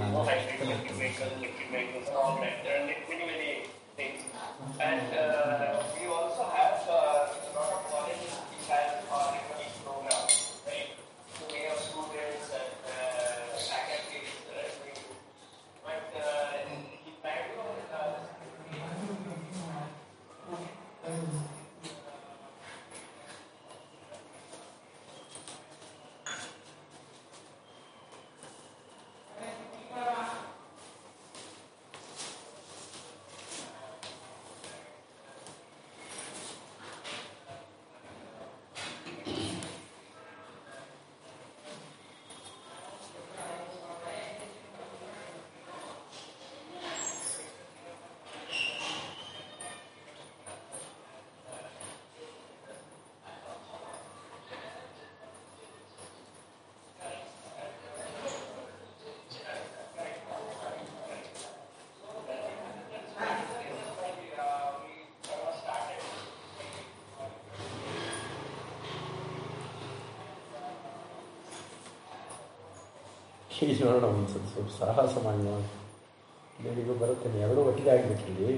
hybrid electric vehicles, electric vehicles. There are many, many things. And uh, ಈಗ ನೋಡೋಣ ಒಂದು ಸ್ವಲ್ಪ ಸಾಹಸ ಮಾಡಿ ಬರುತ್ತೇನೆ. ಎರಡೂ ಒಟ್ಟಿಗೆ ಆಗಬೇಕಿಲ್ಲಿ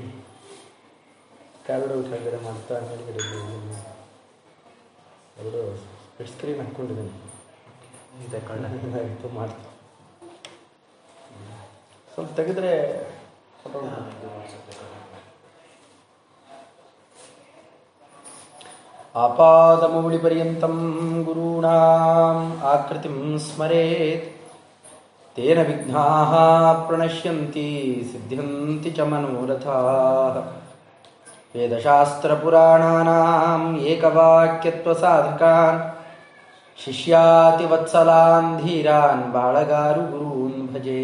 ಕೆಳಗಡೆ ಕೆಳಗಡೆ ಮಾಡ್ತಾ ಮೇಲ್ಗಡೆ ಮೇಲೆ. ಎರಡು ಸ್ಪ್ಲಿಟ್ ಸ್ಕ್ರೀನ್ ಹಾಕ್ಕೊಂಡಿದ್ದೀನಿ. ಇದೆ ಆಯಿತು ಮಾಡ್ತೀನಿ ಸ್ವಲ್ಪ ತೆಗೆದ್ರೆ ಫೋಟೋ ಆಪಾದಮೌಳಿಪರ್ಯಂతం ಗುರುಣಾಂ ಆಕೃತಿಂ തേന വിഘ്നാ പ്രണശ്യന്തി സിദ്ധ്യന്തി ച മനോരഥാ വേദശാസ്ത്രപുരാണാനാം ഏകവാക്യത്വസാധകാൻ ശിഷ്യാതിവത്സലാൻ ധീരാൻ ബാളകാരു ഗുരൂൻ ഭജേ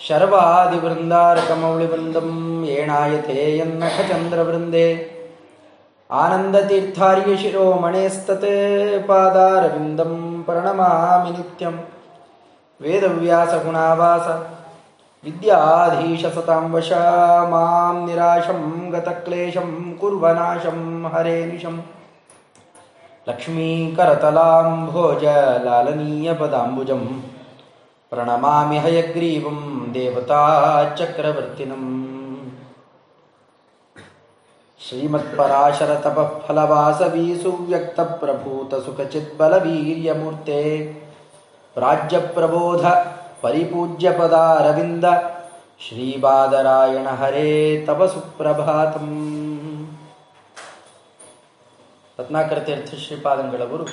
ശർവാദിവൃന്ദാരകമൗളിവൃന്ദം ഏണായതേയന്നഖചന്ദ്രവൃന്ദേ ആനന്ദതീർത്ഥാര്യ ശിരോമണേസ്തത് പാദാരവിന്ദം പ്രണമാമി നിത്യം वेदव्यासगुणावास। विद्याधीशसतां वशा मां निराशं गतक्लेशं कुर्वनाशं हरे निशम् लक्ष्मीकरतलाम्भोजलापदाम्बुजम् प्रणमामि हयग्रीवं देवताचक्रवर्तिनम् चक्रवर्तिनम् श्रीमत्पराशरतपःफलवासवी सुव्यक्तप्रभूतसुखचित् ದೇವತಾ ಚಕ್ರವರ್ತಿನಂ ಶ್ರೀಮತ್ಪರಾಶರ ತಪಃ ಫಲವಾಸವಿ ಸುವ್ಯಕ್ತ ಪ್ರಾಜ್ಯ ಪ್ರಬೋಧ ಪರಿಪೂಜ್ಯ ಪದಾರವಿಂದ ಶ್ರೀಬಾದರಾಯಣ ಹರೇ ತವ ಸುಪ್ರಭಾತಂ. ರತ್ನಾಕರ ತೀರ್ಥ ಶ್ರೀಪಾದಂಗಳವರು,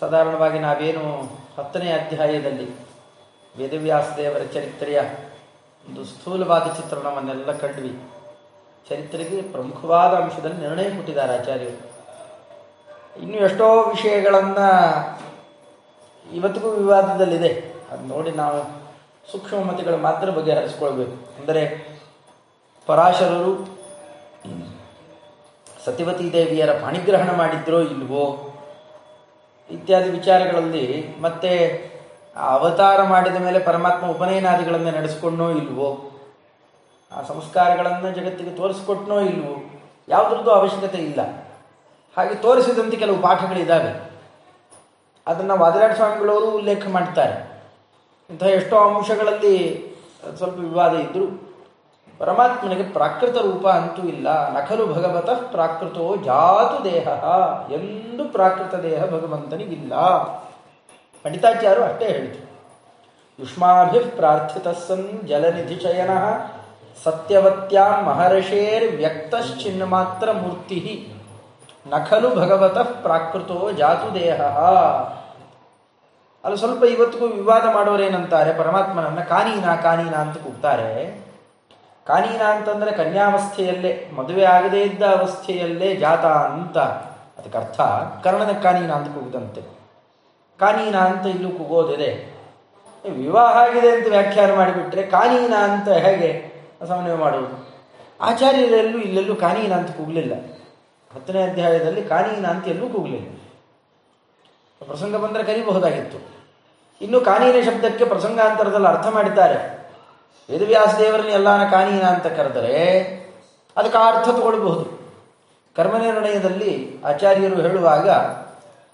ಸಾಧಾರಣವಾಗಿ ನಾವೇನು ಹತ್ತನೇ ಅಧ್ಯಾಯದಲ್ಲಿ ವೇದವ್ಯಾಸ ದೇವರ ಚರಿತ್ರೆಯ ಒಂದು ಸ್ಥೂಲವಾದ ಚಿತ್ರಣವನ್ನೆಲ್ಲ ಕಂಡ್ವಿ. ಚರಿತ್ರೆಗೆ ಪ್ರಮುಖವಾದ ಅಂಶದಲ್ಲಿ ನಿರ್ಣಯ ಕೊಟ್ಟಿದ್ದಾರೆ ಆಚಾರ್ಯರು. ಇನ್ನು ಎಷ್ಟೋ ವಿಷಯಗಳನ್ನು ಇವತ್ತಿಗೂ ವಿವಾದದಲ್ಲಿದೆ. ಅದು ನೋಡಿ ನಾವು ಸೂಕ್ಷ್ಮ ಮಾತ್ರ ಮಾತ್ರ ಬಗೆಹರಿಸ್ಕೊಳ್ಬೇಕು. ಅಂದರೆ ಪರಾಶರರು ಸತಿವತಿ ದೇವಿಯರ ಪಾಣಿಗ್ರಹಣ ಮಾಡಿದ್ರೋ ಇಲ್ವೋ ಇತ್ಯಾದಿ ವಿಚಾರಗಳಲ್ಲಿ ಮತ್ತೆ ಅವತಾರ ಮಾಡಿದ ಮೇಲೆ ಪರಮಾತ್ಮ ಉಪನಯನಾದಿಗಳನ್ನು ನಡೆಸ್ಕೊಂಡೋ ಇಲ್ವೋ? ಆ ಸಂಸ್ಕಾರಗಳನ್ನು ಜಗತ್ತಿಗೆ ತೋರಿಸ್ಕೊಟ್ನೋ ಇಲ್ವೋ? ಯಾವುದ್ರದ್ದು ಅವಶ್ಯಕತೆ ಇಲ್ಲ. ಹಾಗೆ ತೋರಿಸಿದಂತೆ ಕೆಲವು ಪಾಠಗಳಿದ್ದಾವೆ ಅದನ್ನು ವಾದಿರಾಜ ಸ್ವಾಮಿಗಳವರು ಉಲ್ಲೇಖ ಮಾಡ್ತಾರೆ. ಇಂಥ ಎಷ್ಟೋ ಅಂಶಗಳಲ್ಲಿ ಸ್ವಲ್ಪ ವಿವಾದ ಇದ್ದರು ಪರಮಾತ್ಮನಿಗೆ ಪ್ರಾಕೃತ ರೂಪ ಅಂತೂ ಇಲ್ಲ. ನಖಲು ಭಗವತಃ ಪ್ರಾಕೃತೋ ಜಾತು ದೇಹ ಎಂದು ಪ್ರಾಕೃತ ದೇಹ ಭಗವಂತನಿಗಿಲ್ಲ. ಪಂಡಿತಾಚಾರ್ಯರು ಅಷ್ಟೇ ಹೇಳಿದರು ಯುಷ್ಮಾಭಿ ಪ್ರಾರ್ಥಿತ ಸನ್ ಜಲನಿಧಿ ಸತ್ಯವತ್ಯಾ ಸತ್ಯವತ್ಯಾಂ ಮಹರ್ಷೇರ್ ವ್ಯಕ್ತಶ್ಚಿನ್ನ ಮಾತ್ರ ಮೂರ್ತಿ. ನಖಲು ಭಗವತಃ ಪ್ರಾಕೃತೋ ಜಾತು ದೇಹ. ಅಲ್ಲಿ ಸ್ವಲ್ಪ ಇವತ್ತಿಗೂ ವಿವಾದ ಮಾಡೋರೇನಂತಾರೆ? ಪರಮಾತ್ಮನನ್ನ ಕಾನೀನಾ ಕಾನೀನಾ ಅಂತ ಕೂಗ್ತಾರೆ. ಕಾನೀನಾ ಅಂತಂದ್ರೆ ಕನ್ಯಾವಸ್ಥೆಯಲ್ಲೇ, ಮದುವೆ ಆಗದೇ ಇದ್ದ ಅವಸ್ಥೆಯಲ್ಲೇ ಜಾತ ಅಂತ. ಅದಕ್ಕೆ ಅರ್ಥ, ಕರ್ಣನ ಕಾನೀನಾ ಅಂತ ಕೂಗ್ದಂತೆ. ಕಾನೀನಾ ಅಂತ ಇಲ್ಲೂ ಕೂಗೋದಿದೆ. ವಿವಾಹ ಆಗಿದೆ ಅಂತ ವ್ಯಾಖ್ಯಾನ ಮಾಡಿಬಿಟ್ರೆ ಕಾನೀನಾ ಅಂತ ಹೇಗೆ ಸಮನ್ವಯ ಮಾಡುವುದು ಆಚಾರ್ಯರೆಲ್ಲೂ ಇಲ್ಲೆಲ್ಲೂ ಕಾನೀನಾ ಅಂತ ಕೂಗಲಿಲ್ಲ. ಹತ್ತನೇ ಅಧ್ಯಾಯದಲ್ಲಿ ಕಾನೀನ ಅಂತ್ಯನ್ನು ಕೂಗಲಿಲ್ಲ ಪ್ರಸಂಗ ಬಂದರೆ ಕರಿಬಹುದಾಗಿತ್ತು. ಇನ್ನು ಕಾನೀನ ಶಬ್ದಕ್ಕೆ ಪ್ರಸಂಗಾಂತರದಲ್ಲಿ ಅರ್ಥ ಮಾಡಿದ್ದಾರೆ. ವೇದವ್ಯಾಸ ದೇವರನ್ನ ಎಲ್ಲಾನ ಕಾನೀನ ಅಂತ ಕರೆದರೆ ಅದಕ್ಕೆ ಆ ಅರ್ಥ ತಗೊಳ್ಬಹುದು. ಕರ್ಮನಿರ್ಣಯದಲ್ಲಿ ಆಚಾರ್ಯರು ಹೇಳುವಾಗ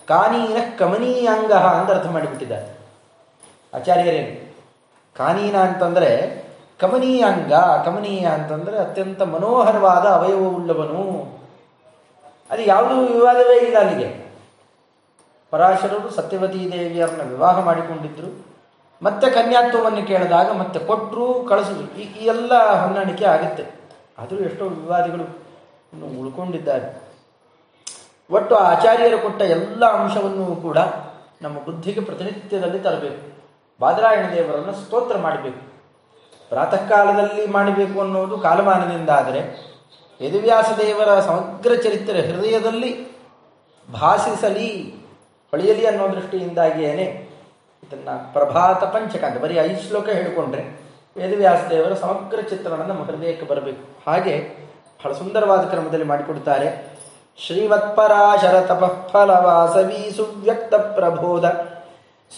ಕಾನೀನ ಕಮನೀಯಾಂಗ ಅಂತ ಅರ್ಥ ಮಾಡಿಬಿಟ್ಟಿದ್ದಾರೆ. ಆಚಾರ್ಯರೇನು? ಕಾನೀನ ಅಂತಂದರೆ ಕಮನೀಯ ಅಂಗ, ಕಮನೀಯ ಅಂತಂದರೆ ಅತ್ಯಂತ ಮನೋಹರವಾದ ಅವಯವವುಳ್ಳವನು. ಅದು ಯಾವುದೂ ವಿವಾದವೇ ಇಲ್ಲ ಅಲ್ಲಿಗೆ. ಪರಾಶರರು ಸತ್ಯವತೀ ದೇವಿಯರನ್ನ ವಿವಾಹ ಮಾಡಿಕೊಂಡಿದ್ದರು ಮತ್ತೆ ಕನ್ಯಾತ್ವವನ್ನು ಕೇಳಿದಾಗ ಮತ್ತೆ ಕೊಟ್ಟರು ಕಳಿಸಿದ್ರು. ಈ ಎಲ್ಲ ಹೊಂದಾಣಿಕೆ ಆಗುತ್ತೆ. ಆದರೂ ಎಷ್ಟೋ ವಿವಾದಿಗಳು ಉಳ್ಕೊಂಡಿದ್ದಾರೆ. ಒಟ್ಟು ಆಚಾರ್ಯರು ಕೊಟ್ಟ ಎಲ್ಲ ಅಂಶವನ್ನು ಕೂಡ ನಮ್ಮ ಬುದ್ಧಿಗೆ ಪ್ರತಿನಿತ್ಯದಲ್ಲಿ ತರಬೇಕು. ಬಾದರಾಯಣ ದೇವರನ್ನು ಸ್ತೋತ್ರ ಮಾಡಬೇಕು. ಪ್ರಾತಃ ಕಾಲದಲ್ಲಿ ಮಾಡಬೇಕು ಅನ್ನೋದು ಕಾಲಮಾನದಿಂದ ಆದರೆ ವೇದವ್ಯಾಸ ದೇವರ ಸಮಗ್ರ ಚರಿತ್ರೆ. ಹೃದಯದಲ್ಲಿ ಭಾಸಿಸಲಿ, ಹೊಳೆಯಲಿ ಅನ್ನೋ ದೃಷ್ಟಿಯಿಂದಾಗಿಯೇನೆ ಇದನ್ನು ಪ್ರಭಾತ ಪಂಚಕ ಅಂತ ಬರೀ ಐದು ಶ್ಲೋಕ ಹೇಳಿಕೊಂಡ್ರೆ ವೇದವ್ಯಾಸದೇವರ ಸಮಗ್ರ ಚಿತ್ರಣ ನಮ್ಮ ಹೃದಯಕ್ಕೆ ಬರಬೇಕು. ಹಾಗೆ ಬಹಳ ಸುಂದರವಾದ ಕ್ರಮದಲ್ಲಿ ಮಾಡಿಕೊಡ್ತಾರೆ. ಶ್ರೀವತ್ಪರಾಶರ ತಪಃಫಲವಾಸವಿ ಸುವ್ಯಕ್ತ ಪ್ರಬೋಧ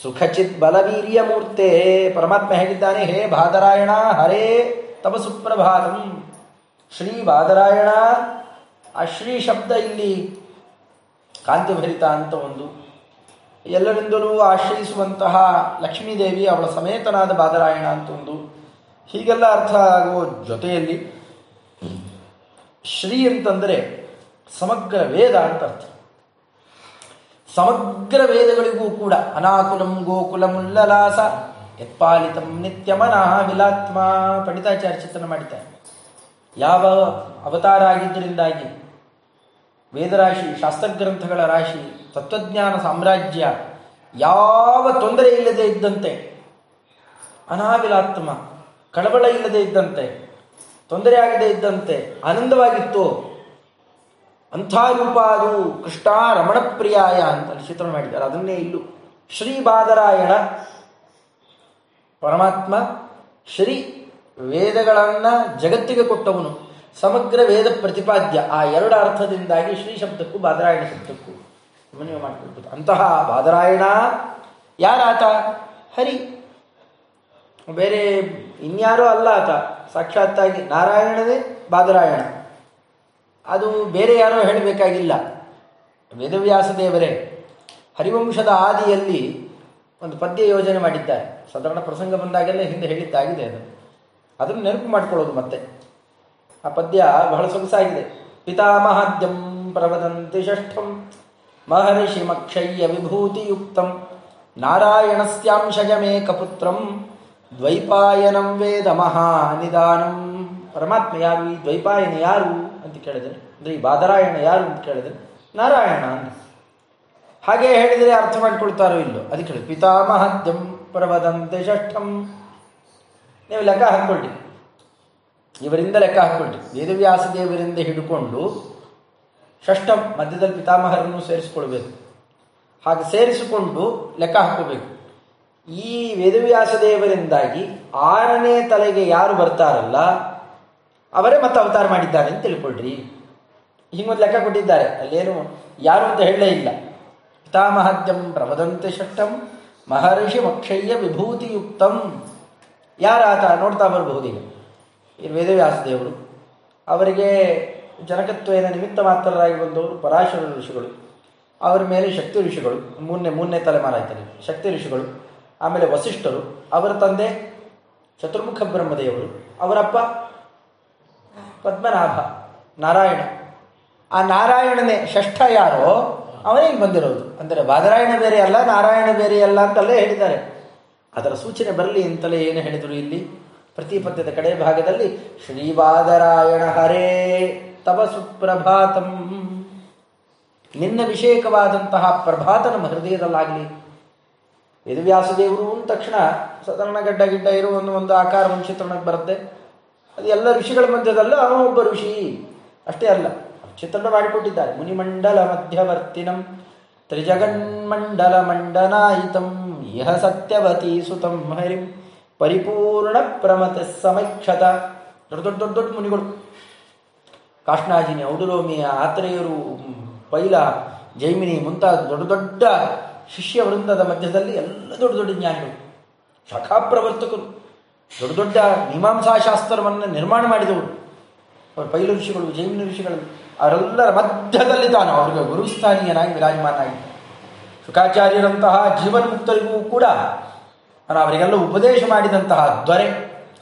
ಸುಖಚಿತ್ ಬಲವೀರ್ಯ ಮೂರ್ತೆ ಪರಮಾತ್ಮ ಹೇಳಿದ್ದಾನೆ ಹೇ ಬಾದರಾಯಣ ಹರೇ ತಪ ಸುಪ್ರಭಾತಂ ಶ್ರೀ ಬಾದರಾಯಣ, ಆ ಶ್ರೀ ಶಬ್ದ ಇಲ್ಲಿ ಕಾಂತಿಭರಿತ ಅಂತ ಒಂದು. ಎಲ್ಲರಿಂದಲೂ ಆಶ್ರಯಿಸುವಂತಹ ಲಕ್ಷ್ಮೀದೇವಿ ಅವಳ ಸಮೇತನಾದ ಬಾದರಾಯಣ ಅಂತ ಒಂದು. ಹೀಗೆಲ್ಲ ಅರ್ಥ ಆಗುವ ಜೊತೆಯಲ್ಲಿ ಶ್ರೀ ಅಂತಂದರೆ ಸಮಗ್ರ ವೇದ ಅಂತ ಅರ್ಥ. ಸಮಗ್ರ ವೇದಗಳಿಗೂ ಕೂಡ ಅನಾಕುಲಂ ಗೋಕುಲಮುಲ್ಲಲಾಸ ಯತ್ಪಾಲಿತಂ ನಿತ್ಯಮನಃ ವಿಲಾತ್ಮ ಪಂಡಿತಾಚಾರ್ಯ ಚಿತ್ರಣ ಮಾಡಿದ್ದಾರೆ. ಯಾವ ಅವತಾರ ಆಗಿದ್ದರಿಂದಾಗಿ ವೇದರಾಶಿ ಶಾಸ್ತ್ರಗ್ರಂಥಗಳ ರಾಶಿ ತತ್ವಜ್ಞಾನ ಸಾಮ್ರಾಜ್ಯ ಯಾವ ತೊಂದರೆ ಇಲ್ಲದೆ ಇದ್ದಂತೆ, ಅನಾವಿಲಾತ್ಮ, ಕಳವಳ ಇಲ್ಲದೆ ಇದ್ದಂತೆ, ತೊಂದರೆ ಆಗದೆ ಇದ್ದಂತೆ, ಆನಂದವಾಗಿತ್ತು. ಅಂಥ ರೂಪ ಅದು ಕೃಷ್ಣ ರಮಣಪ್ರಿಯಾಯ ಅಂತ ಚಿತ್ರಣ ಮಾಡಿದ್ದಾರೆ. ಅದನ್ನೇ ಇಲ್ಲೂ ಶ್ರೀ ಬಾದರಾಯಣ, ಪರಮಾತ್ಮ, ಶ್ರೀ ವೇದಗಳನ್ನು ಜಗತ್ತಿಗೆ ಕೊಟ್ಟವನು. ಸಮಗ್ರ ವೇದ ಪ್ರತಿಪಾದ್ಯ. ಆ ಎರಡು ಅರ್ಥದಿಂದಾಗಿ ಶ್ರೀ ಶಬ್ದಕ್ಕೂ ಬಾದರಾಯಣ ಶಬ್ದಕ್ಕೂ ಸಮನ್ವಯ ಮಾಡಿಕೊಳ್ಬೋದು. ಅಂತಹ ಬಾದರಾಯಣ, ಯಾರಾತ? ಹರಿ. ಬೇರೆ ಇನ್ಯಾರೋ ಅಲ್ಲ ಆತ. ಸಾಕ್ಷಾತ್ತಾಗಿ ನಾರಾಯಣವೇ ಬಾದರಾಯಣ. ಅದು ಬೇರೆ ಯಾರೋ ಹೇಳಬೇಕಾಗಿಲ್ಲ. ವೇದವ್ಯಾಸ ದೇವರೇ, ಹರಿವಂಶದ ಆದಿಯಲ್ಲಿ ಒಂದು ಪದ್ಯ ಯೋಜನೆ ಮಾಡಿದ್ದಾರೆ. ಸಾಧಾರಣ ಪ್ರಸಂಗ ಬಂದಾಗೆಲ್ಲ ಹಿಂದೆ ಹೇಳಿದ್ದಾಗಿದೆ ಅದು. ಅದನ್ನು ನೆನಪು ಮಾಡಿಕೊಳ್ಳೋದು ಮತ್ತೆ. ಆ ಪದ್ಯ ಬಹಳ ಸೊಗಸಾಗಿದೆ. ಪಿತಾಮಹಾದ್ಯಂ ಪ್ರವದಂತಿ ಷಷ್ಠಂ. ಮಹರ್ಷಿ ಮಕ್ಷಯ್ಯ ವಿಭೂತಿಯುಕ್ತಂ. ನಾರಾಯಣಸ್ಯಾಂಶಯಮೇಕಪುತ್ರಂ ದ್ವೈಪಾಯನಂ ವೇದ ಮಹಾನಿಧಾನಂ ಪರಮಾತ್ಮ ಯಾರು? ಈ ದ್ವೈಪಾಯನ ಯಾರು ಅಂತ ಕೇಳಿದರೆ, ಅಂದರೆ ಈ ಬಾದರಾಯಣ ಯಾರು ಅಂತ ಕೇಳಿದರೆ, ನಾರಾಯಣ ಅಂತ. ಹಾಗೆ ಹೇಳಿದರೆ ಅರ್ಥ ಮಾಡಿಕೊಳ್ತಾರೋ ಇಲ್ಲೋ? ಅದಕ್ಕೆ ಪಿತಾಮಹದ್ಯಂ ಪ್ರವದಂತೆ ಷಷ್ಠಂ. ನೀವು ಲೆಕ್ಕ ಹಾಕ್ಕೊಳ್ಳಿ ಇವರಿಂದ ಲೆಕ್ಕ ಹಾಕ್ಕೊಳ್ಳಿ ವೇದವ್ಯಾಸ ದೇವರಿಂದ ಹಿಡ್ಕೊಂಡು ಷಷ್ಠ ಮಧ್ಯದಲ್ಲಿ ಪಿತಾಮಹರನ್ನು ಸೇರಿಸಿಕೊಳ್ಬೇಕು. ಹಾಗೆ ಸೇರಿಸಿಕೊಂಡು ಲೆಕ್ಕ ಹಾಕೋಬೇಕು ಈ ವೇದವ್ಯಾಸ ದೇವರಿಂದಾಗಿ ಆರನೇ ತಲೆಗೆ ಯಾರು ಬರ್ತಾರಲ್ಲ, ಅವರೇ ಮತ್ತೆ ಅವತಾರ ಮಾಡಿದ್ದಾರೆ ಅಂತ ತಿಳ್ಕೊಳ್ರಿ. ಹಿಂಗೊಂದು ಲೆಕ್ಕ ಕೊಟ್ಟಿದ್ದಾರೆ. ಅಲ್ಲೇನು, ಯಾರು ಅಂತ ಹೇಳಲೇ ಇಲ್ಲ. ಪಿತಾಮಹದ್ಯಂ ಪ್ರವದಂತೆ ಷಷ್ಠಂ, ಮಹರ್ಷಿ ಮಕ್ಷಯ್ಯ ವಿಭೂತಿಯುಕ್ತಂ. ಯಾರಾತ ನೋಡ್ತಾ ಬರಬಹುದು ಈಗ? ಈ ವೇದವ್ಯಾಸ ದೇವರು. ಅವರಿಗೆ ಜನಕತ್ವೇನ ನಿಮಿತ್ತ ಮಾತ್ರರಾಗಿ ಬಂದವರು ಪರಾಶರ ಋಷಿಗಳು. ಅವರ ಮೇಲೆ ಶಕ್ತಿ ಋಷಿಗಳು. ಮೂರನೇ ಮೂರನೇ ತಲೆಮಾರಾಯ್ತಾರೆ ಶಕ್ತಿ ಋಷಿಗಳು. ಆಮೇಲೆ ವಸಿಷ್ಠರು. ಅವರ ತಂದೆ ಚತುರ್ಮುಖ ಬ್ರಹ್ಮದೇವರು. ಅವರಪ್ಪ ಪದ್ಮನಾಭ, ನಾರಾಯಣ. ಆ ನಾರಾಯಣನೇ ಷಷ್ಠ ಯಾರೋ ಅವನೇ ಬಂದಿರೋದು? ಅಂದರೆ ಬಾದರಾಯಣ ಬೇರೆ ಅಲ್ಲ, ನಾರಾಯಣ ಬೇರೆ ಅಲ್ಲ ಅಂತಲ್ಲೇ ಹೇಳಿದ್ದಾರೆ. ಅದರ ಸೂಚನೆ ಬರಲಿ ಅಂತಲೇ ಏನು ಹೇಳಿದರು ಇಲ್ಲಿ? ಪ್ರತಿಪದ್ಯದ ಕಡೆ ಭಾಗದಲ್ಲಿ, ಶ್ರೀವಾದರಾಯಣ ಹರೇ ತವ ಸುಪ್ರಭಾತಂ. ನಿನ್ನ ವಿಷೇಕವಾದಂತಹ ಪ್ರಭಾತ ನಮ್ಮ ಹೃದಯದಲ್ಲಾಗಲಿ ವೇದವ್ಯಾಸದೇವರು ಅಂದ ತಕ್ಷಣ ಸಾಧಾರಣ ಗಡ್ಡ ಗಿಡ್ಡ ಇರುವ ಒಂದು ಒಂದು ಆಕಾರ ಚಿತ್ರಣಕ್ಕೆ ಬರುತ್ತೆ. ಅದು ಎಲ್ಲ ಋಷಿಗಳ ಮಧ್ಯದಲ್ಲೂ ಒಬ್ಬ ಋಷಿ. ಅಷ್ಟೇ ಅಲ್ಲ, ಚಿತ್ರಣ ಮಾಡಿಕೊಟ್ಟಿದ್ದಾರೆ. ಮುನಿಮಂಡಲ ಮಧ್ಯವರ್ತಿನಂ ತ್ರಿಜಗನ್ಮಂಡಲ ಮಂಡನಾಯಿತಂ. ಇಹ ಸತ್ಯವತಿ ಸುತಂ ಹರಿಂ. ಪರಿಪೂರ್ಣ ಪ್ರಮತ ಸಮೈಕ್ಷತ. ದೊಡ್ಡ ದೊಡ್ಡ ದೊಡ್ಡ ದೊಡ್ಡ ಮುನಿಗಳು. ಕಾಷ್ಣಾಜಿನಿ ಔಡುಲೋಮಿಯ ಆತ್ರೇಯರು ಪೈಲ, ಜೈಮಿನಿ ಮುಂತಾದ ದೊಡ್ಡ ದೊಡ್ಡ ಶಿಷ್ಯ ವೃಂದದ ಮಧ್ಯದಲ್ಲಿ ಎಲ್ಲ ದೊಡ್ಡ ದೊಡ್ಡ ಜ್ಞಾನಿಗಳು. ಶಾಖಾಪ್ರವರ್ತಕರು ದೊಡ್ಡ ದೊಡ್ಡ ಮೀಮಾಂಸಾ ಶಾಸ್ತ್ರವನ್ನು ನಿರ್ಮಾಣ ಮಾಡಿದವರು. ಅವರು ಪೈಲ ಋಷಿಗಳು, ಜೈಮಿನಿ ಋಷಿಗಳು, ಅವರೆಲ್ಲರ ಮಧ್ಯದಲ್ಲಿ ತಾನು ಅವರಿಗೆ ಗುರುಸ್ಥಾನೀಯನಾಗಿ ವಿರಾಜಮಾನಾಗಿ ಶುಕಾಚಾರ್ಯರಂತಹ ಜೀವನ್ಮುಕ್ತರಿಗೂ ಕೂಡ ನಾನು ಅವರಿಗೆಲ್ಲ ಉಪದೇಶ ಮಾಡಿದಂತಹ ದೊರೆ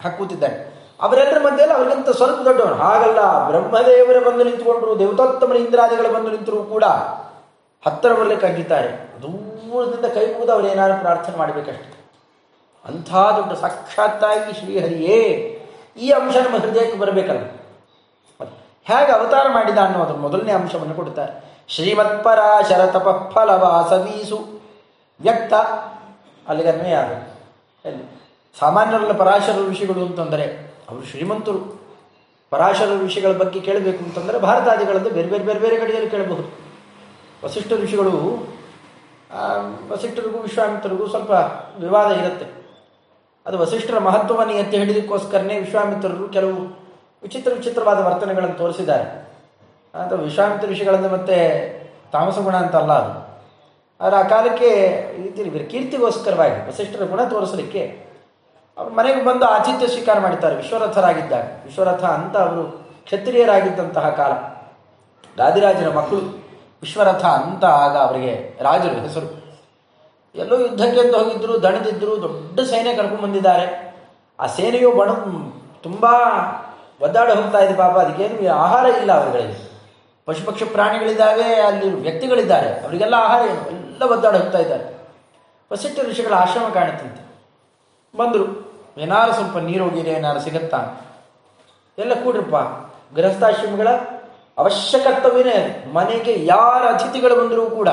ಹಾಕೂತಿದ್ದಾನೆ ಅವರೆಲ್ಲರ ಮಧ್ಯೆಲ್ಲ ಅವರಿಗಿಂತ ಸ್ವಲ್ಪ ದೊಡ್ಡವನು. ಹಾಗಲ್ಲ, ಬ್ರಹ್ಮದೇವರೇ ಬಂದು ನಿಂತುಕೊಂಡರು ದೇವತೋತ್ತಮನ ಇಂದ್ರಾದಿಗಳು ಬಂದು ನಿಂತರೂ ಕೂಡ ಹತ್ತರ ಬರಲಿಕ್ಕೆ ಅಗ್ಗಿತಾರೆ ದೂರದಿಂದ ಕೈ ಮುಗಿದು ಅವರೇನಾದ್ರು ಪ್ರಾರ್ಥನೆ ಮಾಡಬೇಕಷ್ಟೆ. ಅಂಥ ದೊಡ್ಡ ಸಾಕ್ಷಾತ್ತಾಗಿ ಶ್ರೀಹರಿಯೇ, ಈ ಅಂಶ ನಮ್ಮ ಹೃದಯಕ್ಕೆ ಬರಬೇಕಲ್ಲ. ಹೇಗೆ ಅವತಾರ ಮಾಡಿದ ಅನ್ನೋದ್ರ ಮೊದಲನೇ ಅಂಶವನ್ನು ಕೊಡ್ತಾರೆ. ಶ್ರೀಮತ್ಪರಾಶರ ತಪಫಲವಾಸವೀಸು ವ್ಯಕ್ತ. ಅಲ್ಲಿಗೆ ಅನ್ವಯ ಎಲ್ಲಿ? ಸಾಮಾನ್ಯರಲ್ಲ ಪರಾಶರ ಋಷಿಗಳು ಅಂತಂದರೆ ಅವರು ಶ್ರೀಮಂತರು. ಪರಾಶರ ಋಷಿಗಳ ಬಗ್ಗೆ ಕೇಳಬೇಕು ಅಂತಂದರೆ ಭಾರತಾದಿಗಳಲ್ಲಿ ಬೇರೆ ಬೇರೆ ಬೇರೆ ಬೇರೆ ಕಡೆಯಲ್ಲಿ ಕೇಳಬಹುದು. ವಸಿಷ್ಠ ಋಷಿಗಳು ವಸಿಷ್ಠರಿಗೂ ವಿಶ್ವಾಮಿತ್ರರಿಗೂ ಸ್ವಲ್ಪ ವಿವಾದ ಇರುತ್ತೆ. ಅದು ವಸಿಷ್ಠರ ಮಹತ್ವವನ್ನು ಎತ್ತಿ ಹಿಡಿದಕ್ಕೋಸ್ಕರನೇ ವಿಶ್ವಾಮಿತ್ರರು ಕೆಲವು ವಿಚಿತ್ರ ವಿಚಿತ್ರವಾದ ವರ್ತನೆಗಳನ್ನು ತೋರಿಸಿದ್ದಾರೆ. ಅಥವಾ ವಿಶ್ವಾಮಿತ್ರ ಋಷಿಗಳನ್ನು ಮತ್ತೆ ತಾಮಸ ಗುಣ ಅಂತಲ್ಲ ಅದು. ಆದರೆ ಆ ಕಾಲಕ್ಕೆ ರೀತಿಯಲ್ಲಿ ಕೀರ್ತಿಗೋಸ್ಕರವಾಗಿ ವಸಿಷ್ಠರ ಗುಣ ತೋರಿಸಲಿಕ್ಕೆ ಅವರು ಮನೆಗೆ ಬಂದು ಆತಿಥ್ಯ ಸ್ವೀಕಾರ ಮಾಡಿದ್ದಾರೆ ವಿಶ್ವರಥರಾಗಿದ್ದಾಗ ವಿಶ್ವರಥ ಅಂತ ಅವರು ಕ್ಷತ್ರಿಯರಾಗಿದ್ದಂತಹ ಕಾಲ. ರಾದಿರಾಜನ ಮಕ್ಕಳು ವಿಶ್ವರಥ ಅಂತ ಆಗ ಅವರಿಗೆ ರಾಜರು ಹೆಸರು. ಎಲ್ಲೋ ಯುದ್ಧಕ್ಕೆ ಅಂತ ಹೋಗಿದ್ರು, ದಣಿದಿದ್ರು, ದೊಡ್ಡ ಸೇನೆ ಕರ್ಕೊಂಡು ಬಂದಿದ್ದಾರೆ. ಆ ಸೇನೆಯು ಬಣ ತುಂಬ ಒದ್ದಾಡಿ ಹೋಗ್ತಾ ಇದೆ ಪಾಪ, ಅದಕ್ಕೇನು ಆಹಾರ ಇಲ್ಲ ಅವರುಗಳಿಗೆ. ಪಶು ಪಕ್ಷಿ ಪ್ರಾಣಿಗಳಿದ್ದಾವೆ, ಅಲ್ಲಿ ವ್ಯಕ್ತಿಗಳಿದ್ದಾರೆ. ಅವರಿಗೆಲ್ಲ ಆಹಾರ ಏನು? ಎಲ್ಲ ಒದ್ದಾಡಿ ಇದ್ದಾರೆ. ವಸಿಷ್ಠ ಋಷಿಗಳ ಆಶ್ರಮ ಕಾಣುತ್ತಂತೆ ಬಂದರು. ಏನಾರು ಸ್ವಲ್ಪ ನೀರು ಹೋಗಿದೆ ಏನಾರು ಸಿಗತ್ತಾ? ಎಲ್ಲ ಕೂಡ್ರಪ್ಪ. ಗೃಹಸ್ಥಾಶ್ರಮಗಳ ಅವಶ್ಯ ಕರ್ತವ್ಯನೇ ಮನೆಗೆ ಯಾರ ಅತಿಥಿಗಳು ಬಂದರೂ ಕೂಡ.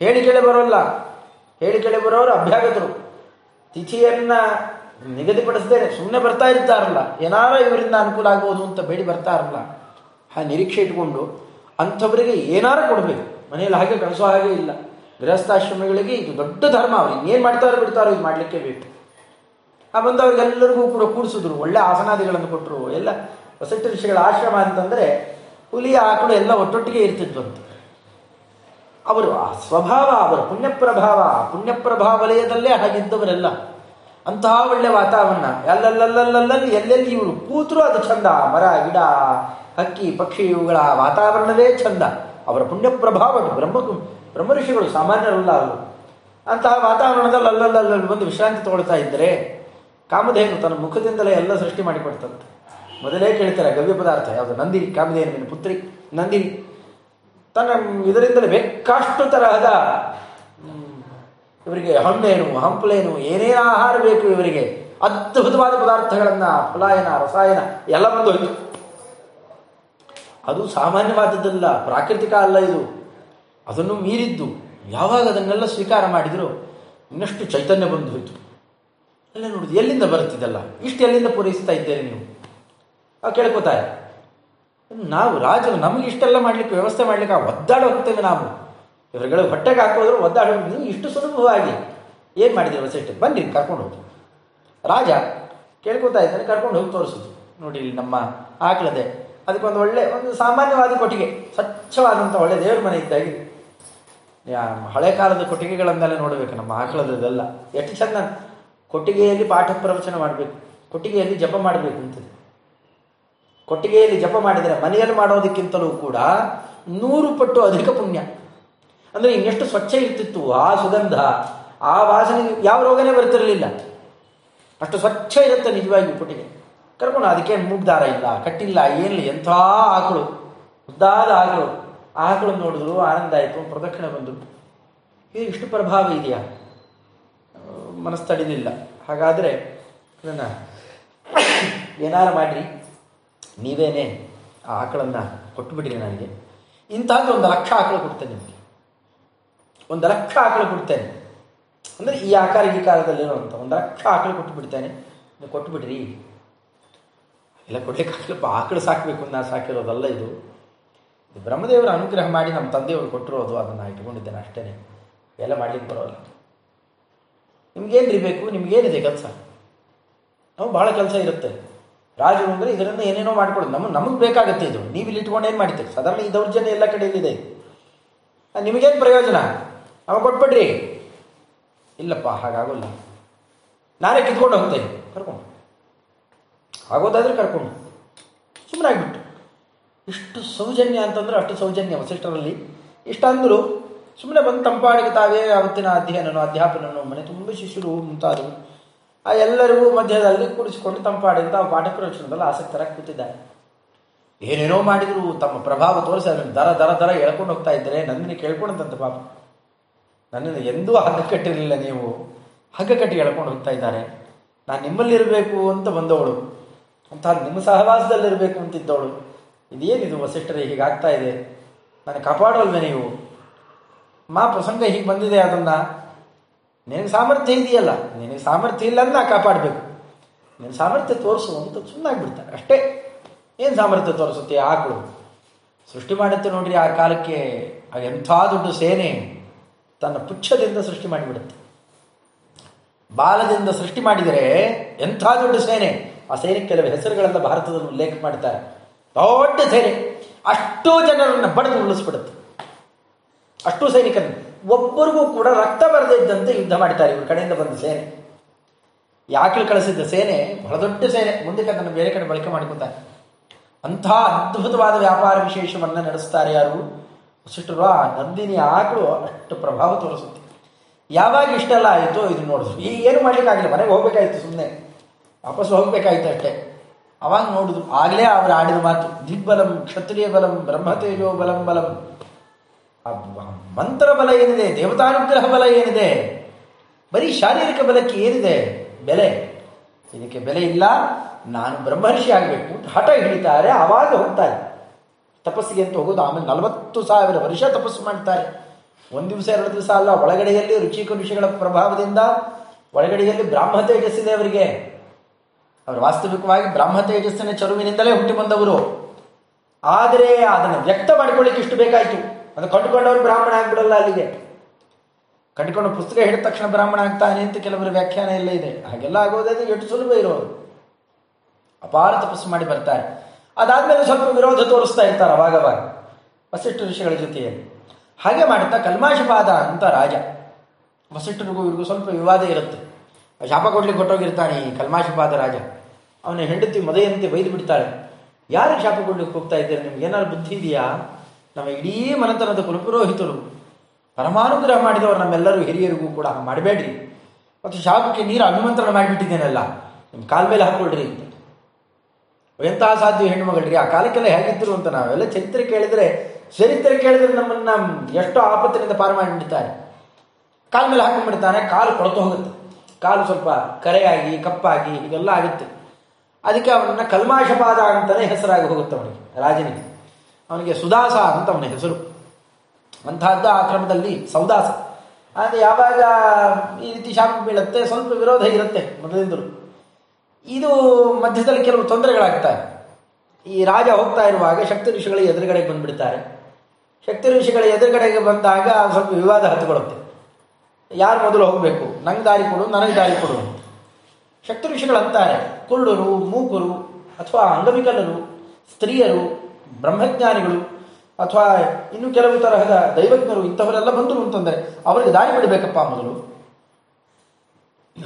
ಹೇಳಿ ಕೇಳಿ ಬರೋಲ್ಲ ಹೇಳಿ ಕೇಳಿ ಬರೋರು ಅಭ್ಯಾಗತರು. ತಿಥಿಯನ್ನ ನಿಗದಿಪಡಿಸದೇ ಸುಮ್ಮನೆ ಬರ್ತಾ ಇರ್ತಾರಲ್ಲ. ಏನಾರ ಇವರಿಂದ ಅನುಕೂಲ ಆಗ್ಬೋದು ಅಂತ ಬೇಡಿ ಬರ್ತಾರಲ್ಲ ಆ ನಿರೀಕ್ಷೆ ಇಟ್ಕೊಂಡು ಅಂಥವರಿಗೆ ಏನಾರು ಕೊಡಬೇಕು. ಮನೆಯಲ್ಲಿ ಹಾಗೆ ಕಳಿಸೋ ಹಾಗೆ ಇಲ್ಲ. ಗೃಹಸ್ಥಾಶ್ರಮಗಳಿಗೆ ಇದು ದೊಡ್ಡ ಧರ್ಮ ಅವ್ರು. ಇನ್ನೇನು ಮಾಡ್ತಾರೋ ಬಿಡ್ತಾರೋ ಇದು ಮಾಡಲಿಕ್ಕೆ ಬೇಕು. ಆ, ಬಂದವ್ರಿಗೆಲ್ಲರಿಗೂ ಕೂಡ ಕೂಡಿಸಿದ್ರು. ಒಳ್ಳೆ ಆಸನಾದಿಗಳನ್ನು ಕೊಟ್ಟರು ಎಲ್ಲ ವಸತಿ ಋಷಿಗಳ ಆಶ್ರಮ ಅಂತಂದರೆ ಹುಲಿ, ಆಕಳು ಎಲ್ಲ ಒಟ್ಟೊಟ್ಟಿಗೆ ಇರ್ತಿದ್ವಂತೆ. ಅವರು ಆ ಸ್ವಭಾವ, ಅವರ ಪುಣ್ಯಪ್ರಭಾವ ಪುಣ್ಯ ಪುಣ್ಯಪ್ರಭಾವ ವಲಯದಲ್ಲೇ ಹಾಗಿದ್ದವರೆಲ್ಲ ಅಂತಹ ಒಳ್ಳೆ ವಾತಾವರಣ. ಅಲ್ಲಲ್ಲಲ್ಲಲ್ಲಲ್ಲಿ ಎಲ್ಲೆಲ್ಲಿ ಇವರು ಕೂತರು ಅದು ಚಂದ ಮರ, ಗಿಡ, ಹಕ್ಕಿ, ಪಕ್ಷಿ ಇವುಗಳ ವಾತಾವರಣವೇ ಚಂದ ಅವರ ಪುಣ್ಯಪ್ರಭಾವ ಅದು. ಬ್ರಹ್ಮ ಬ್ರಹ್ಮ ಋಷಿಗಳು ಸಾಮಾನ್ಯರಲ್ಲ ಅವರು ಅಂತಹ ವಾತಾವರಣದಲ್ಲಿ ಅಲ್ಲಲ್ಲಲ್ಲಲ್ಲಿ ಬಂದು ವಿಶ್ರಾಂತಿ ತಗೊಳ್ತಾ ಇದ್ದರೆ ಕಾಮಧೇನು ತನ್ನ ಮುಖದಿಂದಲೇ ಎಲ್ಲ ಸೃಷ್ಟಿ ಮಾಡಿಕೊಡ್ತಂತೆ. ಮೊದಲೇ ಕೇಳ್ತಾರೆ ಗವ್ಯ ಪದಾರ್ಥ, ಯಾವುದು? ನಂದಿನಿ ಕಾಮಧೇನುವಿನ ಪುತ್ರಿ. ನಂದಿನಿ ತನ್ನ ಇದರಿಂದಲೇ ಬೇಕಾಷ್ಟು ತರಹದ ಇವರಿಗೆ ಹಣ್ಣೇನು, ಹಂಪಲೇನು, ಏನೇನು ಆಹಾರ ಬೇಕು ಇವರಿಗೆ? ಅದ್ಭುತವಾದ ಪದಾರ್ಥಗಳನ್ನ ಫಲಾಯನ ರಸಾಯನ ಎಲ್ಲ ಬಂದು ಹೋಯ್ತು ಅದು ಸಾಮಾನ್ಯವಾದದ್ದಲ್ಲ, ಪ್ರಾಕೃತಿಕ ಅಲ್ಲ ಇದು. ಅದನ್ನು ಮೀರಿದ್ದು, ಯಾವಾಗ ಅದನ್ನೆಲ್ಲ ಸ್ವೀಕಾರ ಮಾಡಿದ್ರು, ಇನ್ನಷ್ಟು ಚೈತನ್ಯ ಬಂದು ಹೋಯ್ತು ಎಲ್ಲ ನೋಡುದು ಎಲ್ಲಿಂದ ಬರುತ್ತಿದ್ದಲ್ಲ ಇಷ್ಟು ಎಲ್ಲಿಂದ ಪೂರೈಸ್ತಾ ಇದ್ದೇನೆ ನೀವು? ಕೇಳ್ಕೊತಾರೆ. ನಾವು ರಾಜರು, ನಮಗೆ ಇಷ್ಟೆಲ್ಲ ಮಾಡ್ಲಿಕ್ಕೆ, ವ್ಯವಸ್ಥೆ ಮಾಡ್ಲಿಕ್ಕೆ ಒದ್ದಾಡ ಹೋಗ್ತೇವೆ ನಾವು. ಇವರುಗಳಿಗೆ ಹೊಟ್ಟೆಗೆ ಹಾಕೋದ್ರು ಒದ್ದಾಡೋದು ಇಷ್ಟು ಸುಲಭವಾಗಿ ಏನು ಮಾಡಿದ್ರು ವಸಿಷ್ಠ ಬನ್ನಿ, ಕರ್ಕೊಂಡು ಹೋಗಿ. ರಾಜ ಕೇಳ್ಕೊತಾ ಇದ್ದಾನೆ, ಕರ್ಕೊಂಡು ಹೋಗಿ ತೋರಿಸೋದು. ನೋಡಿ ಇಲ್ಲಿ ನಮ್ಮ ಆಕಳದೆ. ಅದಕ್ಕೊಂದು ಒಳ್ಳೆ, ಒಂದು ಸಾಮಾನ್ಯವಾದ ಕೊಟ್ಟಿಗೆ ಸ್ವಚ್ಛವಾದಂಥ ಒಳ್ಳೆ ದೇವ್ರ ಮನೆ ಇದ್ದಾಗಿದೆ. ಹಳೆ ಕಾಲದ ಕೊಟ್ಟಿಗೆಗಳನ್ನೆಲ್ಲ ನೋಡಬೇಕು, ನಮ್ಮ ಆಕಳದೆಲ್ಲ ಎಷ್ಟು ಚೆಂದ ಕೊಟ್ಟಿಗೆಯಲ್ಲಿ ಪಾಠ ಪ್ರವಚನ ಮಾಡಬೇಕು, ಕೊಟ್ಟಿಗೆಯಲ್ಲಿ ಜಪ ಮಾಡಬೇಕು ಅಂತದೆ ಕೊಟ್ಟಿಗೆಯಲ್ಲಿ ಜಪ ಮಾಡಿದರೆ ಮನೆಯಲ್ಲಿ ಮಾಡೋದಕ್ಕಿಂತಲೂ ಕೂಡ ನೂರು ಪಟ್ಟು ಅಧಿಕ ಪುಣ್ಯ. ಅಂದರೆ ಇನ್ನೆಷ್ಟು ಸ್ವಚ್ಛ ಇರ್ತಿತ್ತು ಆ ಸುಗಂಧ, ಆ ವಾಸನೆ ಯಾವ ರೋಗನೇ ಬರ್ತಿರಲಿಲ್ಲ. ಅಷ್ಟು ಸ್ವಚ್ಛ ಇರುತ್ತೆ ನಿಜವಾಗಿ ಕೊಟ್ಟಿಗೆ ಕರ್ಕೊಂಡು ಅದಕ್ಕೆ ಮೂಗ್ದಾರ ಇಲ್ಲ, ಕಟ್ಟಿಲ್ಲ ಏನಿಲ್ಲ ಎಂಥ ಆಕಳು, ಉದ್ದಾದ ಆಕಳು. ಆಕಳು ನೋಡಿದ್ರು, ಆನಂದ ಆಯಿತು, ಪ್ರದಕ್ಷಿಣೆ ಬಂದರು. ಇದು ಇಷ್ಟು ಪ್ರಭಾವ ಇದೆಯಾ? ಮನಸ್ಸು ತಡಿಲಿಲ್ಲ ಹಾಗಾದರೆ ಅದನ್ನು ಏನಾರು ಮಾಡಿರಿ. ನೀವೇನೇ ಆ ಆಕಳನ್ನು ಕೊಟ್ಟುಬಿಡಿರಿ ನನಗೆ. ಇಂಥದ್ದು ಒಂದು ಲಕ್ಷ ಆಕಳು ಕೊಡ್ತೇನೆ ನಿಮಗೆ. ಒಂದು ಲಕ್ಷ ಆಕಳು ಕೊಡ್ತೇನೆ. ಅಂದರೆ ಈ ಆಕಾರ ಈ ಅಂತ ಒಂದು ಲಕ್ಷ ಆಕಳು ಕೊಟ್ಟು ಬಿಡ್ತೇನೆ. ಕೊಟ್ಟು ಬಿಡ್ರಿ. ಎಲ್ಲ ಕೊಡ್ಲಿಕ್ಕೆ ಆಗಲ್ಲಪ್ಪ ಆಕಳು ಸಾಕಬೇಕು ನಾನು ಸಾಕಿರೋದಲ್ಲ ಇದು. ಇದು ಬ್ರಹ್ಮದೇವರ ಅನುಗ್ರಹ ಮಾಡಿ ನಮ್ಮ ತಂದೆಯವರು ಕೊಟ್ಟಿರೋದು ಅದನ್ನು ಇಟ್ಕೊಂಡಿದ್ದೇನೆ ಅಷ್ಟೇ ಎಲ್ಲ ಮಾಡ್ಲಿಕ್ಕೆ ಬರೋಲ್ಲ ನಿಮ್ಗೇನು ಬೇಕು? ನಿಮ್ಗೇನಿದೆ ಕೆಲಸ? ನಾವು ಭಾಳ ಕೆಲಸ ಇರುತ್ತೆ. ರಾಜರು ಅಂದರೆ ಇದರಿಂದ ಏನೇನೋ ಮಾಡ್ಕೊಳ್ಳೋದು ನಮ್ಮ ನಮಗೆ ಬೇಕಾಗುತ್ತೆ ಇದು. ನೀವು ಇಲ್ಲಿ ಇಟ್ಕೊಂಡು ಏನು ಮಾಡ್ತೀರಿ? ಸಾಧಾರಣ ಈ ದೌರ್ಜನ್ಯ ಎಲ್ಲ ಕಡೆಯಲ್ಲಿದೆ. ನಿಮಗೇನು ಪ್ರಯೋಜನ? ನಾವು ಕೊಟ್ಬಿಡ್ರಿ. ಇಲ್ಲಪ್ಪ, ಹಾಗಾಗೋಲ್ಲ. ನಾನೇ ಕಿತ್ಕೊಂಡು ಹೋಗ್ತೇನೆ ಕರ್ಕೊಂಡು. ಆಗೋದಾದ್ರೆ ಕರ್ಕೊಂಡು. ಸುಮ್ಮನೆ ಆಗ್ಬಿಟ್ಟು. ಇಷ್ಟು ಸೌಜನ್ಯ ಅಂತಂದ್ರೆ ಅಷ್ಟು ಸೌಜನ್ಯ ವಸಿಷ್ಠರಲ್ಲಿ ಇಷ್ಟ ಅಂದರು ಸುಮ್ಮನೆ ಬಂದು ತಂಪಾಡಿಗೆ ತಾವೇ ಅವತ್ತಿನ ಅಧ್ಯಯನನು, ಅಧ್ಯಾಪನನು, ಮನೆ ತುಂಬ ಶಿಷ್ಯರು ಮುಂತಾದವು ಆ ಎಲ್ಲರಿಗೂ ಮಧ್ಯದಲ್ಲಿ ಕೂಡಿಸಿಕೊಂಡು ತಂಪಾಡಿಗೆ ತಾವು ಪಾಠ ಪ್ರವಚನದಲ್ಲಿ ಆಸಕ್ತರಾಗಿ ಕೂತಿದ್ದಾರೆ. ಏನೇನೋ ಮಾಡಿದ್ರು, ತಮ್ಮ ಪ್ರಭಾವ ತೋರಿಸಿ ಅದನ್ನು ದರ ದರ ದರ ಎಳ್ಕೊಂಡು ಹೋಗ್ತಾ ಇದ್ದರೆ ನಂದಿನಿ ಕೇಳ್ಕೊಂಡಂತ ಪಾಪ. ನನ್ನನ್ನು ಎಂದೂ ಹಗ್ಗ ಕಟ್ಟಿರಲಿಲ್ಲ ನೀವು. ಹಗ್ಗ ಕಟ್ಟಿ ಎಳ್ಕೊಂಡು ಹೋಗ್ತಾ ಇದ್ದಾರೆ. ನಾನು ನಿಮ್ಮಲ್ಲಿರಬೇಕು ಅಂತ ಬಂದವಳು. ಅಂತ ನಿಮ್ಮ ಸಹವಾಸದಲ್ಲಿರಬೇಕು ಅಂತಿದ್ದವಳು. ಇದೇನಿದು ವಸಿಷ್ಠರೇ ಹೀಗಾಗ್ತಾ ಇದೆ? ನಾನು ಕಾಪಾಡೋಲ್ವೇ ನೀವು? ಮಾ ಪ್ರಸಂಗ ಹೀಗೆ ಬಂದಿದೆ, ಅದನ್ನು ನಿನಗೆ ಸಾಮರ್ಥ್ಯ ಇದೆಯಲ್ಲ? ನಿನಗೆ ಸಾಮರ್ಥ್ಯ ಇಲ್ಲ ಅಂದ್ರೆ ನಾ ಕಾಪಾಡಬೇಕು. ನಿನ್ನ ಸಾಮರ್ಥ್ಯ ತೋರಿಸು ಅಂತ ಸುಮ್ಮನಾಗ್ಬಿಡ್ತಾರೆ ಅಷ್ಟೇ. ಏನು ಸಾಮರ್ಥ್ಯ ತೋರಿಸುತ್ತೆ? ಆಕಳು. ಸೃಷ್ಟಿ ಮಾಡುತ್ತೆ ನೋಡ್ರಿ ಆ ಕಾಲಕ್ಕೆ ಎಂಥ ದೊಡ್ಡ ಸೇನೆ. ತನ್ನ ಪುಚ್ಛದಿಂದ ಸೃಷ್ಟಿ ಮಾಡಿಬಿಡುತ್ತೆ. ಬಾಲದಿಂದ ಸೃಷ್ಟಿ ಮಾಡಿದರೆ ಎಂಥ ದೊಡ್ಡ ಸೇನೆ? ಆ ಸೇನೆಗೆ ಕೆಲವು ಹೆಸರುಗಳನ್ನು ಭಾರತದಲ್ಲಿ ಉಲ್ಲೇಖ ಮಾಡ್ತಾರೆ. ದೊಡ್ಡ ಸೇನೆ. ಅಷ್ಟೂ ಜನರನ್ನು ಬಡಿದು ಉಳಿಸ್ಬಿಡುತ್ತೆ ಅಷ್ಟು ಸೈನಿಕರನ್ನು. ಒಬ್ಬರಿಗೂ ಕೂಡ ರಕ್ತ ಬರದೇ ಇದ್ದಂತೆ ಯುದ್ಧ ಮಾಡ್ತಾರೆ ಇವ್ರ ಕಡೆಯಿಂದ ಬಂದ ಸೇನೆ. ಯಾಕೆ ಕಳಿಸಿದ್ದ ಸೇನೆ ಬಹಳ ದೊಡ್ಡ ಸೇನೆ. ಮುಂದಕ್ಕೆ ಅದನ್ನು ಬೇರೆ ಕಡೆ ಬಳಕೆ ಮಾಡ್ಕೊತಾರೆ. ಅಂಥ ಅದ್ಭುತವಾದ ವ್ಯಾಪಾರ ವಿಶೇಷವನ್ನು ನಡೆಸ್ತಾರೆ ಯಾರು? ವಸಿಷ್ಠರು ಆ ನಂದಿನಿ ಆಕಳು ಅಷ್ಟು ಪ್ರಭಾವ ತೋರಿಸುತ್ತೆ. ಯಾವಾಗ ಇಷ್ಟೆಲ್ಲ ಆಯಿತು ಇದು ನೋಡಿದ್ರು ಈಗ ಏನು ಮಾಡ್ಲಿಕ್ಕಾಗಲಿಲ್ಲ ಮನೆಗೆ ಹೋಗ್ಬೇಕಾಯ್ತು ಸುಮ್ಮನೆ ವಾಪಸ್ ಹೋಗ್ಬೇಕಾಯ್ತು ಅಷ್ಟೇ. ಅವಾಗ ನೋಡಿದ್ರು ಆಗಲೇ ಅವರು ಆಡಿದ ಮಾತು. ದಿಗ್ಬಲಂ, ಕ್ಷತ್ರಿಯ ಬಲಂ, ಬ್ರಹ್ಮತೇಜೋ ಬಲಂ ಬಲಂ. ಆ ಮಂತ್ರ ಬಲ ಏನಿದೆ? ದೇವತಾನುಗ್ರಹ ಬಲ ಏನಿದೆ? ಬರೀ ಶಾರೀರಿಕ ಬಲಕ್ಕೆ ಏನಿದೆ? ಬೆಲೆ. ಇದಕ್ಕೆ ಬೆಲೆ ಇಲ್ಲ. ನಾನು ಬ್ರಹ್ಮರ್ಷಿ ಆಗಬೇಕು ಹಠ ಹಿಡಿತಾರೆ. ಆವಾಗ ಹೋಗ್ತಾರೆ ತಪಸ್ಸಿಗೆ ಅಂತ ಹೋಗೋದು ಆಮೇಲೆ ನಲವತ್ತು ಸಾವಿರ ವರ್ಷ ತಪಸ್ಸು ಮಾಡ್ತಾರೆ. ಒಂದು ದಿವಸ, ಎರಡು ದಿವಸ ಅಲ್ಲ, ಒಳಗಡೆಯಲ್ಲಿ ರುಚಿಕ ಋಷಿಗಳ ಪ್ರಭಾವದಿಂದ ಒಳಗಡೆಯಲ್ಲಿ ಬ್ರಾಹ್ಮ ತೇಜಸ್ಸಿದೆ ಅವರಿಗೆ. ಅವರು ವಾಸ್ತವಿಕವಾಗಿ ಬ್ರಾಹ್ಮ ತೇಜಸ್ಸಿನ ಚರುವಿನಿಂದಲೇ ಹುಟ್ಟಿ ಬಂದವರು. ಆದರೆ ಅದನ್ನು ವ್ಯಕ್ತ ಮಾಡಿಕೊಳ್ಳಿಕ್ಕೆ ಇಷ್ಟು ಬೇಕಾಯಿತು. ಅದು ಕಂಡುಕೊಂಡವರು ಬ್ರಾಹ್ಮಣ ಆಗ್ಬಿಡಲ್ಲ ಅಲ್ಲಿಗೆ. ಕಂಡುಕೊಂಡು ಪುಸ್ತಕ ಹಿಡಿದ ತಕ್ಷಣ ಬ್ರಾಹ್ಮಣ ಆಗ್ತಾನೆ ಅಂತ ಕೆಲವರು ವ್ಯಾಖ್ಯಾನ ಎಲ್ಲ ಇದೆ. ಹಾಗೆಲ್ಲ ಆಗೋದೇ ಎಷ್ಟು ಸುಲಭ ಇರೋದು. ಅಪಾರ ತಪಸ್ಸು ಮಾಡಿ ಬರ್ತಾರೆ. ಅದಾದ್ಮೇಲೆ ಸ್ವಲ್ಪ ವಿರೋಧ ತೋರಿಸ್ತಾ ಇರ್ತಾರೆ ಅವಾಗವಾಗ ವಸಿಷ್ಠ ಋಷಿಗಳ ಜೊತೆಯಲ್ಲಿ. ಹಾಗೆ ಮಾಡುತ್ತಾ ಕಲ್ಮಾಶಪಾದ ಅಂತ ರಾಜ. ವಸಿಷ್ಠರಿಗೂ ಇವ್ರಿಗೂ ಸ್ವಲ್ಪ ವಿವಾದ ಇರುತ್ತೆ. ಶಾಪ ಕೊಡ್ಲಿಕ್ಕೆ ಕೊಟ್ಟೋಗಿರ್ತಾನೆ ಈ ಕಲ್ಮಾಶಪಾದ ರಾಜ. ಅವನ ಹೆಂಡತಿ ಮದೆಯಂತೆ ಬೈದು ಬಿಡ್ತಾಳೆ. ಯಾರಿಗೆ ಶಾಪ ಕೊಡ್ಲಿಕ್ಕೆ ಹೋಗ್ತಾ ಇದ್ದೀರಿ? ನಿಮ್ಗೆ ಏನಾದ್ರು ಬುದ್ಧಿ ಇದೆಯಾ? ನಮ್ಮ ಇಡೀ ಮನತನದ ಕುಲಪುರೋಹಿತರು ಪರಮಾನುಗ್ರಹ ಮಾಡಿದವರು ನಮ್ಮೆಲ್ಲರೂ ಹಿರಿಯರಿಗೂ ಕೂಡ ಮಾಡಬೇಡ್ರಿ. ಮತ್ತು ಶಾಪಕ್ಕೆ ನೀರು ಅಭಿಮಂತ್ರಣ ಮಾಡಿಬಿಟ್ಟಿದ್ದೇನಲ್ಲ. ನಿಮ್ಮ ಕಾಲ ಮೇಲೆ ಹಾಕೊಳ್ರಿ ಅಂತ ಎಂತಹ ಸಾಧ್ಯ ಹೆಣ್ಣುಮಗಳ್ರಿ ಆ ಕಾಲಕ್ಕೆಲ್ಲ ಹೇಗಿದ್ರು ಅಂತ ನಾವೆಲ್ಲ ಚರಿತ್ರೆ ಕೇಳಿದರೆ, ಚರಿತ್ರೆ ಕೇಳಿದ್ರೆ ನಮ್ಮನ್ನ ಎಷ್ಟೋ ಆಪತ್ತಿನಿಂದ ಪಾರು ಮಾಡಿಬಿಡ್ತಾರೆ ಕಾಲ ಮೇಲೆ ಹಾಕೊಂಡ್ಬಿಡ್ತಾನೆ, ಕಾಲು ಕೊಳತು ಹೋಗುತ್ತೆ. ಕಾಲು ಸ್ವಲ್ಪ ಕರೆಯಾಗಿ, ಕಪ್ಪಾಗಿ, ಇದೆಲ್ಲ ಆಗುತ್ತೆ. ಅದಕ್ಕೆ ಅವನನ್ನ ಕಲ್ಮಾಶಪಾದ ಅಂತಲೇ ಹೆಸರಾಗಿ ಹೋಗುತ್ತೆ ಅವನಿಗೆ, ರಾಜನಿಗೆ. ಅವನಿಗೆ ಸುದಾಸ ಅಂತ ಅವನ ಹೆಸರು. ಅಂತಹದ್ದು ಆ ಕ್ರಮದಲ್ಲಿ ಸೌದಾಸ. ಆದರೆ ಯಾವಾಗ ಈ ರೀತಿ ಶಾಪ ಬೀಳುತ್ತೆ? ಸ್ವಲ್ಪ ವಿರೋಧ ಇರುತ್ತೆ ಮೊದಲಿಂದಲೂ. ಇದು ಮಧ್ಯದಲ್ಲಿ ಕೆಲವು ತೊಂದರೆಗಳಾಗ್ತವೆ ಈ ರಾಜ ಹೋಗ್ತಾ ಇರುವಾಗ ಶಕ್ತಿ ಋಷಿಗಳು ಎದುರುಗಡೆಗೆ ಬಂದ್ಬಿಡ್ತಾರೆ. ಶಕ್ತಿ ಋಷಿಗಳ ಎದುರುಗಡೆಗೆ ಬಂದಾಗ ಸ್ವಲ್ಪ ವಿವಾದ ಹತ್ತುಕೊಳ್ಳುತ್ತೆ. ಯಾರು ಮೊದಲು ಹೋಗಬೇಕು? ನಂಗೆ ದಾರಿ ಕೊಡು, ನನಗೆ ದಾರಿ ಕೊಡು ಶಕ್ತಿ ಋಷಿಗಳು ಅಂತಾರೆ ಕುರುಡರು ಮೂಕರು, ಅಥವಾ ಅಂಗವಿಕಲರು, ಸ್ತ್ರೀಯರು, ಬ್ರಹ್ಮಜ್ಞಾನಿಗಳು, ಅಥವಾ ಇನ್ನು ಕೆಲವು ತರಹದ ದೈವಜ್ಞರು ಇಂಥವರೆಲ್ಲ ಬಂದರು ಅಂತಂದರೆ, ಅವರಿಗೆ ದಾರಿ ಬಿಡಬೇಕಪ್ಪ ಮೊದಲು.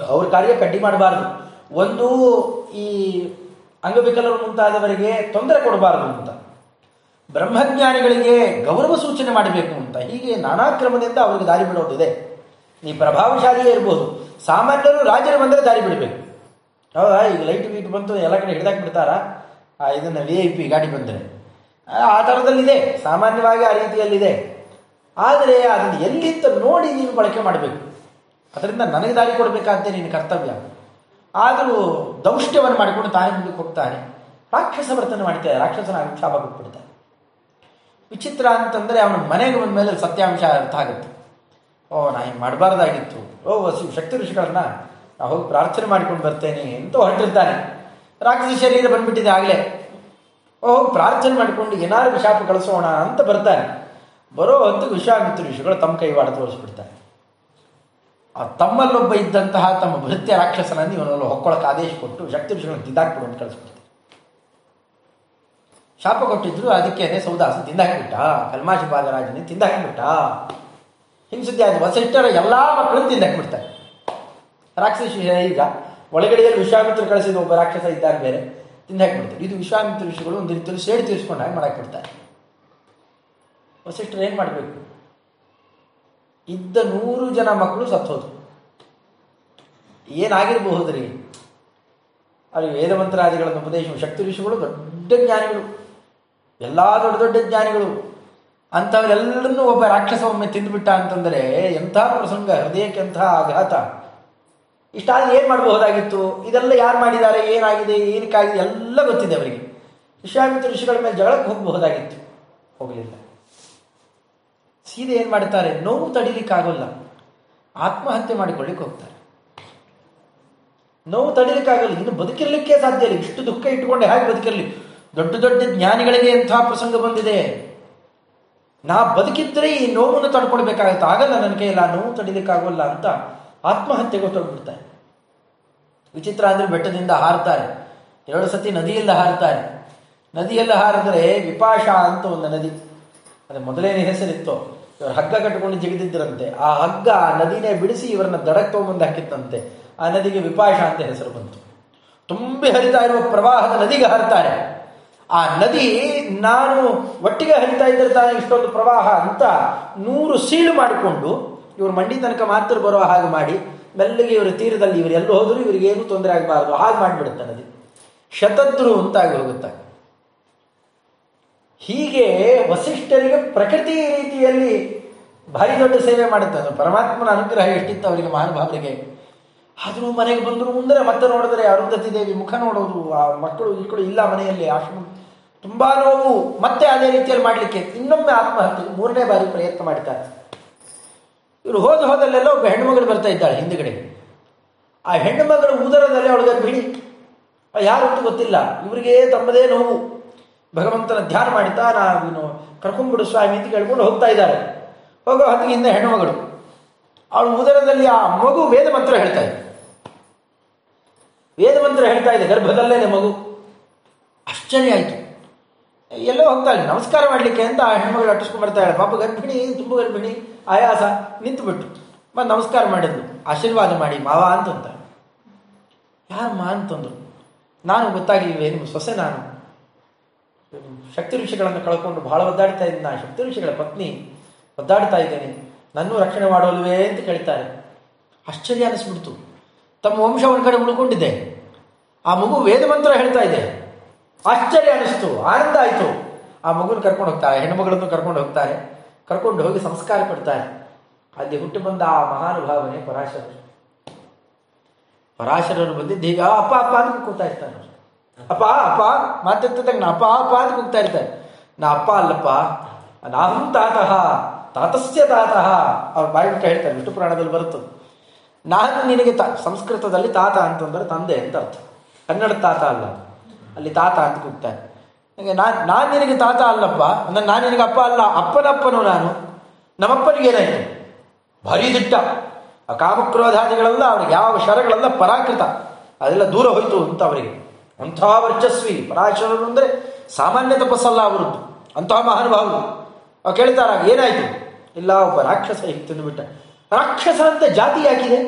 ಅವ್ರ ಕಾರ್ಯ ಕಡ್ಡಿ ಮಾಡಬಾರ್ದು. ಒಂದು ಈ ಅಂಗವಿಕಲರು ಮುಂತಾದವರಿಗೆ ತೊಂದರೆ ಕೊಡಬಾರದು ಅಂತ. ಬ್ರಹ್ಮಜ್ಞಾನಿಗಳಿಗೆ ಗೌರವ ಸೂಚನೆ ಮಾಡಬೇಕು ಅಂತ. ಹೀಗೆ ನಾನಾ ಕ್ರಮದಿಂದ ಅವರಿಗೆ ದಾರಿ ಬಿಡೋದಿದೆ. ಈ ಪ್ರಭಾವಶಾಲಿಯೇ ಇರ್ಬೋದು. ಸಾಮಾನ್ಯರು ರಾಜರು ಬಂದರೆ ದಾರಿ ಬಿಡಬೇಕು. ಹೌದಾ? ಈಗ ಲೈಟ್ ವೀಟ್ ಬಂತು, ಎಲ್ಲ ಕಡೆ ಹಿಡಿದಾಗ ಬಿಡ್ತಾರಾ? ಇದನ್ನು ವಿ ಐ ಪಿ ಗಾಡಿ ಬಂದರೆ. ಆ ಥರದಲ್ಲಿದೆ ಸಾಮಾನ್ಯವಾಗಿ ಆ ರೀತಿಯಲ್ಲಿದೆ. ಆದರೆ ಅದನ್ನು ಎಲ್ಲಿಂದ ನೋಡಿ ನೀನು ಬಳಕೆ ಮಾಡಬೇಕು? ಅದರಿಂದ ನನಗೆ ದಾರಿ ಕೊಡಬೇಕಂತೆ ನಿನ್ನ ಕರ್ತವ್ಯ. ಆದರೂ ದೌಷ್ಟ್ಯವನ್ನು ಮಾಡಿಕೊಂಡು ತಾಯಿ ಮುಂದಕ್ಕೆ ಹೋಗ್ತಾನೆ ರಾಕ್ಷಸ ವರ್ತನೆ ಮಾಡ್ತಾರೆ ರಾಕ್ಷಸನ ಅಂಶಾಪ ಕೊಟ್ಬಿಡ್ತಾನೆ ವಿಚಿತ್ರ ಅಂತಂದರೆ ಅವನ ಮನೆಗೆ ಬಂದ ಮೇಲೆ ಸತ್ಯಾಂಶ ಅರ್ಥ ಆಗುತ್ತೆ. ಓ, ನಾ ಹಿಂಗೆ ಮಾಡಬಾರ್ದಾಗಿತ್ತು. ಓ ಶಕ್ತಿ ಋಷಿಗಳನ್ನ ನಾ ಹೋಗಿ ಪ್ರಾರ್ಥನೆ ಮಾಡ್ಕೊಂಡು ಬರ್ತೇನೆ ಅಂತ ಹೊರಟಿರ್ತಾನೆ. ರಾಕ್ಷಸ ಶರೀರ ಬಂದ್ಬಿಟ್ಟಿದೆ ಆಗಲೇ. ಓ, ಪ್ರಾರ್ಥನೆ ಮಾಡಿಕೊಂಡು ಏನಾದ್ರು ವಿಷಾಪ ಕಳಿಸೋಣ ಅಂತ ಬರ್ತಾನೆ. ಬರೋ ಹೊತ್ತು ವಿಶ್ವಾಮಿತ್ರ ಋಷಿಗಳು ತಮ್ಮ ಕೈವಾಡ ತೋರಿಸ್ಬಿಡ್ತಾರೆ. ತಮ್ಮಲ್ಲೊಬ್ಬ ಇದ್ದಂತಹ ತಮ್ಮ ಭೃತ್ಯ ರಾಕ್ಷಸನನ್ನು ಇವನಲ್ಲಿ ಹೊಕ್ಕೊಳಕ್ಕೆ ಆದೇಶ ಕೊಟ್ಟು ಶಕ್ತಿ ವಿಷಯವನ್ನು ತಿಂದಾಕ್ಬಿಡು ಅಂತ ಕಳಿಸ್ಬಿಡ್ತಾರೆ ಶಾಪ ಕೊಟ್ಟಿದ್ರು ಅದಕ್ಕೇನೆ ಸೌದಾಸ ತಿಂದಾಕ್ಬಿಟ್ಟ ಕಲ್ಮಾಶಪಾದ ರಾಜನೇ ತಿಂದಾಕ್ಬಿಟ್ಟ ಹಿಂಸುದ್ದಿ ಆದ ವಸಿಷ್ಠರ ಎಲ್ಲಾ ಮಕ್ಕಳನ್ನು ತಿಂದಾಕ್ಬಿಡ್ತಾರೆ ರಾಕ್ಷಸ ಈಗ ಒಳಗಡೆಯಲ್ಲಿ ವಿಶ್ವಾಮಿತ್ರ ಕಳಿಸಿದ ಒಬ್ಬ ರಾಕ್ಷಸ ಇದ್ದಾಗ ಬೇರೆ ತಿಂದಾಕ್ಬಿಡ್ತಾರೆ ಇದು ವಿಶ್ವಾಮಿತ್ರ ಋಷಿಗಳು ಒಂದು ರೀತಿಯಲ್ಲಿ ಸೇಡು ತೀರಿಸ್ಕೊಂಡಾಗ ಹಾಗೆ ಮಾಡಾಕ್ಬಿಡ್ತಾರೆ ವಸಿಷ್ಠರು ಏನು ಮಾಡಬೇಕು? ಇದ್ದ ನೂರು ಜನ ಮಕ್ಕಳು ಸತ್ತೋದು ಏನಾಗಿರಬಹುದ್ರಿ? ಅಲ್ಲಿ ವೇದಮಂತ್ರಾದಿಗಳನ್ನು ಉಪದೇಶ ಶಕ್ತಿ ಋಷಿಗಳು ದೊಡ್ಡ ಜ್ಞಾನಿಗಳು. ಎಲ್ಲ ದೊಡ್ಡ ದೊಡ್ಡ ಜ್ಞಾನಿಗಳು. ಅಂಥವರೆಲ್ಲರನ್ನೂ ಒಬ್ಬ ರಾಕ್ಷಸ ಒಮ್ಮೆ ತಿಂದುಬಿಟ್ಟ ಅಂತಂದರೆ ಎಂಥ ಪ್ರಸಂಗ ಹೃದಯಕ್ಕೆ ಎಂಥ ಆಘಾತ. ಇಷ್ಟಾದ್ರೆ ಏನು ಮಾಡಬಹುದಾಗಿತ್ತು? ಇದೆಲ್ಲ ಯಾರು ಮಾಡಿದ್ದಾರೆ? ಏನಾಗಿದೆ? ಏನಕ್ಕಾಗಿದೆ? ಎಲ್ಲ ಗೊತ್ತಿದೆ ಅವರಿಗೆ. ವಿಶ್ವಾಮಿತ್ರ ಋಷಿಗಳ ಮೇಲೆ ಜಗಳಕ್ಕೆ ಹೋಗಬಹುದಾಗಿತ್ತು. ಹೋಗಲಿಲ್ಲ. ಸೀದೆ ಏನು ಮಾಡ್ತಾರೆ ನೋವು ತಡಿಲಿಕ್ಕಾಗೋಲ್ಲ. ಆತ್ಮಹತ್ಯೆ ಮಾಡಿಕೊಳ್ಳಿಕ್ಕೆ ಹೋಗ್ತಾರೆ. ನೋವು ತಡಿಲಿಕ್ಕಾಗಲ್ಲ. ಇನ್ನು ಬದುಕಿರಲಿಕ್ಕೆ ಸಾಧ್ಯ ಇಲ್ಲ. ಇಷ್ಟು ದುಃಖ ಇಟ್ಟುಕೊಂಡೆ ಹೇಗೆ ಬದುಕಿರಲಿ. ದೊಡ್ಡ ದೊಡ್ಡ ಜ್ಞಾನಿಗಳಿಗೆ ಎಂಥ ಪ್ರಸಂಗ ಬಂದಿದೆ. ನಾ ಬದುಕಿದ್ರೆ ಈ ನೋವನ್ನು ತಡ್ಕೊಳ್ಬೇಕಾಗತ್ತೆ ಆಗಲ್ಲ ನನ್ನ ಕೈಯಲ್ಲಿ ನೋವು ತಡಿಲಿಕ್ಕಾಗೋಲ್ಲ ಅಂತ ಆತ್ಮಹತ್ಯೆಗೆ ಗೊತ್ತಾಗ್ಬಿಡ್ತಾರೆ ವಿಚಿತ್ರ ಅಂದ್ರೆ ಬೆಟ್ಟದಿಂದ ಹಾರ್ತಾರೆ ಎರಡು ಸತಿ ನದಿಯಲ್ಲ ಹಾರ್ತಾರೆ ನದಿಯಲ್ಲ ಹಾರಿದ್ರೆ ವಿಪಾಶ ಅಂತ ಒಂದು ನದಿ. ಅದು ಮೊದಲೇನೇ ಹೆಸರಿತ್ತು. ಹಗ್ಗ ಕಟ್ಟಿಕೊಂಡು ಜಿಗಿದಿದ್ದರಂತೆ ಆ ಹಗ್ಗ ಆ ನದಿನೇ ಬಿಡಿಸಿ ಇವರನ್ನ ದಡಕ್ಕೆ ಮುಂದೆ ಹಾಕಿತ್ತಂತೆ. ಆ ನದಿಗೆ ವಿಪಾಶ ಅಂತ ಹೆಸರು ಬಂತು. ತುಂಬಿ ಹರಿತಾ ಇರುವ ಪ್ರವಾಹದ ನದಿಗೆ ಹರಿತಾರೆ. ಆ ನದಿ ನಾನು ಒಟ್ಟಿಗೆ ಹರಿತಾ ಇದ್ದರೆ ತಾನೆ ಇಷ್ಟೊಂದು ಪ್ರವಾಹ ಅಂತ ನೂರು ಸೀಳು ಮಾಡಿಕೊಂಡು ಇವರು ಮಂಡಿ ತನಕ ಮಾತ್ರ ಬರುವ ಹಾಗೆ ಮಾಡಿ ಮೆಲ್ಲಗೆ ಇವರ ತೀರದಲ್ಲಿ ಇವರು ಎಲ್ಲೂ ಹೋದರೂ ಇವರಿಗೆ ಏನು ತೊಂದರೆ ಆಗಬಾರದು. ಹಾಗೆ ಮಾಡಿಬಿಡುತ್ತೆ ನದಿ. ಶತದ್ರು ಅಂತಾಗಿ ಹೋಗುತ್ತೆ. ಹೀಗೆ ವಸಿಷ್ಠರಿಗೆ ಪ್ರಕೃತಿ ರೀತಿಯಲ್ಲಿ ಭಾರಿ ದೊಡ್ಡ ಸೇವೆ ಮಾಡುತ್ತೆ ಅದು. ಪರಮಾತ್ಮನ ಅನುಗ್ರಹ ಎಷ್ಟಿತ್ತು ಅವರಿಗೆ ಮಹಾನುಭಾವರಿಗೆ. ಆದರೂ ಮನೆಗೆ ಬಂದರು ಮುಂದೆ ಮತ್ತೆ ನೋಡಿದ್ರೆ ಅರುಂಧತಿ ದೇವಿ ಮುಖ ನೋಡೋದು, ಆ ಮಕ್ಕಳು ಇಕ್ಕಳು ಇಲ್ಲ ಮನೆಯಲ್ಲಿ, ಆಶ್ರಮ ತುಂಬಾ ನೋವು. ಮತ್ತೆ ಅದೇ ರೀತಿಯಲ್ಲಿ ಮಾಡಲಿಕ್ಕೆ ಇನ್ನೊಮ್ಮೆ ಆತ್ಮಹತ್ಯೆ ಮೂರನೇ ಬಾರಿ ಪ್ರಯತ್ನ ಮಾಡ್ತಾರೆ ಇವರು ಹೋದ ಹೋದಲ್ಲೆಲ್ಲ ಒಬ್ಬ ಹೆಣ್ಣು ಮಗಳು ಬರ್ತಾ ಇದ್ದಾಳೆ ಹಿಂದುಗಡೆ. ಆ ಹೆಣ್ಣು ಮಗಳ ಉದರದಲ್ಲಿ ಅವಳಿಗೆ ಬಿಡಿ ಯಾರು ಅಂತ ಗೊತ್ತಿಲ್ಲ. ಇವರಿಗೆ ತಮ್ಮದೇ ನೋವು. ಭಗವಂತನ ಧ್ಯಾನ ಮಾಡಿತಾ ನಾವು ಕರ್ಕೊಂಡ್ಬಿಡು ಸ್ವಾಮಿ ಅಂತ ಕೇಳ್ಕೊಂಡು ಹೋಗ್ತಾ ಇದ್ದಾರೆ. ಹೋಗೋ ಹೊತ್ತಿಗೆ ಹಿಂದೆ ಹೆಣ್ಣು ಮಗಳು. ಅವಳು ಉದರದಲ್ಲಿ ಆ ಮಗು ವೇದ ಮಂತ್ರ ಹೇಳ್ತಾ ಇದೆ. ವೇದ ಮಂತ್ರ ಹೇಳ್ತಾ ಇದೆ ಗರ್ಭದಲ್ಲೇನೆ ಮಗು. ಆಶ್ಚರ್ಯ ಆಯಿತು. ಎಲ್ಲೋ ಹೋಗ್ತಾಳೆ ನಮಸ್ಕಾರ ಮಾಡಲಿಕ್ಕೆ ಅಂತ ಆ ಹೆಣ್ಮಗಳು ಅಟ್ಟಿಸ್ಕೊಂಡು ಇದ್ದಾಳೆ. ಪಾಪ ಗರ್ಭಿಣಿ, ತುಂಬ ಗರ್ಭಿಣಿ, ಆಯಾಸ, ನಿಂತುಬಿಟ್ಟು. ಮತ್ತು ನಮಸ್ಕಾರ ಮಾಡಿದ್ಲು. ಆಶೀರ್ವಾದ ಮಾಡಿ, ಮಾವ ಅಂತಂತ. ಯಾರಮ್ಮ ಅಂತಂದ್ರು. ನಾನು ಗೊತ್ತಾಗಲಿಲ್ವೇನು ಸೊಸೆ ನಾನು. ಶಕ್ತಿ ಋಷಿಗಳನ್ನು ಕಳ್ಕೊಂಡು ಬಹಳ ಒದ್ದಾಡ್ತಾ ಇದ್ದೀನಿ. ನಾನು ಶಕ್ತಿ ಋಷಿಗಳ ಪತ್ನಿ ಒದ್ದಾಡ್ತಾ ಇದ್ದೇನೆ. ನನ್ನೂ ರಕ್ಷಣೆ ಮಾಡೋಲ್ವೇ ಅಂತ ಕೇಳ್ತಾರೆ. ಆಶ್ಚರ್ಯ ಅನಿಸ್ಬಿಡ್ತು. ತಮ್ಮ ವಂಶ ಒಂದು ಕಡೆ ಉಳ್ಕೊಂಡಿದೆ. ಆ ಮಗು ವೇದ ಮಂತ್ರ ಹೇಳ್ತಾ ಇದೆ. ಆಶ್ಚರ್ಯ ಅನಿಸ್ತು, ಆನಂದ ಆಯಿತು. ಆ ಮಗುನ ಕರ್ಕೊಂಡು ಹೋಗ್ತಾರೆ ಹೆಣ್ಣುಮಗಳನ್ನು ಕರ್ಕೊಂಡು ಹೋಗ್ತಾರೆ. ಕರ್ಕೊಂಡು ಹೋಗಿ ಸಂಸ್ಕಾರ ಕೊಡ್ತಾರೆ. ಅಲ್ಲಿ ಹುಟ್ಟು ಬಂದ ಆ ಮಹಾನುಭಾವನೆ ಪರಾಶರರು ಪರಾಶರರು ಬಂದಿದ್ದು ಈಗ ಅಪ್ಪ ಅಪ್ಪ ಅಂತ ಕೂತಾ ಇರ್ತಾರೆ. ಅಪ್ಪ ಅಪ್ಪ, ಮಾತಾಡ್ತಿದ್ದಾಗ ನಾ ಅಪ್ಪ ಅಪ್ಪ ಅಂತ ಕೂಗ್ತಾ ಇರ್ತಾರೆ ನಾ ಅಪ್ಪ ಅಲ್ಲಪ್ಪ ನಾಹಂ ತಾತಃ, ತಾತಸ್ಯ ತಾತಃ, ಅವ್ರು ಬಾಯಿ ಹೇಳ್ತಾರೆ, ವಿಷ್ಣು ಪುರಾಣದಲ್ಲಿ ಬರುತ್ತದೆ. ನಾನು ನಿನಗೆ ತಾ, ಸಂಸ್ಕೃತದಲ್ಲಿ ತಾತ ಅಂತಂದ್ರೆ ತಂದೆ ಅಂತ ಅರ್ಥ. ಕನ್ನಡ ತಾತ ಅಲ್ಲ. ಅಲ್ಲಿ ತಾತ ಅಂತ ಕೂಗ್ತಾರೆ ನನಗೆ ನಾನು ನಾನು ನಿನಗೆ ತಾತ ಅಲ್ಲಪ್ಪ, ಅಂದ್ರೆ ನಾನು ನಿನಗೆ ಅಪ್ಪ ಅಲ್ಲ, ಅಪ್ಪನಪ್ಪನು ನಾನು. ನಮ್ಮಪ್ಪನಿಗೆ ಏನಾಯಿತು? ಭಾರಿ ದಿಟ್ಟ ಆ ಕಾಮಕ್ರೋಧಾದಿಗಳೆಲ್ಲ ಅವ್ರಿಗೆ ಯಾವ ಶರಗಳೆಲ್ಲ ಪರಾಕೃತ ಅದೆಲ್ಲ ದೂರ ಹೋಯಿತು ಅಂತ ಅವರಿಗೆ. ಅಂಥ ವರ್ಚಸ್ವಿ ಪರಾಶರರು ಅಂದರೆ ಸಾಮಾನ್ಯ ತಪಸ್ಸಲ್ಲ ಅವರದ್ದು. ಅಂತಹ ಮಹಾನುಭಾವರು. ಅವ್ರು ಕೇಳ್ತಾರ, ಏನಾಯ್ತು? ಇಲ್ಲ, ಒಬ್ಬ ರಾಕ್ಷಸ ಹೀಗೆ ತಿಂದುಬಿಟ್ಟ ರಾಕ್ಷಸ ಅಂತ ಜಾತಿ ಯಾಕಿದೆ?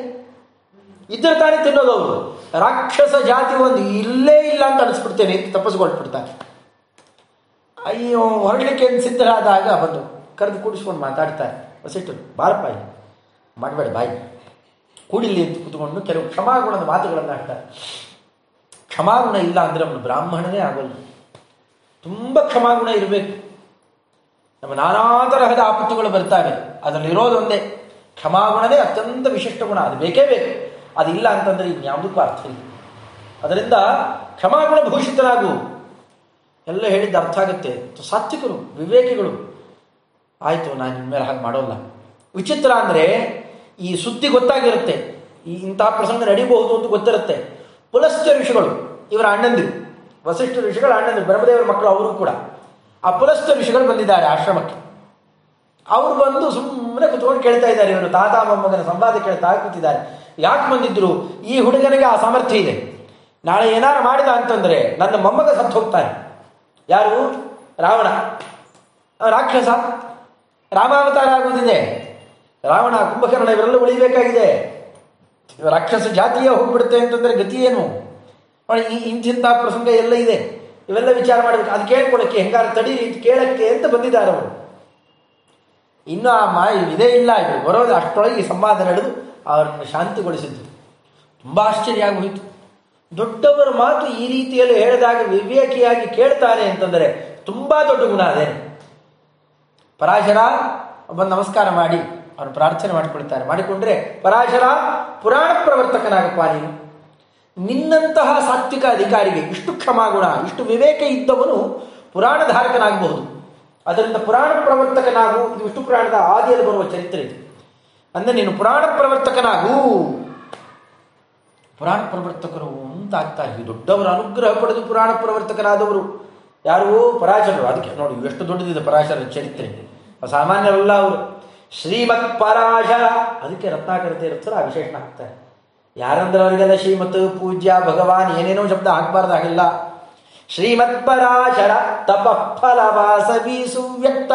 ಇದ್ರ ತಾನೇ ತಿನ್ನೋದು ಅವರು. ರಾಕ್ಷಸ ಜಾತಿ ಒಂದು ಇಲ್ಲೇ ಇಲ್ಲ ಅಂತ ಅನಿಸ್ಬಿಡ್ತೇನೆ ಅಂತ ತಪಸ್ಕೊಳ್ಬಿಡ್ತಾರೆ ಅಯ್ಯೋ ಹೊರಡಲಿಕ್ಕೆ ಸಿದ್ಧರಾದಾಗ ಬಂದು ಕರೆದು ಕೂಡಿಸ್ಕೊಂಡು ಮಾತಾಡ್ತಾರೆ. ವಸಿಷ್ಠರು ಬಾರಪ್ಪ ಇಲ್ಲಿ ಮಾಡಬೇಡ, ಬಾಯಿ. ಕೂಡಿಲ್ಲಿ ಅಂತ ಕೂತ್ಕೊಂಡು ಕೆಲವು ಕ್ಷಮಾಗುಣದ ಮಾತುಗಳನ್ನು ಹಾಕ್ತಾರೆ. ಕ್ಷಮಾಗುಣ ಇಲ್ಲ ಅಂದರೆ ಅವನು ಬ್ರಾಹ್ಮಣನೇ ಆಗೋಲ್ಲ. ತುಂಬ ಕ್ಷಮಾಗುಣ ಇರಬೇಕು. ನಮ್ಮ ನಾನಾ ತರಹದ ಆಪತ್ತುಗಳು ಬರ್ತಾವೆ. ಅದರಲ್ಲಿರೋದೊಂದೇ ಕ್ಷಮಾಗುಣವೇ ಅತ್ಯಂತ ವಿಶಿಷ್ಟ ಗುಣ. ಅದು ಬೇಕೇ ಬೇಕು. ಅದಿಲ್ಲ ಅಂತಂದ್ರೆ ಇನ್ಯಾವುದಕ್ಕೂ ಅರ್ಥ ಇಲ್ಲ. ಅದರಿಂದ ಕ್ಷಮಾಗುಣ ಭೂಷಿತರಾಗು. ಎಲ್ಲ ಹೇಳಿದ್ದು ಅರ್ಥ ಆಗುತ್ತೆ. ಸಾತ್ವಿಕರು, ವಿವೇಕಿಗಳು. ಆಯಿತು, ನಾನು ಇನ್ಮೇಲೆ ಹಾಗೆ ಮಾಡೋಲ್ಲ. ವಿಚಿತ್ರ ಅಂದರೆ ಈ ಸುದ್ದಿ ಗೊತ್ತಾಗಿರುತ್ತೆ. ಈ ಇಂಥ ಪ್ರಸಂಗ ನಡೀಬಹುದು ಅಂತ ಗೊತ್ತಿರುತ್ತೆ. ಪುಲಸ್ತ್ಯ ಋಷಿಗಳು, ಇವರ ಅಣ್ಣಂದಿರು, ವಸಿಷ್ಠ ಋಷಿಗಳ ಅಣ್ಣಂದಿರು, ಬ್ರಹ್ಮದೇವರ ಮಕ್ಕಳು ಅವರು ಕೂಡ ಆ ಪುಲಸ್ತ್ಯ ಋಷಿಗಳು ಬಂದಿದ್ದಾರೆ ಆಶ್ರಮಕ್ಕೆ. ಅವರು ಬಂದು ಸುಮ್ಮನೆ ಕುತ್ಕೊಂಡು ಕೇಳ್ತಾ ಇದ್ದಾರೆ, ಇವರು ತಾತ, ಮೊಮ್ಮಗನ ಸಂವಾದ ಕೇಳ್ತಾ ಕೂತಿದ್ದಾರೆ. ಯಾಕೆ ಬಂದಿದ್ರು? ಈ ಹುಡುಗನಿಗೆ ಆ ಸಾಮರ್ಥ್ಯ ಇದೆ. ನಾಳೆ ಏನಾರು ಮಾಡಿದ ಅಂತಂದ್ರೆ ನನ್ನ ಮೊಮ್ಮಗ ಸತ್ತು ಹೋಗ್ತಾನೆ. ಯಾರು? ರಾವಣ. ರಾಕ್ಷಸ. ರಾಮಾವತಾರ ಆಗುವುದಿದೆ. ರಾವಣ ಕುಂಭಕರ್ಣ ಇವರೆಲ್ಲ ಉಳಿಬೇಕಾಗಿದೆ. ರಾಕ್ಷಸ ಜಾತಿಯೇ ಹೋಗ್ಬಿಡುತ್ತೆ ಅಂತಂದ್ರೆ ಗತಿ ಏನು? ಇಂಥಿಂಥ ಪ್ರಸಂಗ ಎಲ್ಲ ಇದೆ. ಇವೆಲ್ಲ ವಿಚಾರ ಮಾಡಬೇಕು. ಅದು ಕೇಳ್ಕೊಳಕ್ಕೆ ಹೆಂಗಾರು ತಡೀರಿ ಕೇಳಕ್ಕೆ ಅಂತ ಬಂದಿದ್ದಾರೆ ಅವರು. ಇನ್ನು ಆ ಮಾ ಇದೇ ಇಲ್ಲ, ಇದು ಬರೋದು ಅಷ್ಟೊಳಗೆ ಸಂವಾದ ನಡೆದು ಅವರನ್ನು ಶಾಂತಿಗೊಳಿಸಿದ್ದು. ತುಂಬ ಆಶ್ಚರ್ಯ ಆಗೋಯಿತು. ದೊಡ್ಡವರ ಮಾತು ಈ ರೀತಿಯಲ್ಲಿ ಹೇಳಿದಾಗ ವಿವೇಕಿಯಾಗಿ ಕೇಳ್ತಾನೆ ಅಂತಂದರೆ ತುಂಬ ದೊಡ್ಡ ಗುಣ ಅದೇ. ಪರಾಶರ, ಒಬ್ಬ ನಮಸ್ಕಾರ ಮಾಡಿ. ಅವನು ಪ್ರಾರ್ಥನೆ ಮಾಡಿಕೊಳ್ತಾರೆ ಮಾಡಿಕೊಂಡ್ರೆ ಪರಾಶರ ಪುರಾಣ ಪ್ರವರ್ತಕನಾಗಪ್ಪ ನೀನು ನಿನ್ನಂತಹ ಸಾತ್ವಿಕ ಅಧಿಕಾರಿಗೆ ಇಷ್ಟು ಕ್ಷಮಾಗುಣ, ಇಷ್ಟು ವಿವೇಕ ಇದ್ದವನು ಪುರಾಣ ಧಾರಕನಾಗಬಹುದು ಅದರಿಂದ ಪುರಾಣ ಪ್ರವರ್ತಕನಾಗು, ಇದು ವಿಷ್ಣು ಪುರಾಣದ ಆದಿಯಲ್ಲಿ ಬರುವ ಚರಿತ್ರೆ ಇದು. ಅಂದರೆ ನೀನು ಪುರಾಣ ಪ್ರವರ್ತಕನಾಗು. ಪುರಾಣ ಪ್ರವರ್ತಕರು ಅಂತ ಆಗ್ತಾ ದೊಡ್ಡವರ ಅನುಗ್ರಹ ಪಡೆದು ಪುರಾಣ ಪ್ರವರ್ತಕನಾದವರು. ಯಾರು? ಪರಾಶರರು. ಅದಕ್ಕೆ ನೋಡಿ ಎಷ್ಟು ದೊಡ್ಡದಿದೆ ಪರಾಶರ ಚರಿತ್ರೆ. ಸಾಮಾನ್ಯರಲ್ಲ ಅವರು. ಶ್ರೀಮತ್ ಪರಾಶರ ಅದಕ್ಕೆ ರತ್ನಾಕರ ತೀರ್ಥರು ಆ ವಿಶೇಷಣ ಹಾಕ್ತಾರೆ. ಯಾರಂದ್ರೆ ಅವರಿಗೆಲ್ಲ ಶ್ರೀಮತ್ ಪೂಜ್ಯ, ಭಗವಾನ್ ಏನೇನೋ ಶಬ್ದ ಹಾಕಬಾರ್ದಾಗಿಲ್ಲ. ಶ್ರೀಮತ್ ಪರಾಶರ ತಪ ಬೀಸು ಸುವ್ಯಕ್ತ.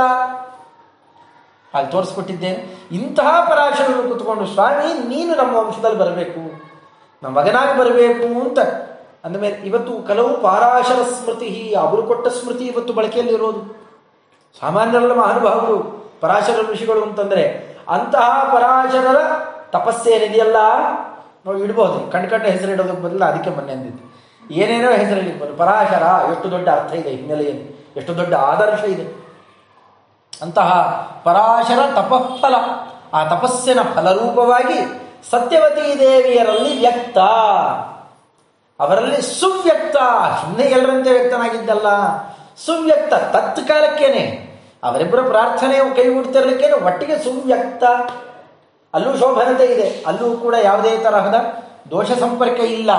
ಅಲ್ಲಿ ತೋರಿಸ್ಕೊಟ್ಟಿದ್ದೇನೆ. ಇಂತಹ ಪರಾಶರನ್ನು ಕೂತ್ಕೊಂಡು, ಸ್ವಾಮಿ, ನೀನು ನಮ್ಮ ವಂಶದಲ್ಲಿ ಬರಬೇಕು. ನಮ್ಮ ಮಗನಾಗಿ ಬರಬೇಕು ಅಂತ. ಅಂದಮೇಲೆ ಇವತ್ತು ಕೆಲವು ಪಾರಾಶರ ಸ್ಮೃತಿ, ಅವರು ಕೊಟ್ಟ ಸ್ಮೃತಿ ಇವತ್ತು ಬಳಕೆಯಲ್ಲಿರೋದು. ಸಾಮಾನ್ಯರಲ್ಲ ಮಹಾನುಭಾವರು. ಪರಾಶರ ಋಷಿಗಳು ಅಂತಂದ್ರೆ ಅಂತಹ ಪರಾಶರರ ತಪಸ್ಸೇನಿದೆಯಲ್ಲ ನಾವು ಇಡ್ಬೋದು. ಕಣ್ಕಟ್ಟ ಹೆಸರು ಇಡೋದಕ್ಕೆ ಬದಲು ಅದಕ್ಕೆ ಮೊನ್ನೆ ಅಂದಿದ್ದು. ಏನೇನೋ ಹೆಸರಲ್ಲಿ ಪರಾಶರ ಎಷ್ಟು ದೊಡ್ಡ ಅರ್ಥ ಇದೆ ಹಿನ್ನೆಲೆಯಲ್ಲಿ ಎಷ್ಟು ದೊಡ್ಡ ಆದರ್ಶ ಇದೆ. ಅಂತಹ ಪರಾಶರ ತಪಫಲ, ಆ ತಪಸ್ಸಿನ ಫಲರೂಪವಾಗಿ ಸತ್ಯವತಿ ದೇವಿಯರಲ್ಲಿ ವ್ಯಕ್ತ. ಅವರಲ್ಲಿ ಸುವ್ಯಕ್ತ. ಹಿಂದೆ ಎಲ್ಲರಂತೆ ವ್ಯಕ್ತನಾಗಿದ್ದಲ್ಲ. ಸುವ್ಯಕ್ತ. ತತ್ಕಾಲಕ್ಕೇನೆ. ಅವರಿಬ್ಬರ ಪ್ರಾರ್ಥನೆ ಕೈಗೂಡ್ತಿರ್ಲಿಕ್ಕೇನೆ ಒಟ್ಟಿಗೆ ಸುವ್ಯಕ್ತ. ಅಲ್ಲೂ ಶೋಭನತೆ ಇದೆ. ಅಲ್ಲೂ ಕೂಡ ಯಾವುದೇ ತರಹದ ದೋಷ ಸಂಪರ್ಕ ಇಲ್ಲ.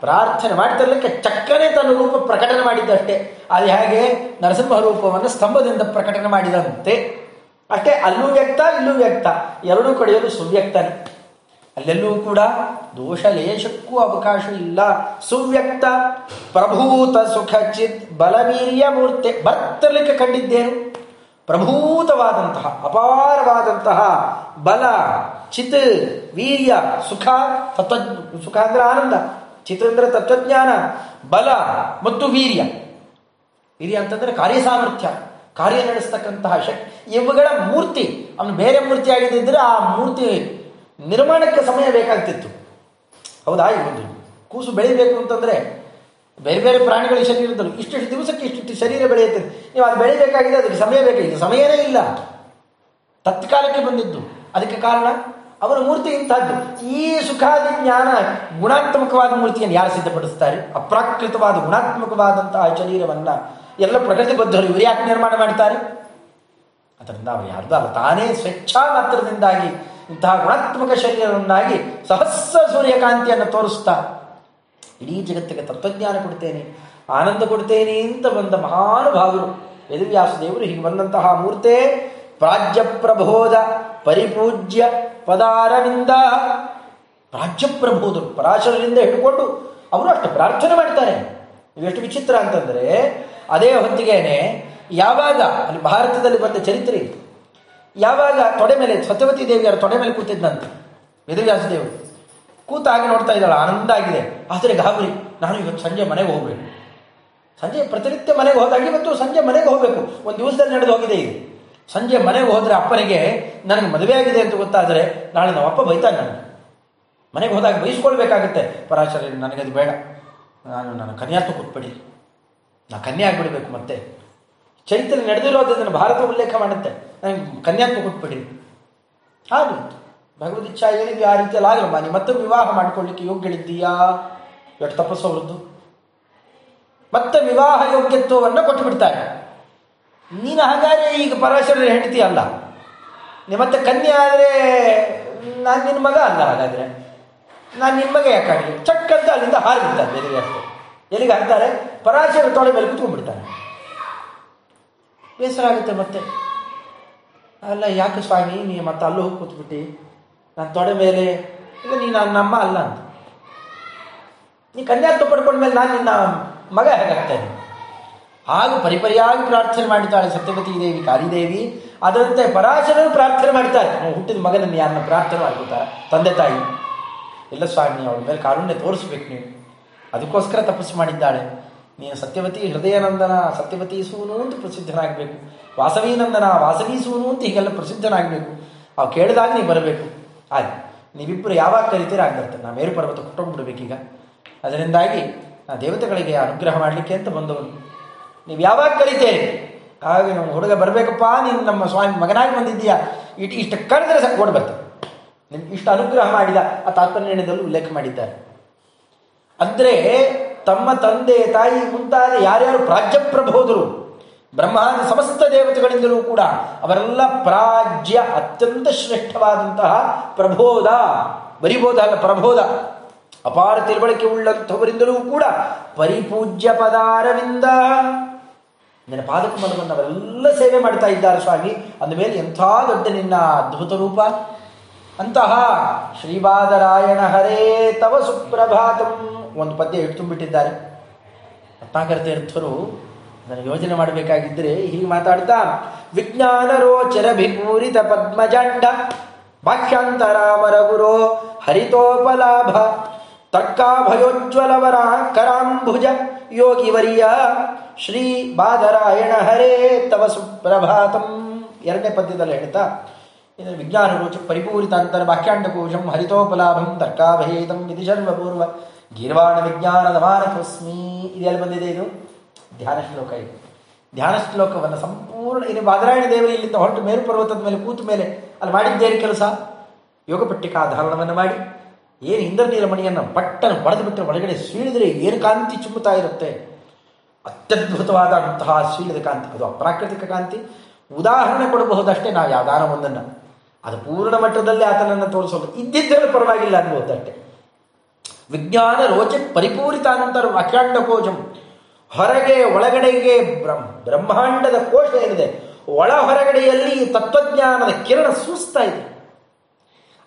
ಪ್ರಾರ್ಥನೆ ಮಾಡ್ತಿರ್ಲಿಕ್ಕೆ ಚಕ್ಕನೆ ತನ್ನ ರೂಪ ಪ್ರಕಟನೆ ಮಾಡಿದ್ದಷ್ಟೇ. ಅದು ಹೇಗೆ? ನರಸಿಂಹ ರೂಪವನ್ನು ಸ್ತಂಭದಿಂದ ಪ್ರಕಟನೆ ಮಾಡಿದಂತೆ. ಅಷ್ಟೇ, ಅಲ್ಲೂ ವ್ಯಕ್ತ, ಇಲ್ಲೂ ವ್ಯಕ್ತ. ಎರಡೂ ಕಡೆಯಲ್ಲೂ ಸುವ್ಯಕ್ತನೆ. ಅಲ್ಲೆಲ್ಲೂ ಕೂಡ ದೋಷ ಲೇಷಕ್ಕೂ ಅವಕಾಶ ಇಲ್ಲ. ಸುವ್ಯಕ್ತ, ಪ್ರಭೂತ ಸುಖ ಚಿತ್ ಬಲವೀರ್ಯ ಮೂರ್ತಿ. ಬರ್ತಿರ್ಲಿಕ್ಕೆ ಕಂಡಿದ್ದೇನು? ಪ್ರಭೂತವಾದಂತಹ, ಅಪಾರವಾದಂತಹ ಬಲ, ಚಿತ್, ವೀರ್ಯ, ಸುಖ, ತತ್ವ, ಸುಖ ಅಂದ್ರೆ ಆನಂದ, ಚಿತ್ ಅಂದ್ರೆ ತತ್ವಜ್ಞಾನ, ಬಲ ಮತ್ತು ವೀರ್ಯ. ವೀರ್ಯ ಅಂತಂದ್ರೆ ಕಾರ್ಯ ಸಾಮರ್ಥ್ಯ, ಕಾರ್ಯ ನಡೆಸ್ತಕ್ಕಂತಹ ಶಕ್ತಿ. ಇವುಗಳ ಮೂರ್ತಿ, ಅವನು ಬೇರೆ ಮೂರ್ತಿ ಆಗಿದ್ದರೆ ಆ ಮೂರ್ತಿ ನಿರ್ಮಾಣಕ್ಕೆ ಸಮಯ ಬೇಕಾಗ್ತಿತ್ತು. ಹೌದಾ ಈ ಕೂಸು ಬೆಳಿಬೇಕು ಅಂತಂದ್ರೆ ಬೇರೆ ಬೇರೆ ಪ್ರಾಣಿಗಳ ಶರೀರದಲ್ಲೂ ಇಷ್ಟಿಷ್ಟು ದಿವಸಕ್ಕೆ ಇಷ್ಟಿಷ್ಟು ಶರೀರ ಬೆಳೆಯುತ್ತೆ. ನೀವು ಅದು ಬೆಳಿಬೇಕಾಗಿದೆ ಅದಕ್ಕೆ ಸಮಯ ಬೇಕಾಗಿದೆ ಸಮಯನೇ ಇಲ್ಲ. ತತ್ಕಾಲಕ್ಕೆ ಬಂದಿದ್ದು. ಅದಕ್ಕೆ ಕಾರಣ, ಅವನ ಮೂರ್ತಿ ಇಂಥದ್ದು. ಈ ಸುಖಾದಿ ಜ್ಞಾನ ಗುಣಾತ್ಮಕವಾದ ಮೂರ್ತಿಯನ್ನು ಯಾರು ಸಿದ್ಧಪಡಿಸ್ತಾರೆ ಅಪ್ರಾಕೃತವಾದ, ಗುಣಾತ್ಮಕವಾದಂತಹ ಶರೀರವನ್ನು ಎಲ್ಲ ಪ್ರಕೃತಿ ಬದ್ಧರು ಇವರು ಯಾಕೆ ನಿರ್ಮಾಣ ಮಾಡ್ತಾರೆ? ಅದರಿಂದ ಅವರು ಯಾರ್ದು ಅಲ್ಲ. ತಾನೇ ಸ್ವೇಚ್ಛಾ ಮಾತ್ರದಿಂದಾಗಿ ಇಂತಹ ಗುಣಾತ್ಮಕ ಶರೀರವನ್ನಾಗಿ ಸಹಸ್ರ ಸೂರ್ಯಕಾಂತಿಯನ್ನು ತೋರಿಸ್ತಾ ಇಡೀ ಜಗತ್ತಿಗೆ ತತ್ವಜ್ಞಾನ ಕೊಡ್ತೇನೆ, ಆನಂದ ಕೊಡ್ತೇನೆ ಅಂತ ಬಂದ ಮಹಾನುಭಾವರು. ದೇವರು ಹೀಗೆ ಬಂದಂತಹ ಮೂರ್ತೆ ಪ್ರಾಜ್ಯ ಪ್ರಬೋಧ ಪರಿಪೂಜ್ಯ ಪದಾರವಿಂದ. ಪ್ರಾಜ್ಯ ಪ್ರಬೋಧರು ಪರಾಶರರಿಂದ ಹಿಡ್ಕೊಂಡು ಅವರು ಅಷ್ಟು ಪ್ರಾರ್ಥನೆ ಮಾಡ್ತಾರೆ. ಇವೆಷ್ಟು ವಿಚಿತ್ರ ಅಂತಂದ್ರೆ, ಅದೇ ಹೊತ್ತಿಗೆನೆ ಯಾವಾಗ, ಅಲ್ಲಿ ಭಾರತದಲ್ಲಿ ಬಂದ ಚರಿತ್ರೆ, ಯಾವಾಗ ತೊಡೆ ಮೇಲೆ ಸತ್ಯವತಿ ದೇವಿಯರ ತೊಡೆ ಮೇಲೆ ಕೂತಿದ್ದಂತೆ ವೇದವ್ಯಾಸ ದೇವರು. ಕೂತಾಗ ನೋಡ್ತಾ ಇದ್ದಾಳೆ ಆನಂದ ಆಗಿದೆ ಆದರೆ ಗಾಬರಿ, ನಾನು ಇವತ್ತು ಸಂಜೆ ಮನೆಗೆ ಹೋಗ್ಬೇಕು. ಸಂಜೆ ಪ್ರತಿನಿತ್ಯ ಮನೆಗೆ ಹೋದಾಗ ಇವತ್ತು ಸಂಜೆ ಮನೆಗೆ ಹೋಗಬೇಕು. ಒಂದು ದಿವಸದಲ್ಲಿ ನಡೆದು ಹೋಗಿದೆ ಇದು. ಸಂಜೆ ಮನೆಗೆ ಹೋದರೆ ಅಪ್ಪನಿಗೆ, ನನಗೆ ಮದುವೆ ಆಗಿದೆ ಅಂತ ಗೊತ್ತಾದರೆ ನಾಳೆ ನಮ್ಮ ಅಪ್ಪ ಬೈತಾನೆ ನಾನು ಮನೆಗೆ ಹೋದಾಗ ಬೈಸ್ಕೊಳ್ಬೇಕಾಗುತ್ತೆ. ಪರಾಶರ ನನಗದು ಬೇಡ. ನಾನು ನನ್ನ ಕನ್ಯಾತ್ವ ಕೊಟ್ಬಿಡಿ. ನಾ ಕನ್ಯೆ ಆಗಿಬಿಡ್ಬೇಕು ಮತ್ತೆ. ಚರಿತ್ರೆ ನಡೆದಿರೋದನ್ನು ಭಾರತ ಉಲ್ಲೇಖ ಮಾಡುತ್ತೆ. ನನಗೆ ಕನ್ಯಾತ್ವ ಕೊಟ್ಬಿಡಿ. ಹಾಗೆ ಭಗವದ್ ಇಚ್ಛಾ ಏನಿದೆ ಆ ರೀತಿಯಲ್ಲಿ ಆಗಲ್ಲಮ್ಮ ನೀ ಮತ್ತೆ ವಿವಾಹ ಮಾಡ್ಕೊಳ್ಳಿಕ್ಕೆ ಯೋಗ್ಯಳಿದ್ದೀಯಾ? ತಪಸ್ಸು ಅವರದ್ದು ಮತ್ತೆ ವಿವಾಹ ಯೋಗ್ಯತ್ವವನ್ನು ಕೊಟ್ಟು ಬಿಡ್ತಾರೆ ನೀನು ಹಾಗಾದ್ರೆ ಈಗ ಪರಾಶರ ಹೆಂಡತಿ ಅಲ್ಲ. ಮತ್ತೆ ಕನ್ಯೆ ಆದರೆ ನಾನು ನಿನ್ನ ಮಗ ಅಲ್ಲ ಹಾಗಾದರೆ. ನಾನು ನಿಮ್ಮ ಮಗ ಯಾಕಾಗಲಿ ಚಕ್ ಅಲ್ಲಿಂದ ಹಾರಿಬಿಡ್ತಾರೆ ಬೇರೆ ಎಲ್ಲಿಗೆ ಹಾಕ್ತಾರೆ ಪರಾಶರ ತೊಳೆ ಮೇಲೆ ಕುತ್ಕೊಂಡ್ಬಿಡ್ತಾರೆ. ಬೇಸರ ಆಗುತ್ತೆ ಮತ್ತೆ. ಅಲ್ಲ, ಯಾಕೆ ಸ್ವಾಮಿ, ನೀ ಮತ್ತೆ ಅಲ್ಲೂ ಹೋಗಿ ಕೂತ್ಬಿಟ್ಟು? ನಾನು ತೊಡೆ ಮೇಲೆ ಈಗ ನೀ ನನ್ನ ಅಮ್ಮ ಅಲ್ಲ ಅಂತ. ನೀ ಕನ್ಯಾತ್ವ ಪಡ್ಕೊಂಡ್ಮೇಲೆ ನಾನು ನಿನ್ನ ಮಗ ಹೇಗಾಗ್ತೇನೆ ಹಾಗೂ ಪರಿಪರಿಯಾಗಿ ಪ್ರಾರ್ಥನೆ ಮಾಡಿದ್ದಾಳೆ ಸತ್ಯವತಿ ದೇವಿ ಕಾಳಿದೇವಿ ಅದರಂತೆ ಪರಾಶರರು ಪ್ರಾರ್ಥನೆ ಮಾಡ್ತಾರೆ. ಹುಟ್ಟಿದ ಮಗನನ್ನು ಯಾರನ್ನ ಪ್ರಾರ್ಥನೆ ಮಾಡ್ಕೋತಾರೆ ತಂದೆ ತಾಯಿ. ಇಲ್ಲ ಸ್ವಾಮಿ, ಅವಳ ಮೇಲೆ ಕಾರುಣ್ಯ ತೋರಿಸ್ಬೇಕು ನೀವು ಅದಕ್ಕೋಸ್ಕರ ತಪಸ್ಸು ಮಾಡಿದ್ದಾಳೆ. ನೀನು ಸತ್ಯವತಿ ಹೃದಯನಂದನ ಸತ್ಯವತಿ ಸೂನು ಅಂತ ಪ್ರಸಿದ್ಧನಾಗಬೇಕು. ವಾಸವೀನಂದನ ವಾಸವಿ ಸೂನು ಅಂತ ಹೀಗೆಲ್ಲ ಪ್ರಸಿದ್ಧನಾಗಬೇಕು. ಅವು ಕೇಳಿದಾಗ ನೀ ಬರಬೇಕು. ಆಯ್ತು. ನೀವಿಬ್ಬರು ಯಾವಾಗ ಕರಿತೀರ ಆಗ ಬರ್ತಾರೆ ನಾ ಮೇರು ಪರ್ವತ ಕೊಟ್ಟೋಗ್ಬಿಡ್ಬೇಕೀಗ ಅದರಿಂದಾಗಿ ನಾ ದೇವತೆಗಳಿಗೆ ಅನುಗ್ರಹ ಮಾಡಲಿಕ್ಕೆ ಅಂತ ಬಂದವನು. ನೀವು ಯಾವಾಗ ಕರಿತೇನೆ ಆಗ ನಮ್ಮ ಹುಡುಗ ಬರಬೇಕಪ್ಪ, ನೀನು ನಮ್ಮ ಸ್ವಾಮಿ ಮಗನಾಗಿ ಬಂದಿದ್ದೀಯಾ? ಇಟ್ಟು ಇಷ್ಟು ಕರೆದ್ರೆ ಸಾಕು ಓಡ್ ಬರ್ತಾರೆ ನಿಮ್ಗೆ ಇಷ್ಟು ಅನುಗ್ರಹ ಮಾಡಿದ, ಆ ತಾತ್ಪರ್ಯದಲ್ಲೂ ಉಲ್ಲೇಖ ಮಾಡಿದ್ದಾರೆ. ಅಂದರೆ ತಮ್ಮ ತಂದೆ ತಾಯಿ ಮುಂತಾದ ಯಾರ್ಯಾರು ಪ್ರಾಜ್ಯಪ್ರಬೋಧರು ಬ್ರಹ್ಮಾಂಡ ಸಮಸ್ತ ದೇವತೆಗಳಿಂದಲೂ ಕೂಡ ಅವರೆಲ್ಲ ಪ್ರಾಜ್ಯ ಅತ್ಯಂತ ಶ್ರೇಷ್ಠವಾದಂತಹ ಪ್ರಬೋಧ, ಬರಿಬೋಧ ಅಲ್ಲ ಪ್ರಬೋಧ. ಅಪಾರ ತಿಳುವಳಿಕೆ ಉಳ್ಳಂಥವರಿಂದಲೂ ಕೂಡ ಪರಿಪೂಜ್ಯ ಪದಾರವಿಂದ ನಿನ್ನ ಪಾದಕಮಲವನ್ನು ಅವರೆಲ್ಲ ಸೇವೆ ಮಾಡ್ತಾ ಇದ್ದಾರೆ ಸ್ವಾಮಿ. ಅಂದಮೇಲೆ ಎಂಥ ದೊಡ್ಡ ನಿನ್ನ ಅದ್ಭುತ ರೂಪ. ಅಂತಹ ಶ್ರೀಪಾದರಾಯಣ ಹರೇ ತವ ಸುಪ್ರಭಾತಂ. ಒಂದು ಪದ್ಯ ಇಟ್ತುಂಬಿಟ್ಟಿದ್ದಾರೆ ರತ್ನಾಕರ ತೀರ್ಥರು ಅದನ್ನು ಯೋಜನೆ ಮಾಡಬೇಕಾಗಿದ್ದರೆ ಹೀಗೆ ಮಾತಾಡ್ತಾ ವಿಜ್ಞಾನ ರೋಚರ ಭಿಪೂರಿತ ಪದ್ಮಜಂಡ ಬಾಹ್ಯಾಂತರಾಮರ ಗುರೋ ಹರಿತೋಪಲಾಭ ತರ್ಕಾಭಯೋಜ್ವಲವರ ಕರಾಂಭುಜ ಯೋಗಿವರಿಯ ಶ್ರೀ ಬಾದರಾಯಣ ಹರೇ ತವ ಸುಪ್ರಭಾತಂ. ಎರಡನೇ ಪದ್ಯದಲ್ಲಿ ಹೇಳ್ತಾ, ಇದನ್ನು ವಿಜ್ಞಾನ ರೋಚ ಪರಿಪೂರಿತಾಂತರ ಬಾಹ್ಯಾಂಡಕೋಶಂ, ಹರಿತೋಪಲಾಭಂ ತರ್ಕಾಭೇದಂ ಇದು ಸರ್ವಪೂರ್ವ ಗೀರ್ವಾಣ ವಿಜ್ಞಾನದ ಮಾನಕೋಸ್ಮಿ ಇದೆಲ್ಲ ಬಂದಿದೆ ಇದು? ಧ್ಯಾನ ಶ್ಲೋಕ ಇದು. ಧ್ಯಾನ ಶ್ಲೋಕವನ್ನು ಸಂಪೂರ್ಣ ಇನ್ನು ಬಾದರಾಯಣ ದೇವರು ಇಲ್ಲಿಂದ ಹೊರಟು ಮೇರು ಪರ್ವತದ ಮೇಲೆ ಕೂತ ಮೇಲೆ ಅಲ್ಲಿ ಮಾಡಿದ್ದೇನು ಕೆಲಸ? ಯೋಗ ಧಾರಣವನ್ನು ಮಾಡಿ. ಏನು ಇಂದ್ರ ಮಣಿಯನ್ನು ಪಟ್ಟನ ಬಡದು ಬಿಟ್ಟರೆ ಒಳಗಡೆ ಸೀಳಿದರೆ ಏನು ಕಾಂತಿ ಚುಮ್ಮುತ್ತಾ ಇರುತ್ತೆ? ಅತ್ಯದ್ಭುತವಾದಂತಹ ಸೀಳಿದ ಕಾಂತಿ. ಅದು ಅಪ್ರಾಕೃತಿಕ ಕಾಂತಿ. ಉದಾಹರಣೆ ಕೊಡಬಹುದಷ್ಟೇ ನಾವು ಯಾವ್ದಾರ ಒಂದನ್ನು. ಅದು ಪೂರ್ಣ ಮಟ್ಟದಲ್ಲಿ ಆತನನ್ನು ತೋರಿಸೋದು. ಇದ್ದಿದ್ದರೆ ಪರವಾಗಿಲ್ಲ ಅನ್ಬಹುದಷ್ಟೇ ವಿಜ್ಞಾನ ರೋಚ ಪರಿಪೂರಿತಾನಂತರ ಅಖಂಡ ಕೋಶಂ ಹೊರಗೆ ಒಳಗಡೆಗೆ ಬ್ರಹ್ಮ ಬ್ರಹ್ಮಾಂಡದ ಕೋಶ ಏನಿದೆ, ಒಳ ಹೊರಗಡೆಯಲ್ಲಿ ತತ್ವಜ್ಞಾನದ ಕಿರಣ ಸೂಸ್ತಾ ಇದೆ.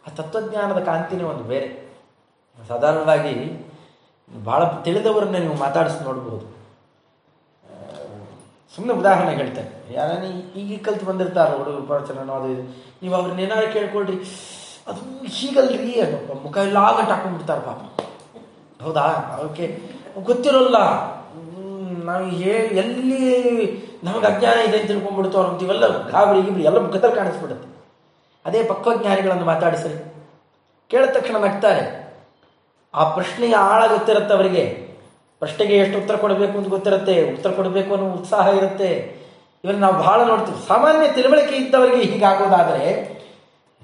ಆ ತತ್ವಜ್ಞಾನದ ಕಾಂತಿನೇ ಒಂದು ಬೇರೆ. ಸಾಧಾರಣವಾಗಿ ಬಹಳ ತಿಳಿದವರನ್ನ ನೀವು ಮಾತಾಡಿಸಿ ನೋಡಬಹುದು ಸುಮ್ಮನೆ ಉದಾಹರಣೆ ಹೇಳ್ತೇನೆ. ಯಾರನ್ನ ಈಗ ಕಲ್ತು ಬಂದಿರ್ತಾರೆ ಹುಡುಗರು ಪ್ರವಚನ ಅದು ಇದು, ನೀವು ಅವ್ರನ್ನ ಏನಾದ್ರು ಕೇಳ್ಕೊಳ್ರಿ. ಅದು ಹೀಗಲ್ರಿ ಅನ್ನೋ ಮುಖ ಎಲ್ಲ ಹಾಕೊಂಡ್ಬಿಡ್ತಾರೆ ಪಾಪ. ಹೌದಾ? ಅವಕ್ಕೆ ಗೊತ್ತಿರೋಲ್ಲ. ನಾವು ಹೇ, ಎಲ್ಲಿ ನಮಗೆ ಅಜ್ಞಾನ ಇದೆ ಅಂತ ತಿಳ್ಕೊಂಡ್ಬಿಡ್ತು ಅವ್ರು ಅಂತೀವಲ್ಲ ಗಾಬರಿ ಇಬ್ರು ಎಲ್ಲ ಮುಖದಲ್ಲಿ ಕಾಣಿಸ್ಬಿಡುತ್ತೆ. ಅದೇ ಪಕ್ವಜ್ಞಾನಿಗಳನ್ನು ಮಾತಾಡಿಸ್ರಿ. ಕೇಳಿದ ತಕ್ಷಣ ನಗ್ತಾರೆ. ಆ ಪ್ರಶ್ನೆಯ ಆಳ ಗೊತ್ತಿರುತ್ತೆ ಅವರಿಗೆ ಪ್ರಶ್ನೆಗೆ ಎಷ್ಟು ಉತ್ತರ ಕೊಡಬೇಕು ಅಂತ ಗೊತ್ತಿರುತ್ತೆ. ಉತ್ತರ ಕೊಡಬೇಕು ಅನ್ನೋ ಉತ್ಸಾಹ ಇರುತ್ತೆ. ಇವನ್ನ ನಾವು ಬಹಳ ನೋಡ್ತೀವಿ. ಸಾಮಾನ್ಯ ತಿಳುವಳಿಕೆ ಇದ್ದವರಿಗೆ ಹೀಗಾಗೋದಾದರೆ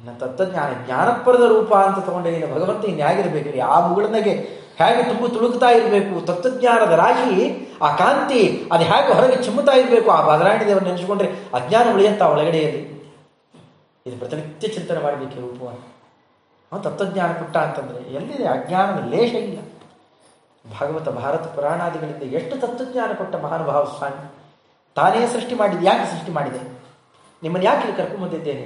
ನನ್ನ ತತ್ವಜ್ಞಾನ ಜ್ಞಾನಪರದ ರೂಪ ಅಂತ ತಗೊಂಡೆ ಇನ್ನು ಭಗವಂತ ಇನ್ಯಾಗಿರ್ಬೇಕು ಆ ಮುಗುಳನೆಗೆ ಹೇಗೆ ತುಂಬು ತುಳುಕ್ತಾ ಇರಬೇಕು? ತತ್ವಜ್ಞಾನದ ರಾಶಿ ಆ ಕಾಂತಿ, ಅದು ಹೇಗೆ ಹೊರಗೆ ಚಿಮ್ಮುತ್ತಾ ಇರಬೇಕು? ಆ ಬದಲಾವಣೆ ದೇವರು ನೆನೆಸ್ಕೊಂಡ್ರೆ ಅಜ್ಞಾನ ಉಳಿಯಂತ ಒಳಗಡೆಯಲ್ಲಿ. ಇದು ಪ್ರತಿನಿತ್ಯ ಚಿಂತನೆ ಮಾಡಬೇಕು ರೂಪವನ್ನು ತತ್ವಜ್ಞಾನ ಕೊಟ್ಟ ಅಂತಂದ್ರೆ ಎಲ್ಲಿದೆ ಅಜ್ಞಾನದ ಲೇಷ ಇಲ್ಲ. ಭಾಗವತ ಭಾರತ ಪುರಾಣಾದಿಗಳಿಂದ ಎಷ್ಟು ತತ್ವಜ್ಞಾನ ಕೊಟ್ಟ ಮಹಾನುಭಾವ ಸ್ವಾಮಿ? ತಾನೇ ಸೃಷ್ಟಿ ಮಾಡಿದ್ದು, ಯಾಕೆ ಸೃಷ್ಟಿ ಮಾಡಿದೆ? ನಿಮ್ಮನ್ನು ಯಾಕೆ ಇಲ್ಲಿ ಕರ್ಕೊಂಬಂದಿದ್ದೇನೆ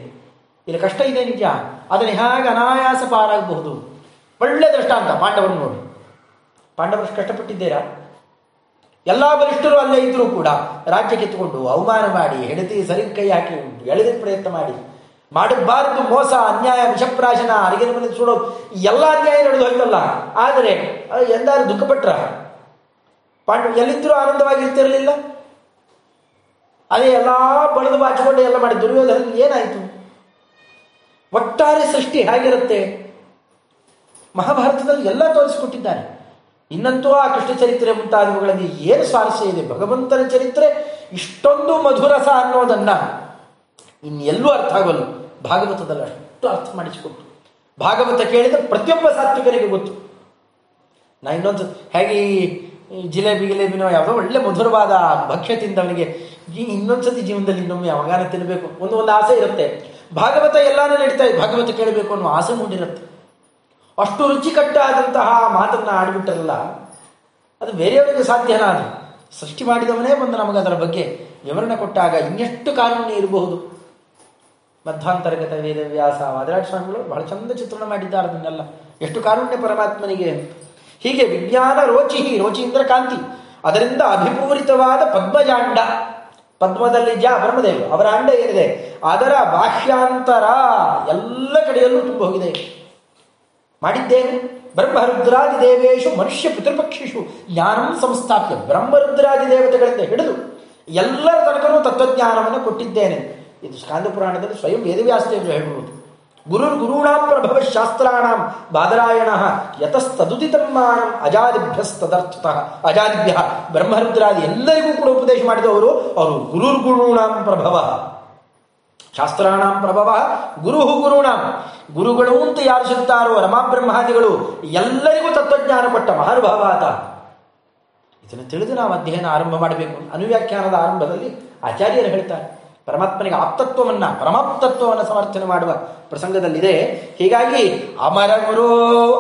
ಇಲ್ಲಿ ಕಷ್ಟ ಇದೆ ನಿಜ. ಅದನ್ನು ಹೇಗೆ ಅನಾಯಾಸ ಪಾರಾಗಬಹುದು? ಒಳ್ಳೆ ದೃಷ್ಟಾಂತ ಪಾಂಡವರು ನೋಡಿ. ಪಾಂಡವರು ಕಷ್ಟಪಟ್ಟಿದ್ದೀರಾ? ಎಲ್ಲ ಬಲಿಷ್ಠರು ಅಲ್ಲೇ ಇದ್ರೂ ಕೂಡ ರಾಜ್ಯ ಕಿತ್ತುಕೊಂಡು ಅವಮಾನ ಮಾಡಿ, ಹೆಂಡತಿ ಸರಿ ಕೈ ಹಾಕಿ ಎಳೆದ ಪ್ರಯತ್ನ ಮಾಡಿ. ಮಾಡಬಾರದು, ಮೋಸ, ಅನ್ಯಾಯ, ವಿಷಪ್ರಾಶನ, ಅರಿಗಿನ ಮನೆ ಸುಡೋದು ಎಲ್ಲ ಅನ್ಯಾಯ ನಡೆದು ಹೋಯ್ತಲ್ಲ? ಆದರೆ ಎಂದಾರು ದುಃಖಪಟ್ರ ಪಾಂಡವ ಎಲ್ಲಿದ್ದರೂ ಆನಂದವಾಗಿರ್ತಿರಲಿಲ್ಲ ಅದೇ ಎಲ್ಲ ಬಳಿದು ಬಾಚಿಕೊಂಡು ಎಲ್ಲ ಮಾಡಿ ದುರ್ಯೋಧನ ಏನಾಯಿತು? ಒಟ್ಟಾರೆ ಸೃಷ್ಟಿ ಹೇಗಿರುತ್ತೆ? ಮಹಾಭಾರತದಲ್ಲಿ ಎಲ್ಲ ತೋರಿಸಿಕೊಟ್ಟಿದ್ದಾರೆ. ಇನ್ನಂತೂ ಆ ಕೃಷ್ಣ ಚರಿತ್ರೆ ಮುಂತಾದವುಗಳಲ್ಲಿ ಏನು ಸ್ವಾರಸ್ಯ ಇದೆ? ಭಗವಂತನ ಚರಿತ್ರೆ ಇಷ್ಟೊಂದು ಮಧುರಸ ಅನ್ನೋದನ್ನ ಇನ್ನೆಲ್ಲೂ ಅರ್ಥ ಆಗಲ್ಲ. ಭಾಗವತದಲ್ಲಿ ಅಷ್ಟು ಅರ್ಥ ಮಾಡಿಸಿಕೊಟ್ಟು. ಭಾಗವತ ಕೇಳಿದ ಪ್ರತಿಯೊಬ್ಬ ಸಾತ್ವಿಕರಿಗೆ ಗೊತ್ತು. ನಾ ಇನ್ನೊಂದು ಹೇಗೆ ಜಿಲೇಬಿ ಗಿಲೇಬಿನೋ ಯಾವುದೋ ಒಳ್ಳೆ ಮಧುರವಾದ ಭಕ್ಷ್ಯ ತಿಂದವನಿಗೆ ಇನ್ನೊಂದು ಇನ್ನೊಂದ್ಸತಿ ಜೀವನದಲ್ಲಿ ಇನ್ನೊಮ್ಮೆ ಯಾವಾಗ ತಿನ್ನಬೇಕು ಒಂದು ಒಂದು ಆಸೆ ಇರುತ್ತೆ. ಭಾಗವತ ಎಲ್ಲಾನು ನಡೀತಾ ಭಾಗವತ ಕೇಳಬೇಕು ಅನ್ನೋ ಆಸೆ ಮೂಡಿರುತ್ತೆ. ಅಷ್ಟು ರುಚಿಕಟ್ಟಾದಂತಹ ಮಾತನ್ನು ಆಡಿಬಿಟ್ಟಲ್ಲ. ಅದು ಬೇರೆಯವರಿಗೆ ಸಾಧ್ಯನಾ ಅದು ಸೃಷ್ಟಿ ಮಾಡಿದವನೇ ಬಂದು ನಮಗೆ ಅದರ ಬಗ್ಗೆ ವಿವರಣೆ ಕೊಟ್ಟಾಗ ಇನ್ನೆಷ್ಟು ಕಾನೂನು ಇರಬಹುದು? ಮಧ್ವಾಂತರ್ಗತ ವೇದವ್ಯಾಸ, ವಾದರಾಜ ಸ್ವಾಮಿಗಳು ಬಹಳ ಚಂದ ಚಿತ್ರಣ ಮಾಡಿದ್ದಾರೆ ಅದನ್ನೆಲ್ಲ. ಎಷ್ಟು ಕಾರುಣ್ಯ ಪರಮಾತ್ಮನಿಗೆ. ಹೀಗೆ ವಿಜ್ಞಾನ ರೋಚಿ ರೋಚಿ ಇಂದ್ರ ಕಾಂತಿ, ಅದರಿಂದ ಅಭಿಪೂರಿತವಾದ ಪದ್ಮಜಾಂಡ. ಪದ್ಮದಲ್ಲಿ ಜಾ ಬ್ರಹ್ಮದೇವರು ಅವರ ಅಂಡ ಏನಿದೆ? ಅದರ ಬಾಹ್ಯಾಂತರ ಎಲ್ಲ ಕಡೆಯಲ್ಲೂ ತುಂಬ ಹೋಗಿದೆ. ಮಾಡಿದ್ದೇನೆ. ಬ್ರಹ್ಮರುದ್ರಾದಿ ದೇವೇಶು ಮನುಷ್ಯ ಪಿತೃಪಕ್ಷಿಷು, ಜ್ಞಾನಂ ಸಂಸ್ಥಾಪ್ಯ ಬ್ರಹ್ಮರುದ್ರಾದಿ ದೇವತೆಗಳಿಂದ ಹಿಡಿದು ಎಲ್ಲರ ತನಕನೂ ತತ್ವಜ್ಞಾನವನ್ನು ಕೊಟ್ಟಿದ್ದೇನೆ. ಇದು ಸ್ಕಾಂದ ಪುರಾಣದಲ್ಲಿ ಸ್ವಯಂ ವೇದವ್ಯಾಸದೇವರು ಹೇಳುವುದು ಗುರುರ್ ಗುರುಣಾಂ ಪ್ರಭವ ಶಾಸ್ತ್ರಾಣಾಂ ಬಾದರಾಯಣ ಯತಸ್ತದುದಿತಮ್ಮಾನಂ ಅಜಾದಿಭ್ಯಸ್ತದರ್ಥತಃ. ಅಜಾದಿಭ್ಯ, ಬ್ರಹ್ಮರುದ್ರಾದಿ ಎಲ್ಲರಿಗೂ ಕೂಡ ಉಪದೇಶ ಮಾಡಿದವರು ಅವರು ಗುರುರ್ ಗುರುಣಾಂ ಪ್ರಭವ. ಶಾಸ್ತ್ರಾಣಾಂ ಪ್ರಭವ ಗುರು ಗುರುಣಾಂ. ಗುರುಗಳು ಅಂತ ಯಾರು ಸಿಗ್ತಾರೋ ರಮಾಬ್ರಹ್ಮಾದಿಗಳು ಎಲ್ಲರಿಗೂ ತತ್ವಜ್ಞಾನ ಕೊಟ್ಟ ಮಹಾನುಭಾವಾತ ಇದನ್ನು ತಿಳಿದು ನಾವು ಅಧ್ಯಯನ ಆರಂಭ ಮಾಡಬೇಕು. ಅನುವ್ಯಾಖ್ಯಾನದ ಆರಂಭದಲ್ಲಿ ಆಚಾರ್ಯರು ಹೇಳ್ತಾರೆ, ಪರಮಾತ್ಮನಿಗೆ ಆಪ್ತತ್ವವನ್ನ, ಪರಮಾಪ್ತತ್ವವನ್ನು ಸಮರ್ಥನೆ ಮಾಡುವ ಪ್ರಸಂಗದಲ್ಲಿದೆ. ಹೀಗಾಗಿ ಅಮರ ಗುರು,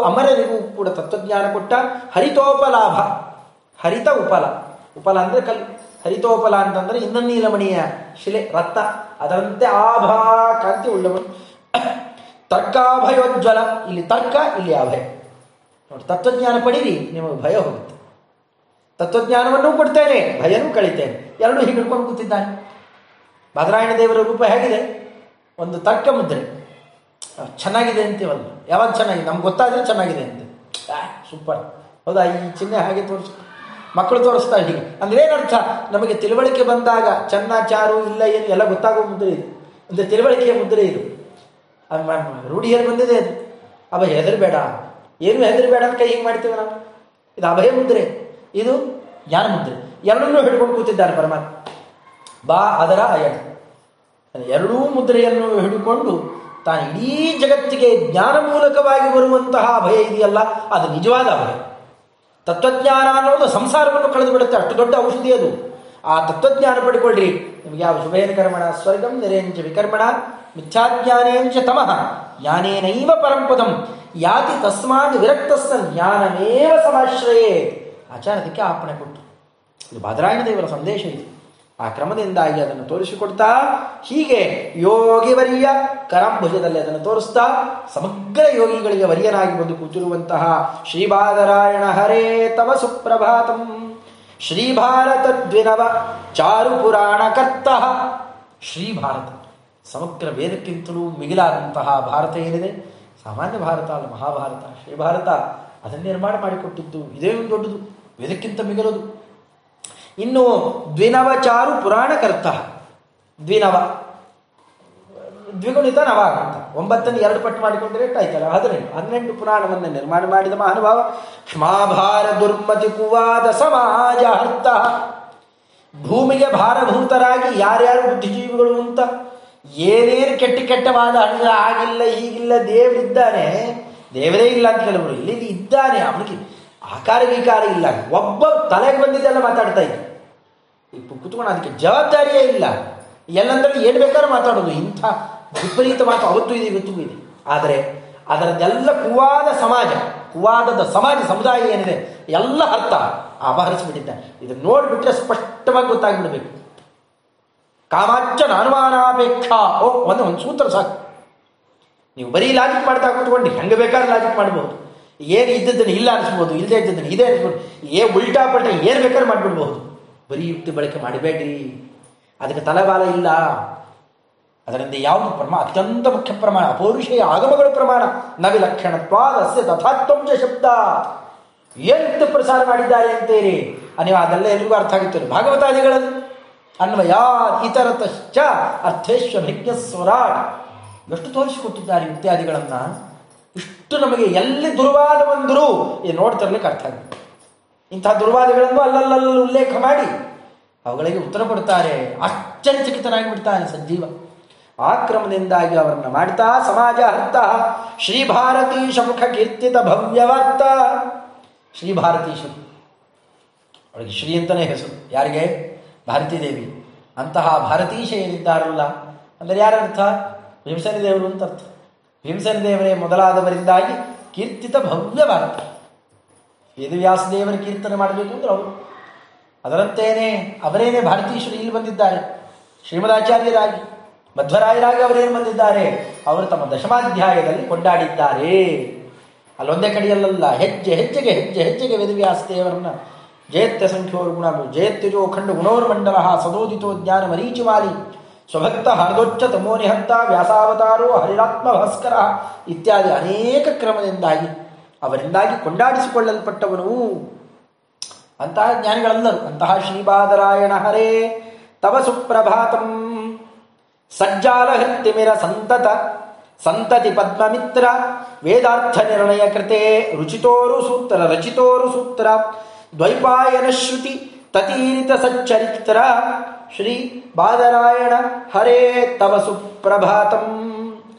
ಅಮರರಿಗೂ ಕೂಡ ತತ್ವಜ್ಞಾನ ಕೊಟ್ಟ ಹರಿತೋಪಲಾಭ, ಹರಿತ ಉಪಲ. ಉಪಲ ಅಂದರೆ ಕಲ್ಲು. ಹರಿತೋಪಲ ಅಂತಂದ್ರೆ ಇನ್ನನ್ನೀಲಮಣಿಯ ಶಿಲೆ ರತ್ನ ಅದರಂತೆ ಆಭಾ ಕಾಂತಿ ಉಳ್ಳವನು. ತರ್ಕಾಭಯೋಜ್ವಲ. ಇಲ್ಲಿ ತರ್ಕ, ಇಲ್ಲಿ ಅಭಯ. ನೋಡಿ, ತತ್ವಜ್ಞಾನ ಪಡೀರಿ, ನಿಮಗೆ ಭಯ ಹೋಗುತ್ತೆ. ತತ್ವಜ್ಞಾನವನ್ನು ಕೊಡ್ತೇನೆ, ಭಯನೂ ಕಳಿತೇನೆ. ಎರಡೂ ಹೀಗೆ ಹಿಡ್ಕೊಂಡು ಕೂತಿದ್ದಾನೆ. ಭದ್ರಾಯಣ ದೇವರ ರೂಪ ಹೇಗಿದೆ? ಒಂದು ತರ್ಕ ಮುದ್ರೆ. ಚೆನ್ನಾಗಿದೆ ಅಂತೀವಲ್ಲ? ಯಾವಾಗ ಚೆನ್ನಾಗಿದೆ? ನಮ್ಗೆ ಗೊತ್ತಾದ್ರೆ ಚೆನ್ನಾಗಿದೆ ಅಂತ. ಸೂಪರ್ ಹೌದಾ? ಈ ಚಿಹ್ನೆ ಹಾಗೆ ತೋರಿಸ್. ಮಕ್ಕಳು ತೋರಿಸ್ತಾ ಹೀಗೆ ಅಂದ್ರೆ ಏನರ್ಥ? ನಮಗೆ ತಿಳುವಳಿಕೆ ಬಂದಾಗ ಚೆನ್ನ ಚಾರು ಇಲ್ಲ ಏನು ಎಲ್ಲ ಗೊತ್ತಾಗೋ ಮುದ್ರೆ ಇದು. ಅಂದ್ರೆ ತಿಳುವಳಿಕೆಯ ಮುದ್ರೆ ಇದು. ರೂಢಿಯಲ್ಲಿ ಬಂದಿದೆ ಅದು? ಅಭಯ ಹೆದರಬೇಡ. ಏನು ಹೆದರಬೇಡ ಅಂತ ಕೈ ಹಿಂಗೆ ಮಾಡ್ತೀವಿ ನಾವು? ಇದು ಅಭಯ ಮುದ್ರೆ. ಇದು ಜ್ಞಾನ ಮುದ್ರೆ. ಎರಡನ್ನೂ ಹಿಡ್ಕೊಂಡು ಕೂತಿದ್ದಾರೆ ಪರಮಾತ್ಮ. ಬಾ, ಅದರ ಅಯಣ. ಎರಡೂ ಮುದ್ರೆಯನ್ನು ಹಿಡಿಕೊಂಡು ತಾನು ಇಡೀ ಜಗತ್ತಿಗೆ ಜ್ಞಾನ ಮೂಲಕವಾಗಿ ಬರುವಂತಹ ಅಭಯ ಇದೆಯಲ್ಲ, ಅದು ನಿಜವಾದ ಅಭಯ. ತತ್ವಜ್ಞಾನ ಅನ್ನೋದು ಸಂಸಾರವನ್ನು ಕಳೆದು ಬಿಡುತ್ತೆ ಅಷ್ಟು ದೊಡ್ಡ ಔಷಧಿ ಅದು. ಆ ತತ್ವಜ್ಞಾನ ಪಡ್ಕೊಳ್ರಿ ನಿಮ್ಗೆ ಯಾವ ಶುಭೇನ ಕರ್ಮಣ ಸ್ವರ್ಗಂ ನಿರೇಂಚ ವಿಕರ್ಮಣ. ಮಿಥ್ಯಾಜ್ಞಾನೇಂಚ ತಮಃ. ಜ್ಞಾನೇನೈವ ಪರಂಪದಂ ಯಾತಿ ತಸ್ಮಾತ್ ವಿರಕ್ತಸ್ನ ಜ್ಞಾನಮೇವ ಸಮಾಶ್ರಯೇ ಆಚಾರ್ಯ ಅದಕ್ಕೆ ಆಪಣೆ ಕೊಟ್ಟು ಇದು ಬಾದರಾಯಣ ದೇವರ ಸಂದೇಶ ಇದು. ಆ ಕ್ರಮದಿಂದಾಗಿ ಅದನ್ನು ತೋರಿಸಿಕೊಡ್ತಾ, ಹೀಗೆ ಯೋಗಿ ವರಿಯ ಕರಂಭುಜದಲ್ಲಿ ಅದನ್ನು ತೋರಿಸ್ತಾ, ಸಮಗ್ರ ಯೋಗಿಗಳಿಗೆ ವರಿಯನಾಗಿ ಬಂದು ಕೂತಿರುವಂತಹ ಶ್ರೀಬಾದರಾಯಣ ಹರೇ ತವ ಸುಪ್ರಭಾತಂ. ಶ್ರೀಭಾರತ ದ್ವಿನವ ಚಾರು ಪುರಾಣ ಕರ್ತ. ಶ್ರೀಭಾರತ, ಸಮಗ್ರ ವೇದಕ್ಕಿಂತಲೂ ಮಿಗಿಲಾದಂತಹ ಭಾರತ ಏನಿದೆ? ಸಾಮಾನ್ಯ ಭಾರತ ಅಲ್ಲ, ಮಹಾಭಾರತ, ಶ್ರೀಭಾರತ ಅದನ್ನು ನಿರ್ಮಾಣ ಮಾಡಿಕೊಟ್ಟಿದ್ದು, ಇದೇ ಒಂದು ದೊಡ್ಡದು, ವೇದಕ್ಕಿಂತ ಮಿಗಿಲದು. ಇನ್ನು ದ್ವಿನವಚಾರು ಪುರಾಣಕರ್ತ. ದ್ವಿನವ. ದ್ವಿಗುಣಿತ ನವ ಅಂತ ಒಂಬತ್ತನ್ನು ಎರಡು ಪಟ್ಟು ಮಾಡಿಕೊಂಡ್ರೆ ಎಷ್ಟಾಯ್ತಲ್ಲ? ಹದಿನೆಂಟು. ಹದಿನೆಂಟು ಪುರಾಣವನ್ನು ನಿರ್ಮಾಣ ಮಾಡಿದ ಮಹಾನುಭಾವ ಕ್ಷಮಾಭಾರ ದುರ್ಮತಿ ಕುವಾದ ಸಮಾಜ ಹರ್ತ ಭೂಮಿಗೆ ಭಾರಭೂತರಾಗಿ ಯಾರ್ಯಾರು ಬುದ್ಧಿಜೀವಿಗಳು ಅಂತ? ಏನೇನು ಕೆಟ್ಟ ಕೆಟ್ಟವಾದ ಆಗಿಲ್ಲ ಹೀಗಿಲ್ಲ ದೇವರಿದ್ದಾನೆ. ದೇವರೇ ಇಲ್ಲ ಅಂತ ಕೆಲವರು ಇಲ್ಲಿ ಇದ್ದಾನೆ ಅವನಿಗೆ ಆಕಾರ ವಿಕಾರ ಇಲ್ಲ. ಒಬ್ಬ ತಲೆಗೆ ಬಂದಿದ್ದೆಲ್ಲ ಮಾತಾಡ್ತಾ ಇದ್ದ. ಈ ಕುತ್ಕೊಂಡು ಅದಕ್ಕೆ ಜವಾಬ್ದಾರಿಯೇ ಇಲ್ಲ. ಎಲ್ಲಂದ್ರೆ ಏನು ಬೇಕಾದ್ರೂ ಮಾತಾಡೋದು. ಇಂಥ ವಿಪರೀತ ಮಾತು ಅವತ್ತು ಇದೆ ಇವತ್ತು ಇದೆ. ಆದರೆ ಅದರದ್ದೆಲ್ಲ ಕುವಾದ ಸಮಾಜ, ಕುವಾದದ ಸಮಾಜ ಸಮುದಾಯ ಏನಿದೆ, ಎಲ್ಲ ಅರ್ಥ. ಅಪಹರಿಸಿಬಿಟ್ಟಿದ್ದಾನೆ ಇದನ್ನು ನೋಡಿಬಿಟ್ರೆ ಸ್ಪಷ್ಟವಾಗಿ ಗೊತ್ತಾಗಿಬಿಡಬೇಕು. ಕಾಮಾಚನ ಅನುಮಾನಾಪೇಕ್ಷ ಓ, ಒಂದು ಒಂದು ಸೂತ್ರ ಸಾಕು. ನೀವು ಬರೀ ಲಾಜಿಕ್ ಮಾಡ್ತಾ ಕೂತ್ಕೊಂಡು ಹೆಂಗೆ ಬೇಕಾದ್ರೆ ಲಾಜಿಕ್ ಮಾಡ್ಬೋದು. ಏನು ಇದ್ದದ್ದನ್ನು ಇಲ್ಲ ಅನಿಸ್ಬೋದು ಇಲ್ಲದೆ ಇದ್ದದ್ದನ್ನು ಇದೇ ಅನಿಸ್ಬೋದು, ಏ ಉಲ್ಟಾ ಪಲ್ಟ ಏನು ಬೇಕಾದ್ರೂ ಮಾಡಿಬಿಡ್ಬೋದು. ಬರೀ ಯುಕ್ತಿ ಬಳಕೆ ಮಾಡಬೇಡ್ರಿ. ಅದಕ್ಕೆ ತಲೆಬಾಲ ಇಲ್ಲ. ಅದರಿಂದ ಯಾವುದು ಪ್ರಮಾಣ ಅತ್ಯಂತ ಮುಖ್ಯ ಪ್ರಮಾಣ, ಅಪೌರುಷೇಯ ಆಗಮಗಳ ಪ್ರಮಾಣ. ನವಿಲಕ್ಷಣತ್ವಾದಸ್ಯ ತಥಾತ್ವಂಶ ಶಬ್ದ. ಎಂತ ಪ್ರಸಾರ ಮಾಡಿದ್ದಾರೆ ಅಂತೇರಿ. ನೀವು ಅದೆಲ್ಲ ಎಲ್ರಿಗೂ ಅರ್ಥ ಆಗುತ್ತದೆ ಭಾಗವತಾದಿಗಳಲ್ಲಿ ಅನ್ವಯ ಇತರತಶ್ಚ ಅರ್ಥೇಶ್ವರ ಸ್ವರಾಟ್. ಎಷ್ಟು ತೋರಿಸಿಕೊಟ್ಟಿದ್ದಾರೆ ಇತ್ಯಾದಿಗಳನ್ನ? ಇಷ್ಟು ನಮಗೆ ಎಲ್ಲಿ ದುರ್ವಾದ ಬಂದರೂ ಇದು ನೋಡ್ತಿರ್ಲಿಕ್ಕೆ ಅರ್ಥ ಆಗುತ್ತೆ ಇಂತಹ ದುರ್ವಾದಗಳನ್ನು ಅಲ್ಲಲ್ಲಲ್ಲಿ ಉಲ್ಲೇಖ ಮಾಡಿ ಅವುಗಳಿಗೆ ಉತ್ತರ ಕೊಡ್ತಾರೆ. ಆಶ್ಚರ್ಯಚಕಿತನಾಗಿ ಬಿಡ್ತಾನೆ ಸಂಜೀವ ಆಕ್ರಮದಿಂದಾಗಿ ಅವರನ್ನು ಮಾಡ್ತಾ ಸಮಾಜ ಅರ್ಥ ಶ್ರೀಭಾರತೀಶ ಮುಖ ಕೀರ್ತಿತ ಭವ್ಯವರ್ತ. ಶ್ರೀ ಭಾರತೀಶ ಅವಳಿಗೆ ಶ್ರೀ ಅಂತಲೇ ಹೆಸರು. ಯಾರಿಗೆ? ಭಾರತೀ ದೇವಿ ಅಂತಹ ಭಾರತೀಶ ಏನಿದ್ದಾರಲ್ಲ, ಅಂದರೆ ಯಾರರ್ಥ? ಭೀಮಸೇನ ದೇವರು ಅಂತ ಅರ್ಥ. ಭೀಮಸೇನ ದೇವರೇ ಮೊದಲಾದವರಿಂದಾಗಿ ಕೀರ್ತಿತ ಭವ್ಯವಾಗುತ್ತೆ ವೇದವ್ಯಾಸ ದೇವರ ಕೀರ್ತನೆ ಮಾಡಬೇಕು ಅಂದ್ರೆ ಅವರು. ಅದರಂತೇನೆ ಅವರೇನೇ ಭಾರತೀಶ್ವರಿ ಇಲ್ಲಿ ಬಂದಿದ್ದಾರೆ. ಶ್ರೀಮದಾಚಾರ್ಯರಾಗಿ, ಮಧ್ವರಾಯರಾಗಿ ಅವರೇನು ಬಂದಿದ್ದಾರೆ? ಅವರು ತಮ್ಮ ದಶಮಾಧ್ಯಾಯದಲ್ಲಿ ಕೊಂಡಾಡಿದ್ದಾರೆ. ಅಲ್ಲೊಂದೇ ಕಡೆಯಲ್ಲ ಹೆಜ್ಜೆ, ಹೆಜ್ಜೆಗೆ ಹೆಜ್ಜೆ, ಹೆಜ್ಜೆಗೆ ವೇದವ್ಯಾಸ ದೇವರನ್ನ ಜಯತ್ಯ ಸಂಖ್ಯೋರ್ ಗುಣ ಜಯತ್ಯಜೋ ಖಂಡ ಗುಣೋರ್ಮಂಡಲ ಸದೋದಿತೋ ಜ್ಞಾನ ಮರೀಚಿಮಾಲಿ ಸ್ವಭಕ್ತ ಹರದೊಚ್ಚ ತಮೋನಿಹಂತ ವ್ಯಾಸಾವತಾರೋ ಹರಿರಾತ್ಮ ಭಾಸ್ಕರ ಇತ್ಯಾದಿ ಅನೇಕ ಕ್ರಮದಿಂದಾಗಿ ಅವರಿಂದಾಗಿ ಕೊಂಡಾಡಿಸಿಕೊಳ್ಳಲ್ಪಟ್ಟವನು. ಅಂತಹ ಜ್ಞಾನಿಗಳಂದರು. ಅಂತಹ ಶ್ರೀಪಾದರಾಯಣ ಹರೇ. ತವ ಸುಪ್ರಭಾತಂ. ಸಜ್ಜಾಲ ಹೃತ್ತಿಮಿರ ಸಂತತ, ಸಂತತಿ ಪದ್ಮಮಿತ್ರ, ವೇದಾರ್ಥ ನಿರ್ಣಯ ಕೃತೆ, ರುಚಿತೋರು ಸೂತ್ರ, ರಚಿತೋರು ಸೂತ್ರ, ದ್ವೈಪಾಯನ ಶ್ರುತಿ, ತತೀರಿತ ಸಚ್ಚರಿತ್ರ. ಶ್ರೀ ಬಾದರಾಯಣ ಹರೇ ತವ ಸುಪ್ರಭಾತಂ.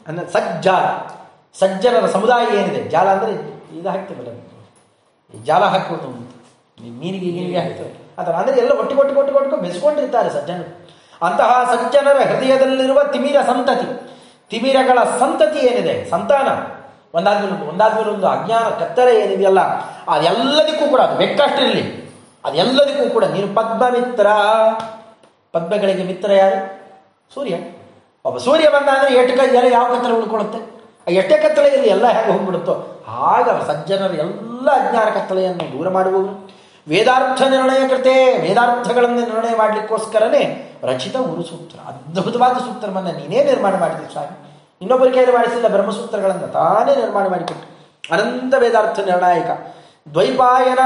ಅನ್ನ ಸಜ್ಜಾಲ. ಸಜ್ಜನರ ಸಮುದಾಯ ಏನಿದೆ? ಜಾಲ ಅಂದರೆ ಇದು ಹಾಕ್ತೀವಲ್ಲ ಜಾಲ ಹಾಕೋದು ಮೀನಿಗೆ ಮೀನಿಗೆ ಹಾಕ್ತಾರೆ. ಅಥವಾ ಅಂದರೆ ಎಲ್ಲ ಒಟ್ಟಿ ಕೊಟ್ಟು ಕೊಟ್ಟು ಕೊಟ್ಟು ಬೆಸ್ಕೊಂಡಿರ್ತಾರೆ ಸಜ್ಜನರು. ಅಂತಹ ಸಜ್ಜನರ ಹೃದಯದಲ್ಲಿರುವ ತಿಮಿರ ಸಂತತಿ. ತಿಮಿರಗಳ ಸಂತತಿ ಏನಿದೆ? ಸಂತಾನ. ಒಂದಾದ್ಮೇಲೆ ಒಂದು ಒಂದಾದ್ಮೇಲೆ ಒಂದು ಅಜ್ಞಾನ ಕತ್ತರೆ ಏನಿದೆಯಲ್ಲ, ಅದೆಲ್ಲದಕ್ಕೂ ಕೂಡ ಅದು ಬೆಕ್ಕಷ್ಟಿರಲಿ ಅದೆಲ್ಲದಕ್ಕೂ ಕೂಡ ನೀನು ಪದ್ಮಮಿತ್ರ. ಪದ್ಮಗಳಿಗೆ ಮಿತ್ರ ಯಾರು? ಸೂರ್ಯ. ಒಬ್ಬ ಸೂರ್ಯ ಬಂದ ಅಂದರೆ ಎಷ್ಟು ಕೈ ಎಲ್ಲ ಯಾವ ಕತ್ತಲೆ ಉಳ್ಕೊಳ್ಳುತ್ತೆ? ಆ ಎಷ್ಟೇ ಕತ್ತಲೆ ಇರಲಿ ಎಲ್ಲ ಹೇಗೆ ಹೋಗ್ಬಿಡುತ್ತೋ ಆಗ ಸಜ್ಜನರು ಎಲ್ಲ ಅಜ್ಞಾನ ಕತ್ತಲೆಯನ್ನು ದೂರ ಮಾಡುವವರು. ವೇದಾರ್ಥ ನಿರ್ಣಯ ಕೃತೆ, ವೇದಾರ್ಥಗಳನ್ನು ನಿರ್ಣಯ ಮಾಡಲಿಕ್ಕೋಸ್ಕರನೇ ರಚಿತ ಗುರುಸೂತ್ರ ಸೂತ್ರ ಅದ್ಭುತವಾದ ಸೂತ್ರವನ್ನು ನೀನೇ ನಿರ್ಮಾಣ ಮಾಡಿದೆ ಸ್ವಾಮಿ. ಇನ್ನೊಬ್ಬರ ಕೈಯಲ್ಲಿ ಮಾಡಿಸಿಲ್ಲ ಬ್ರಹ್ಮಸೂತ್ರಗಳನ್ನು ತಾನೇ ನಿರ್ಮಾಣ ಮಾಡಿಕೊಟ್ಟು ಅನಂತ ವೇದಾರ್ಥ ನಿರ್ಣಾಯಕ. ದ್ವೈಪಾಯನ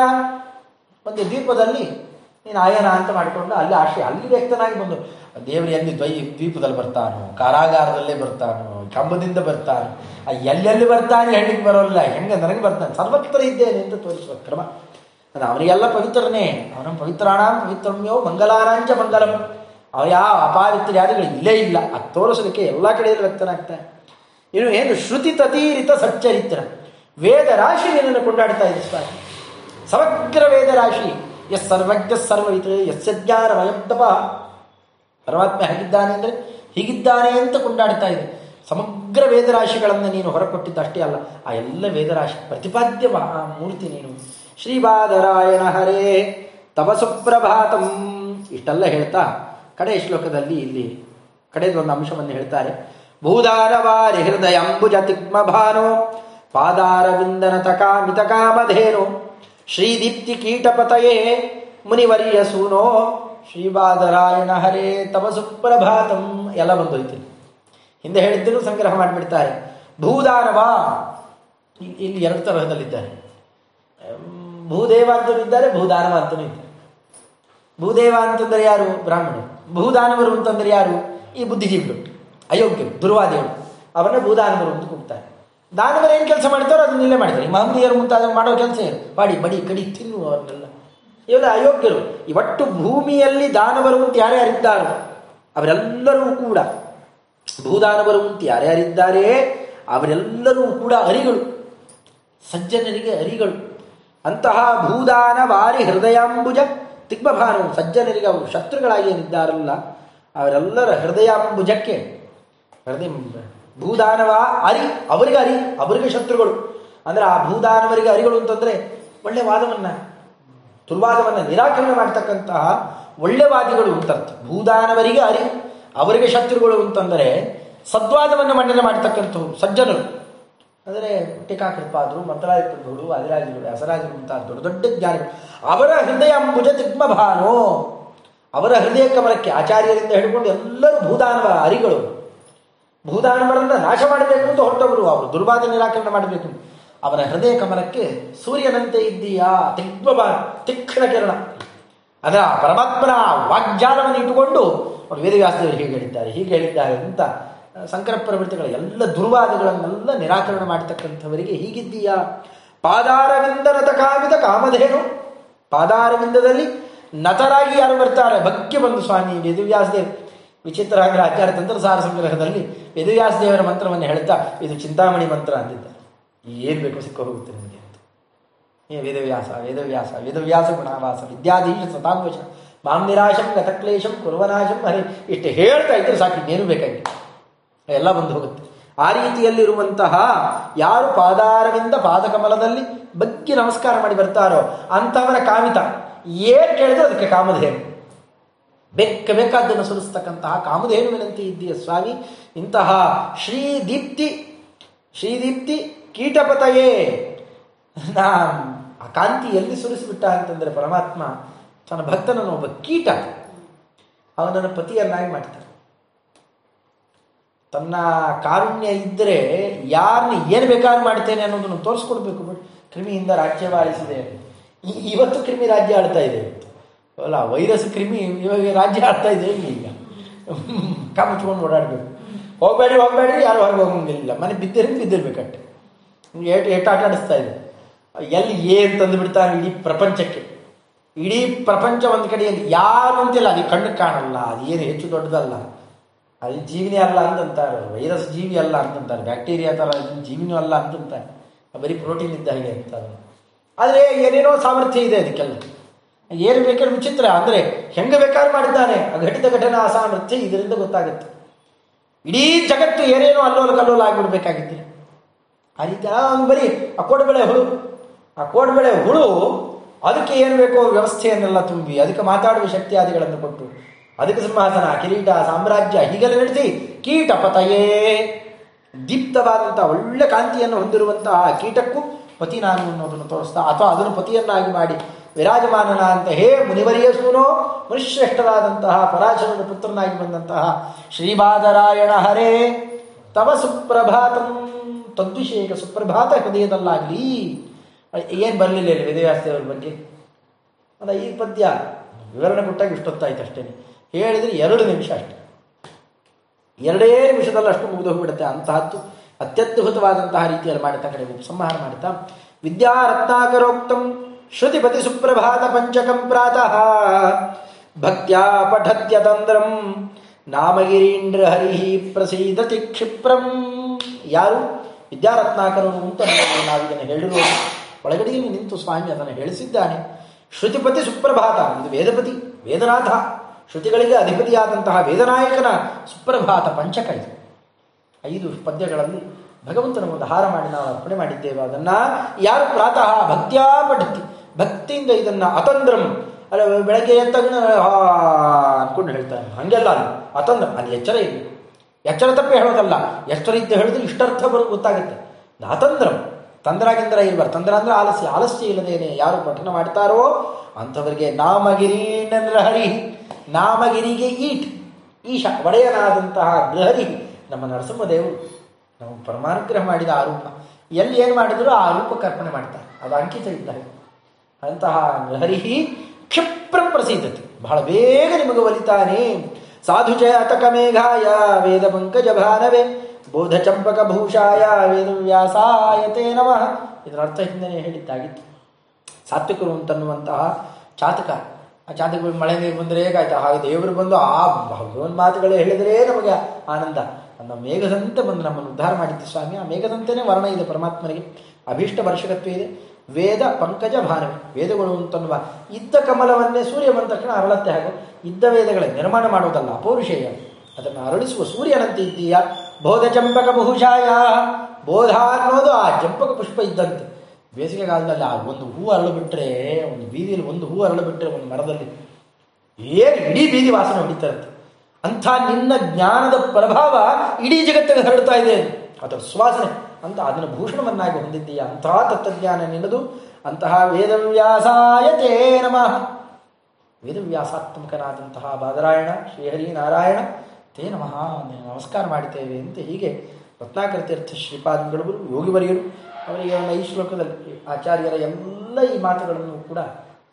ಒಂದು ದ್ವೀಪದಲ್ಲಿ ನೀನು ಆಯನ ಅಂತ ಮಾಡಿಕೊಂಡು ಅಲ್ಲಿ ಆಶ್ರಯ ಅಲ್ಲಿ ವ್ಯಕ್ತನಾಗಿ ಬಂದು, ದೇವರು, ಎಲ್ಲಿ ದ್ವೈ ದ್ವೀಪದಲ್ಲಿ ಬರ್ತಾನೋ, ಕಾರಾಗಾರದಲ್ಲೇ ಬರ್ತಾನೋ, ಕಂಬದಿಂದ ಬರ್ತಾನೋ ಎಲ್ಲೆಲ್ಲಿ ಬರ್ತಾನೆ ಹೆಣ್ಣಿಗೆ ಬರೋಲ್ಲ, ಹೆಂಗೆ ನನಗೆ ಬರ್ತಾನೆ, ಸರ್ವತ್ರ ಇದ್ದೇನೆ ಅಂತ ತೋರಿಸುವ ಕ್ರಮ. ಅದು ಅವರಿಗೆಲ್ಲ ಪವಿತ್ರನೇ ಅವನ ಪವಿತ್ರಾಣ ಪವಿತ್ರಮ್ಯೋ ಮಂಗಲಾನಾಂಚ ಮಂಗಲಂ. ಅವ ಯಾವ ಅಪಾವಿತ್ರ್ಯಾದಿಗಳು ಇಲ್ಲೇ ಇಲ್ಲ. ಅದು ತೋರಿಸೋದಕ್ಕೆ ಎಲ್ಲ ಕಡೆಯಲ್ಲಿ ವ್ಯಕ್ತನಾಗ್ತಾನೆ. ಇನ್ನು ಏನು, ಶ್ರುತಿ ತತೀರಿತ ಸಚ್ಚರಿತ್ರ. ವೇದ ರಾಶಿ ನಿನ್ನನ್ನು ಕೊಂಡಾಡ್ತಾ ಇದೆ ಸ್ವಾಮಿ. ಸಮಗ್ರ ವೇದ ರಾಶಿ ಎಸ್ ಸರ್ವಜ್ಞ ಸರ್ವವಿತ್ ಯಸ್ಯ ವಯಂತಪ ಪರಮಾತ್ಮ ಹೇಗಿದ್ದಾನೆ ಅಂದರೆ ಹೀಗಿದ್ದಾನೆ ಅಂತ ಕೊಂಡಾಡ್ತಾ ಇದೆ. ಸಮಗ್ರ ವೇದರಾಶಿಗಳನ್ನು ನೀನು ಹೊರಕೊಟ್ಟಿದ್ದಷ್ಟೇ ಅಲ್ಲ, ಆ ಎಲ್ಲ ವೇದರಾಶಿ ಪ್ರತಿಪಾದ್ಯ ಮೂರ್ತಿ ನೀನು. ಶ್ರೀಪಾದರಾಯಣ ಹರೇ, ತವ ಸುಪ್ರಭಾತಂ. ಇಷ್ಟೆಲ್ಲ ಹೇಳ್ತಾ ಕಡೆ ಶ್ಲೋಕದಲ್ಲಿ ಇಲ್ಲಿ ಕಡೆದೊಂದು ಅಂಶವನ್ನು ಹೇಳ್ತಾರೆ. ಭೂದಾರವಾರಿ ಹೃದಯ ಅಂಬುಜ ತಿಗ್ಮ ಭಾನೋ ಪಾದಾರವಿಂದನ ತಕಾಮಿತ ಕಾಮಧೇನು ಶ್ರೀದೀಪ್ತಿ ಕೀಟಪತಯೇ ಮುನಿವರಿಯ ಸೂನೋ. ಶ್ರೀಪಾದರಾಯಣ ಹರೇ, ತವ ಸುಪ್ರಭಾತಂ ಎಲ್ಲ ಬಂದೋಯ್ತೀನಿ ಹಿಂದೆ ಹೇಳಿದ್ದನ್ನು ಸಂಗ್ರಹ ಮಾಡಿಬಿಡ್ತಾರೆ. ಭೂದಾನವ? ಇಲ್ಲಿ ಎರಡು ತರಹದಲ್ಲಿದ್ದಾರೆ. ಭೂದೇವ ಅಂತನೂ ಇದ್ದಾರೆ, ಭೂದಾನವ ಅಂತನೂ ಇದ್ದಾರೆ. ಭೂದೇವ ಅಂತಂದರೆ ಯಾರು? ಬ್ರಾಹ್ಮಣರು. ಭೂದಾನವರು ಅಂತಂದರೆ ಯಾರು? ಈ ಬುದ್ಧಿಜೀವಿಗಳು. ಅಯೋಗ್ಯರು, ದುರ್ವಾದಿಗಳು. ಅವರನ್ನ ಭೂದಾನವರು ಅಂತ ಕೂಗ್ತಾರೆ. ದಾನವರು ಏನು ಕೆಲಸ ಮಾಡ್ತಾರೋ ಅದನ್ನ ಇಲ್ಲೇ ಮಾಡ್ತಾರೆ ಮಹಮ್ಮದಿಯರು ಮುಂತಾದ ಮಾಡೋ ಕೆಲಸ ಮಾಡಿ, ಬಾಡಿ ಬಡಿ ಕಡಿ, ತಿನ್ನು ಅವ್ರನ್ನೆಲ್ಲ. ಇವೆಲ್ಲ ಅಯೋಗ್ಯರು ಇವಟ್ಟು ಭೂಮಿಯಲ್ಲಿ ದಾನವರು ಅಂತ ಯಾರ್ಯಾರಿದ್ದಾರೋ? ಅವರೆಲ್ಲರೂ ಕೂಡ. ಭೂದಾನವರು ಅಂತ ಯಾರ್ಯಾರಿದ್ದಾರೆ? ಅವರೆಲ್ಲರೂ ಕೂಡ ಅರಿಗಳು ಸಜ್ಜನರಿಗೆ ಅರಿಗಳು ಅಂತಹ ಭೂದಾನ ವಾರಿ ಹೃದಯಾಂಬುಜ ತಿಗ್ಮಭಾನು ಸಜ್ಜನರಿಗೆ ಅವರು ಶತ್ರುಗಳಾಗಿ ಏನಿದ್ದಾರಲ್ಲ, ಅವರೆಲ್ಲರ ಹೃದಯಾಂಬುಜಕ್ಕೆ ಹೃದಯ ಭೂದಾನವ ಅರಿ, ಅವರಿಗೆ ಅರಿ, ಅವರಿಗೆ ಶತ್ರುಗಳು. ಅಂದ್ರೆ ಆ ಭೂದಾನವರಿಗೆ ಅರಿಗಳು ಅಂತಂದ್ರೆ ಒಳ್ಳೆ ವಾದವನ್ನ, ದುರ್ವಾದವನ್ನ ನಿರಾಕರಣೆ ಮಾಡ್ತಕ್ಕಂತಹ ಒಳ್ಳೆ ವಾದಿಗಳು ಅಂತರ್ಥ ಭೂದಾನವರಿಗೆ ಅರಿ, ಅವರಿಗೆ ಶತ್ರುಗಳು ಅಂತಂದರೆ ಸದ್ವಾದವನ್ನು ಮಂಡನೆ ಮಾಡ್ತಕ್ಕಂಥವ್ರು, ಸಜ್ಜನರು. ಅಂದರೆ ಟೀಕಾಕೃಪಾದರು ಮಂತ್ರಾಧಿಕೃಗಳು ಅಧಿರಾಜರು ವ್ಯಾಸರಾಜರು ಅಂತ ದೊಡ್ಡ ದೊಡ್ಡ ಜ್ಞಾನಿಗಳು. ಅವರ ಹೃದಯ ಅಂಬುಜ ತಿಗ್ಮಭಾನೋ ಅವರ ಹೃದಯ ಕಮಲಕ್ಕೆ ಆಚಾರ್ಯರಿಂದ ಹಿಡ್ಕೊಂಡು ಎಲ್ಲರೂ ಭೂದಾನವ ಅರಿಗಳು. ಭೂದಾನವರನ್ನ ನಾಶ ಮಾಡಬೇಕು ಅಂತ ಹೊರಟವರು ಅವರು. ದುರ್ವಾದ ನಿರಾಕರಣೆ ಮಾಡಬೇಕು ಅವರ ಹೃದಯ ಕಮಲಕ್ಕೆ ಸೂರ್ಯನಂತೆ ಇದ್ದೀಯಾ? ತಿಗ್ಮಭಾನ ತಿಕ್ಷಣ ಕಿರಣ. ಅದರ ಪರಮಾತ್ಮನ ವಾಗ್ಜಾಲವನ್ನು ಇಟ್ಟುಕೊಂಡು ಅವರು ವೇದವ್ಯಾಸದೇವರು ಹೀಗೆ ಹೇಳಿದ್ದಾರೆ ಹೀಗೆ ಹೇಳಿದ್ದಾರೆ ಅಂತ ಸಂಕರ ಪ್ರವೃತ್ತಿಗಳ ಎಲ್ಲ ದುರ್ವಾದಗಳನ್ನೆಲ್ಲ ನಿರಾಕರಣೆ ಮಾಡತಕ್ಕಂಥವರಿಗೆ ಹೀಗಿದ್ದೀಯಾ? ಪಾದಾರವಿಂದನತ ಕಾವಿದ ಕಾಮಧೇನು. ಪಾದಾರವಿಂದದಲ್ಲಿ ನತರಾಗಿ ಯಾರು ಬರ್ತಾರೆ? ಭಕ್ತಿ ಬಂದು ಸ್ವಾಮಿ ವೇದವ್ಯಾಸದೇವ್ ವಿಚಿತ್ರ ಆಚಾರ ಆಚಾರ್ಯ ತಂತ್ರಸಾರ ಸಂಗ್ರಹದಲ್ಲಿ ವೇದವ್ಯಾಸ ದೇವರ ಮಂತ್ರವನ್ನು ಹೇಳ್ತಾ, ಇದು ಚಿಂತಾಮಣಿ ಮಂತ್ರ ಅಂತಿದ್ದಾರೆ. ಏನು ಬೇಕು ಸಿಕ್ಕ ಹೋಗುತ್ತೆ ನಿಮಗೆ ಅಂತ. ಏ, ವೇದವ್ಯಾಸ ವೇದವ್ಯಾಸ ವೇದವ್ಯಾಸ ಗುಣಾವಾಸ ವಿದ್ಯಾಧೀಶ ಸತಾಂವಶ ಮಾಂ ನಿರಾಶಂ ಗತಕ್ಲೇಶಂ ಕುರ್ವನಾಶಂ ಹರಿ, ಇಷ್ಟು ಹೇಳ್ತಾ ಇದ್ರೆ ಸಾಕು, ಇನ್ನೇನು ಬೇಕಾಗಿಲ್ಲ. ಎಲ್ಲ ಬಂದು ಹೋಗುತ್ತೆ. ಆ ರೀತಿಯಲ್ಲಿರುವಂತಹ ಯಾರು ಪಾದಾರವಿಂದ ಪಾದಕಮಲದಲ್ಲಿ ಬಗ್ಗೆ ನಮಸ್ಕಾರ ಮಾಡಿ ಬರ್ತಾರೋ ಅಂಥವರ ಕಾಮಿತ. ಏನು ಕೇಳಿದ್ರೆ ಅದಕ್ಕೆ ಕಾಮಧೇನು. ಬೆಕ್ಕ ಬೇಕಾದ್ದನ್ನು ಸುರಿಸ್ತಕ್ಕಂತಹ ಕಾಮಧೇನುವಿನಂತೆ ಇದ್ದೀಯ ಸ್ವಾಮಿ? ಇಂತಹ ಶ್ರೀದೀಪ್ತಿ ಶ್ರೀದೀಪ್ತಿ ಕೀಟಪತಯೇ. ನಾ ಆ ಕಾಂತಿ ಎಲ್ಲಿ ಸುರಿಸಿಬಿಟ್ಟ ಅಂತಂದ್ರೆ ಪರಮಾತ್ಮ ತನ್ನ ಭಕ್ತನನ್ನು ಒಬ್ಬ ಕೀಟ. ಅವನನ್ನು ಪತಿಯನ್ನಾಗಿ ಮಾಡ್ತಾನೆ. ತನ್ನ ಕಾರುಣ್ಯ ಇದ್ದರೆ ಯಾರನ್ನ ಏನು ಬೇಕಾದ್ರೂ ಮಾಡ್ತೇನೆ ಅನ್ನೋದನ್ನು ತೋರಿಸ್ಕೊಡ್ಬೇಕು. ಕ್ರಿಮಿಯಿಂದ ರಾಜ್ಯವಾಳಿಸಿದೆ. ಇವತ್ತು ಕ್ರಿಮಿ ರಾಜ್ಯ ಆಳ್ತಾ ಇದೆ. ಅಲ್ಲ, ವೈರಸ್ ಕ್ರಿಮಿ ಇವಾಗ ರಾಜ್ಯ ಆಡ್ತಾ ಇದೆ ಈಗ? ಕಾಮಚ್ಕೊಂಡು ಓಡಾಡಬೇಕು. ಹೋಗಬೇಡಿ ಹೋಗಬೇಡಿ, ಯಾರು ಹೊರಗೆ ಹೋಗಂಗಿಲ್ಲ. ಮನೆ ಬಿದ್ದಿರಿ ಬಿದ್ದಿರ್ಬೇಕಟ್ಟೆ ಏಟು ಏಟು ಆಟ ಆಡಿಸ್ತಾ ಇದೆ. ಎಲ್ಲಿ ಏನು ತಂದು ಬಿಡ್ತಾರೆ ಇಡೀ ಪ್ರಪಂಚಕ್ಕೆ. ಇಡೀ ಪ್ರಪಂಚ ಒಂದು ಕಡೆಯಲ್ಲಿ ಯಾರು ಅಂತಿಲ್ಲ, ಅದು ಕಣ್ಣು ಕಾಣಲ್ಲ, ಅದು ಏನು ಹೆಚ್ಚು ದೊಡ್ಡದಲ್ಲ. ಅದು ಜೀವಿನೇ ಅಲ್ಲ ಅಂತಂತಾರೆ ವೈರಸ್ ಜೀವಿ ಅಲ್ಲ ಅಂತಂತಾರೆ. ಬ್ಯಾಕ್ಟೀರಿಯಾ ಥರ ಜೀವಿನೂ ಅಲ್ಲ ಅಂತಂತಾರೆ. ಬರೀ ಪ್ರೋಟೀನ್ ಇದ್ದ ಹಾಗೆ ಅಂತಾರೆ ಆದರೆ ಏನೇನೋ ಸಾಮರ್ಥ್ಯ ಇದೆ ಅದಕ್ಕೆಲ್ಲ. ಏನು ಬೇಕಾದ್ರೆ ವಿಚಿತ್ರ, ಅಂದರೆ ಹೆಂಗೆ ಬೇಕಾದ್ರೆ ಮಾಡಿದ್ದಾನೆ ಘಟಿತ ಘಟನಾ ಅಸಾಮರ್ಥ್ಯ ಇದರಿಂದ ಗೊತ್ತಾಗುತ್ತೆ. ಇಡೀ ಜಗತ್ತು ಏನೇನೋ ಅಲ್ಲೋಲ ಕಲ್ಲೋಲ ಆಗಿಬಿಡ್ಬೇಕಾಗಿತ್ತು. ಆ ರೀತಿ ಅವನು ಬರೀ ಆ ಕೋಡ್ಬೆಳೆ ಹುಳು. ಆ ಕೋಡ್ಬೆಳೆ ಹುಳು, ಅದಕ್ಕೆ ಏನು ಬೇಕೋ ವ್ಯವಸ್ಥೆಯನ್ನೆಲ್ಲ ತುಂಬಿ, ಅದಕ್ಕೆ ಮಾತಾಡುವ ಶಕ್ತಿಯಾದಿಗಳನ್ನು ಕೊಟ್ಟು, ಅದಕ್ಕೆ ಸಿಂಹಾಸನ, ಕಿರೀಟ, ಸಾಮ್ರಾಜ್ಯ, ಹೀಗೆಲ್ಲ ನಡೆಸಿ ಕೀಟ ಪತಯೇ. ದೀಪ್ತವಾದಂಥ ಒಳ್ಳೆ ಕಾಂತಿಯನ್ನು ಹೊಂದಿರುವಂತಹ ಕೀಟಕ್ಕೂ ಪತಿ ನಾನು ಅನ್ನೋದನ್ನು ತೋರಿಸ್ತಾ, ಅಥವಾ ಅದನ್ನು ಪತಿಯನ್ನಾಗಿ ಮಾಡಿ ವಿರಾಜಮಾನನ ಅಂತ ಹೇ ಮುನಿವರಿಯಸೂನೋ ಮನುಶ್ರೇಷ್ಠರಾದಂತಹ ಪರಾಶರನ ಪುತ್ರನಾಗಿ ಬಂದಂತಹ ಶ್ರೀಬಾದರಾಯಣ ಹರೇ. ತವ ಸುಪ್ರಭಾತಂ ತದ್ವಿಷೇಕ ಸುಪ್ರಭಾತ ಹೃದಯದಲ್ಲಾಗಲಿ. ಏನು ಬರಲಿಲ್ಲ ಇಲ್ಲಿ ಬಗ್ಗೆ? ಅದ ಈ ಪದ್ಯ, ವಿವರಣೆ ಕೊಟ್ಟಾಗ ಇಷ್ಟೊತ್ತಾಯ್ತು ಅಷ್ಟೇ ಹೇಳಿದರೆ ಎರಡು ನಿಮಿಷ ಅಷ್ಟೇ. ಎರಡೇ ನಿಮಿಷದಲ್ಲಿ ಅಷ್ಟು ಮುಗಿದು ಹೋಗ್ಬಿಡುತ್ತೆ. ಅಂತಹದ್ದು ಅತ್ಯದ್ಭುತವಾದಂತಹ ರೀತಿಯಲ್ಲಿ ಮಾಡುತ್ತಾ ಕಡೆ ಸಂಹಾರ ಮಾಡುತ್ತಾ ವಿದ್ಯಾರತ್ನಾಕರೋಕ್ತಂ ಶ್ರುತಿಪತಿ ಸುಪ್ರಭಾತ ಪಂಚಕಂ ಪ್ರಾತಃ. ಭಕ್ತ್ಯಾ ಪಠತ್ಯತಂದ್ರಂ ನಾಮಗಿರೀಂದ್ರ ಹರಿ ಪ್ರಸೀದತಿ ಕ್ಷಿಪ್ರಂ. ಯಾರು? ವಿದ್ಯಾರತ್ನಾಕರು ಅಂತ ನಾವು ಇದನ್ನು ಒಳಗಡೆಯಲ್ಲಿ ನಿಂತು ಸ್ವಾಮಿ ಅದನ್ನು ಹೇಳಿಸಿದ್ದಾನೆ. ಶ್ರುತಿಪತಿ ಸುಪ್ರಭಾತ ಇದು ವೇದಪತಿ, ವೇದನಾಥ. ಶ್ರುತಿಗಳಿಗೆ ಅಧಿಪತಿಯಾದಂತಹ ವೇದನಾಯಕನ ಸುಪ್ರಭಾತ ಪಂಚಕ ಇದು. ಐದು ಪದ್ಯಗಳಲ್ಲಿ ಭಗವಂತನ ಒಂದು ಹಾರ ಮಾಡಿ ನಾವು ಅರ್ಪಣೆ ಮಾಡಿದ್ದೇವೆ. ಅದನ್ನ ಯಾರು ಪ್ರಾತಃ ಭಕ್ತ್ಯಾ ಪಠತಿ ಭಕ್ತಿಯಿಂದ ಇದನ್ನ ಅತಂದ್ರಂ. ಅಲ್ಲ, ಬೆಳಗ್ಗೆ ಎದ್ದ ಅನ್ಕೊಂಡು ಹೇಳ್ತಾನೆ ಹಂಗೆಲ್ಲ ಅಲ್ಲ. ಅತಂದ್ರ. ಅಲ್ಲಿ ಎಚ್ಚರ ಇಲ್ಲ. ಎಚ್ಚರ ತಪ್ಪೇ ಹೇಳೋದಲ್ಲ. ಎಷ್ಟರ ಇದ್ದ ಹೇಳಿದ್ರೆ ಇಷ್ಟರ್ಥ ಬರೋ, ಗೊತ್ತಾಗುತ್ತೆ. ಅತಂದ್ರಂ. ತಂದ್ರಾಗಿಂದ್ರ ಇರ್ಬಾರ್ದು ತಂದ್ರ ಅಂದ್ರೆ ಆಲಸ್ಯ. ಆಲಸ್ಯ ಇಲ್ಲದೇನೆ ಯಾರು ಪಠನ ಮಾಡ್ತಾರೋ ಅಂಥವರಿಗೆ ನಾಮಗಿರೀಣಂದ್ರ ಹರಿ. ನಾಮಗಿರಿಗೆ ಈಟ್. ಈಶ ಒಡೆಯನಾದಂತಹ ಗೃಹರಿ ನಮ್ಮ ನರಸಿಂಹದೇವರು ನಾವು ಪರಮಾನುಗ್ರಹ ಮಾಡಿದ ಆ ರೂಪ. ಎಲ್ಲಿ ಏನು ಮಾಡಿದ್ರು ಆ ರೂಪ ಅರ್ಪಣೆ ಮಾಡ್ತಾರೆ. ಅದು ಅಂಕಿತ ಇದ್ದಾರೆ ಅಂತಹ ಹರಿಹಿ ಕ್ಷಿಪ್ರ ಪ್ರಸೀದತಿ ಬಹಳ ಬೇಗ ನಿಮಗೆ ಒಲಿತಾನೆ. ಸಾಧು ಜಯಾತಕ ಮೇಘಾಯ ವೇದ ಪಂಕಜ ಭಾನವೇ. ಬೋಧ ಚಂಪಕ ಭೂಷಾಯ ವೇದವ್ಯಾಸಾಯತೇ ನಮಃ. ಇದರ ಅರ್ಥ ಹಿಂದೆಯೇ ಹೇಳಿದ್ದಾಗಿತ್ತು. ಸಾತ್ವಿಕರು ಅಂತನ್ನುವಂತಹ ಚಾತಕ. ಆ ಚಾತಕಗಳು ಮಳೆ ನೀರು ಬಂದರೆ ಹೇಗಾಯ್ತು? ಹಾಗೆ ದೇವರು ಬಂದು ಆ ಭಗವನ್ ಮಾತುಗಳೇ ಹೇಳಿದರೆ ನಮಗೆ ಆನಂದ. ನಮ್ಮ ಮೇಘದಂತೆ ಬಂದು ನಮ್ಮನ್ನು ಉದ್ಧಾರ ಮಾಡಿತ್ತು ಸ್ವಾಮಿ. ಆ ಮೇಘದಂತೆಯೇ ವರ್ಣ ಇದೆ ಪರಮಾತ್ಮನಿಗೆ. ಅಭೀಷ್ಟ ವರ್ಷಕತ್ವ ಇದೆ. ವೇದ ಪಂಕಜ ಭಾರವಿ ವೇದಗಳು ಅಂತನ್ನುವ ಇದ್ದ ಕಮಲವನ್ನೇ ಸೂರ್ಯ ಬಂದ ತಕ್ಷಣ ಅರಳತ್ತೆ ಹಾಗೂ ಇದ್ದ ವೇದಗಳ ನಿರ್ಮಾಣ ಮಾಡುವುದಲ್ಲ, ಅಪೌರುಷೇಯ. ಅದನ್ನು ಅರಳಿಸುವ ಸೂರ್ಯನಂತೆ ಇದ್ದೀಯ? ಬೋಧ ಚಂಪಕ ಬಹುಶಾಯ. ಬೋಧ ಅನ್ನೋದು ಆ ಚಂಪಕ ಪುಷ್ಪ ಇದ್ದಂತೆ. ಬೇಸಿಗೆಗಾಲದಲ್ಲಿ ಆ ಒಂದು ಹೂ ಅರಳು ಬಿಟ್ಟರೆ ಒಂದು ಬೀದಿಯಲ್ಲಿ ಒಂದು ಹೂ ಅರಳು ಬಿಟ್ಟರೆ ಒಂದು ಮರದಲ್ಲಿ ಏನು ಇಡೀ ಬೀದಿ ವಾಸನೆ ಹೊಡಿತಾರಂತೆ. ಅಂಥ ನಿನ್ನ ಜ್ಞಾನದ ಪ್ರಭಾವ ಇಡೀ ಜಗತ್ತಿಗೆ ಹರಡ್ತಾ ಇದೆ. ಅದರ ಸುವಾಸನೆ. ಅಂತ ಅದನ್ನು ಭೂಷಣವನ್ನಾಗಿ ಹೊಂದಿದ್ದೀಯ. ಅಂತಹ ತತ್ವಜ್ಞಾನ ನಿನ್ನದು, ಅಂತಹ ವೇದವ್ಯಾಸಾಯ ತೇ ನಮಃ. ವೇದವ್ಯಾಸಾತ್ಮಕನಾದಂತಹ ಬಾದರಾಯಣ, ಶ್ರೀಹರಿ ನಾರಾಯಣ, ತೇ ನಮಃ ನಮಸ್ಕಾರ ಮಾಡಿದ್ದೇವೆ ಅಂತ ಹೀಗೆ ರತ್ನಾಕರ ತೀರ್ಥ ಯೋಗಿ ಯೋಗಿವರಿಯರು, ಅವರಿಗೆ ಐದು ಶ್ಲೋಕದಲ್ಲಿ ಆಚಾರ್ಯರ ಎಲ್ಲ ಈ ಮಾತುಗಳನ್ನು ಕೂಡ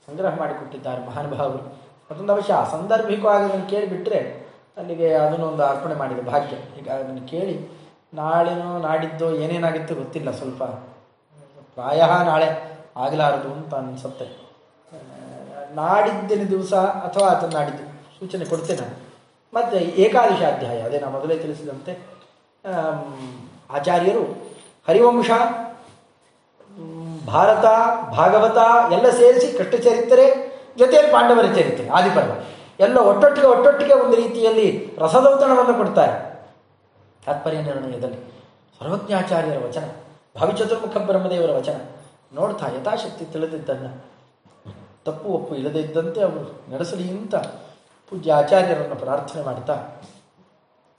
ಸಂಗ್ರಹ ಮಾಡಿಕೊಟ್ಟಿದ್ದಾರೆ ಮಹಾನುಭಾವರು. ಮತ್ತೊಂದು ಅವಶ್ಯ ಸಂದರ್ಭಿಕವಾಗಿ ಅದನ್ನು ಕೇಳಿಬಿಟ್ರೆ ಅಲ್ಲಿಗೆ ಅದನ್ನೊಂದು ಅರ್ಪಣೆ ಮಾಡಿದ ಭಾಗ್ಯ. ಈಗ ಅದನ್ನು ಕೇಳಿ ನಾಳೆನೋ ನಾಡಿದ್ದೋ ಏನೇನಾಗಿತ್ತು ಗೊತ್ತಿಲ್ಲ, ಸ್ವಲ್ಪ ಪ್ರಾಯ ನಾಳೆ ಆಗಲಾರದು ಅಂತ ಅನಿಸುತ್ತೆ. ನಾಡಿದ್ದಿನ ದಿವಸ ಅಥವಾ ಅದನ್ನು ನಾಡಿದ್ದು ಸೂಚನೆ ಕೊಡ್ತೇನೆ ಮತ್ತು ಏಕಾದಶಿ ಅಧ್ಯಾಯ, ಅದೇ ನಾನು ಮೊದಲೇ ತಿಳಿಸಿದಂತೆ ಆಚಾರ್ಯರು ಹರಿವಂಶ ಭಾರತ, ಭಾಗವತ ಎಲ್ಲ ಸೇರಿಸಿ ಕೃಷ್ಣ ಚರಿತ್ರೆ ಜೊತೆಯಲ್ಲಿ ಪಾಂಡವರ ಚರಿತ್ರೆ, ಆದಿಪರ್ವ. ಎಲ್ಲ ಒಟ್ಟೊಟ್ಟಿಗೆ ಒಟ್ಟೊಟ್ಟಿಗೆ ಒಂದು ರೀತಿಯಲ್ಲಿ ರಸದೌತಣವನ್ನು ಕೊಡ್ತಾರೆ. ತಾತ್ಪರ್ಯ ನಿರ್ಣಯದಲ್ಲಿ ಸರ್ವಜ್ಞಾಚಾರ್ಯರ ವಚನ ಭಾವಿಚತುರ್ಮುಖ ಬ್ರಹ್ಮದೇವರ ವಚನ ನೋಡ್ತಾ ಯಥಾಶಕ್ತಿ ತಿಳಿದಿದ್ದನ್ನು ತಪ್ಪು ಒಪ್ಪು ಇಲ್ಲದೇ ಇದ್ದಂತೆ ಅವರು ನಡೆಸಲಿ ಅಂತ ಪೂಜ್ಯ ಆಚಾರ್ಯರನ್ನು ಪ್ರಾರ್ಥನೆ ಮಾಡ್ತಾ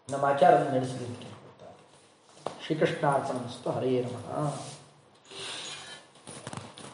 ನಮ್ಮ ಆಚಾರವನ್ನು ನಡೆಸಲಿ ಶ್ರೀಕೃಷ್ಣಾರ್ಪಣ ಹರೇ ನಮಃ.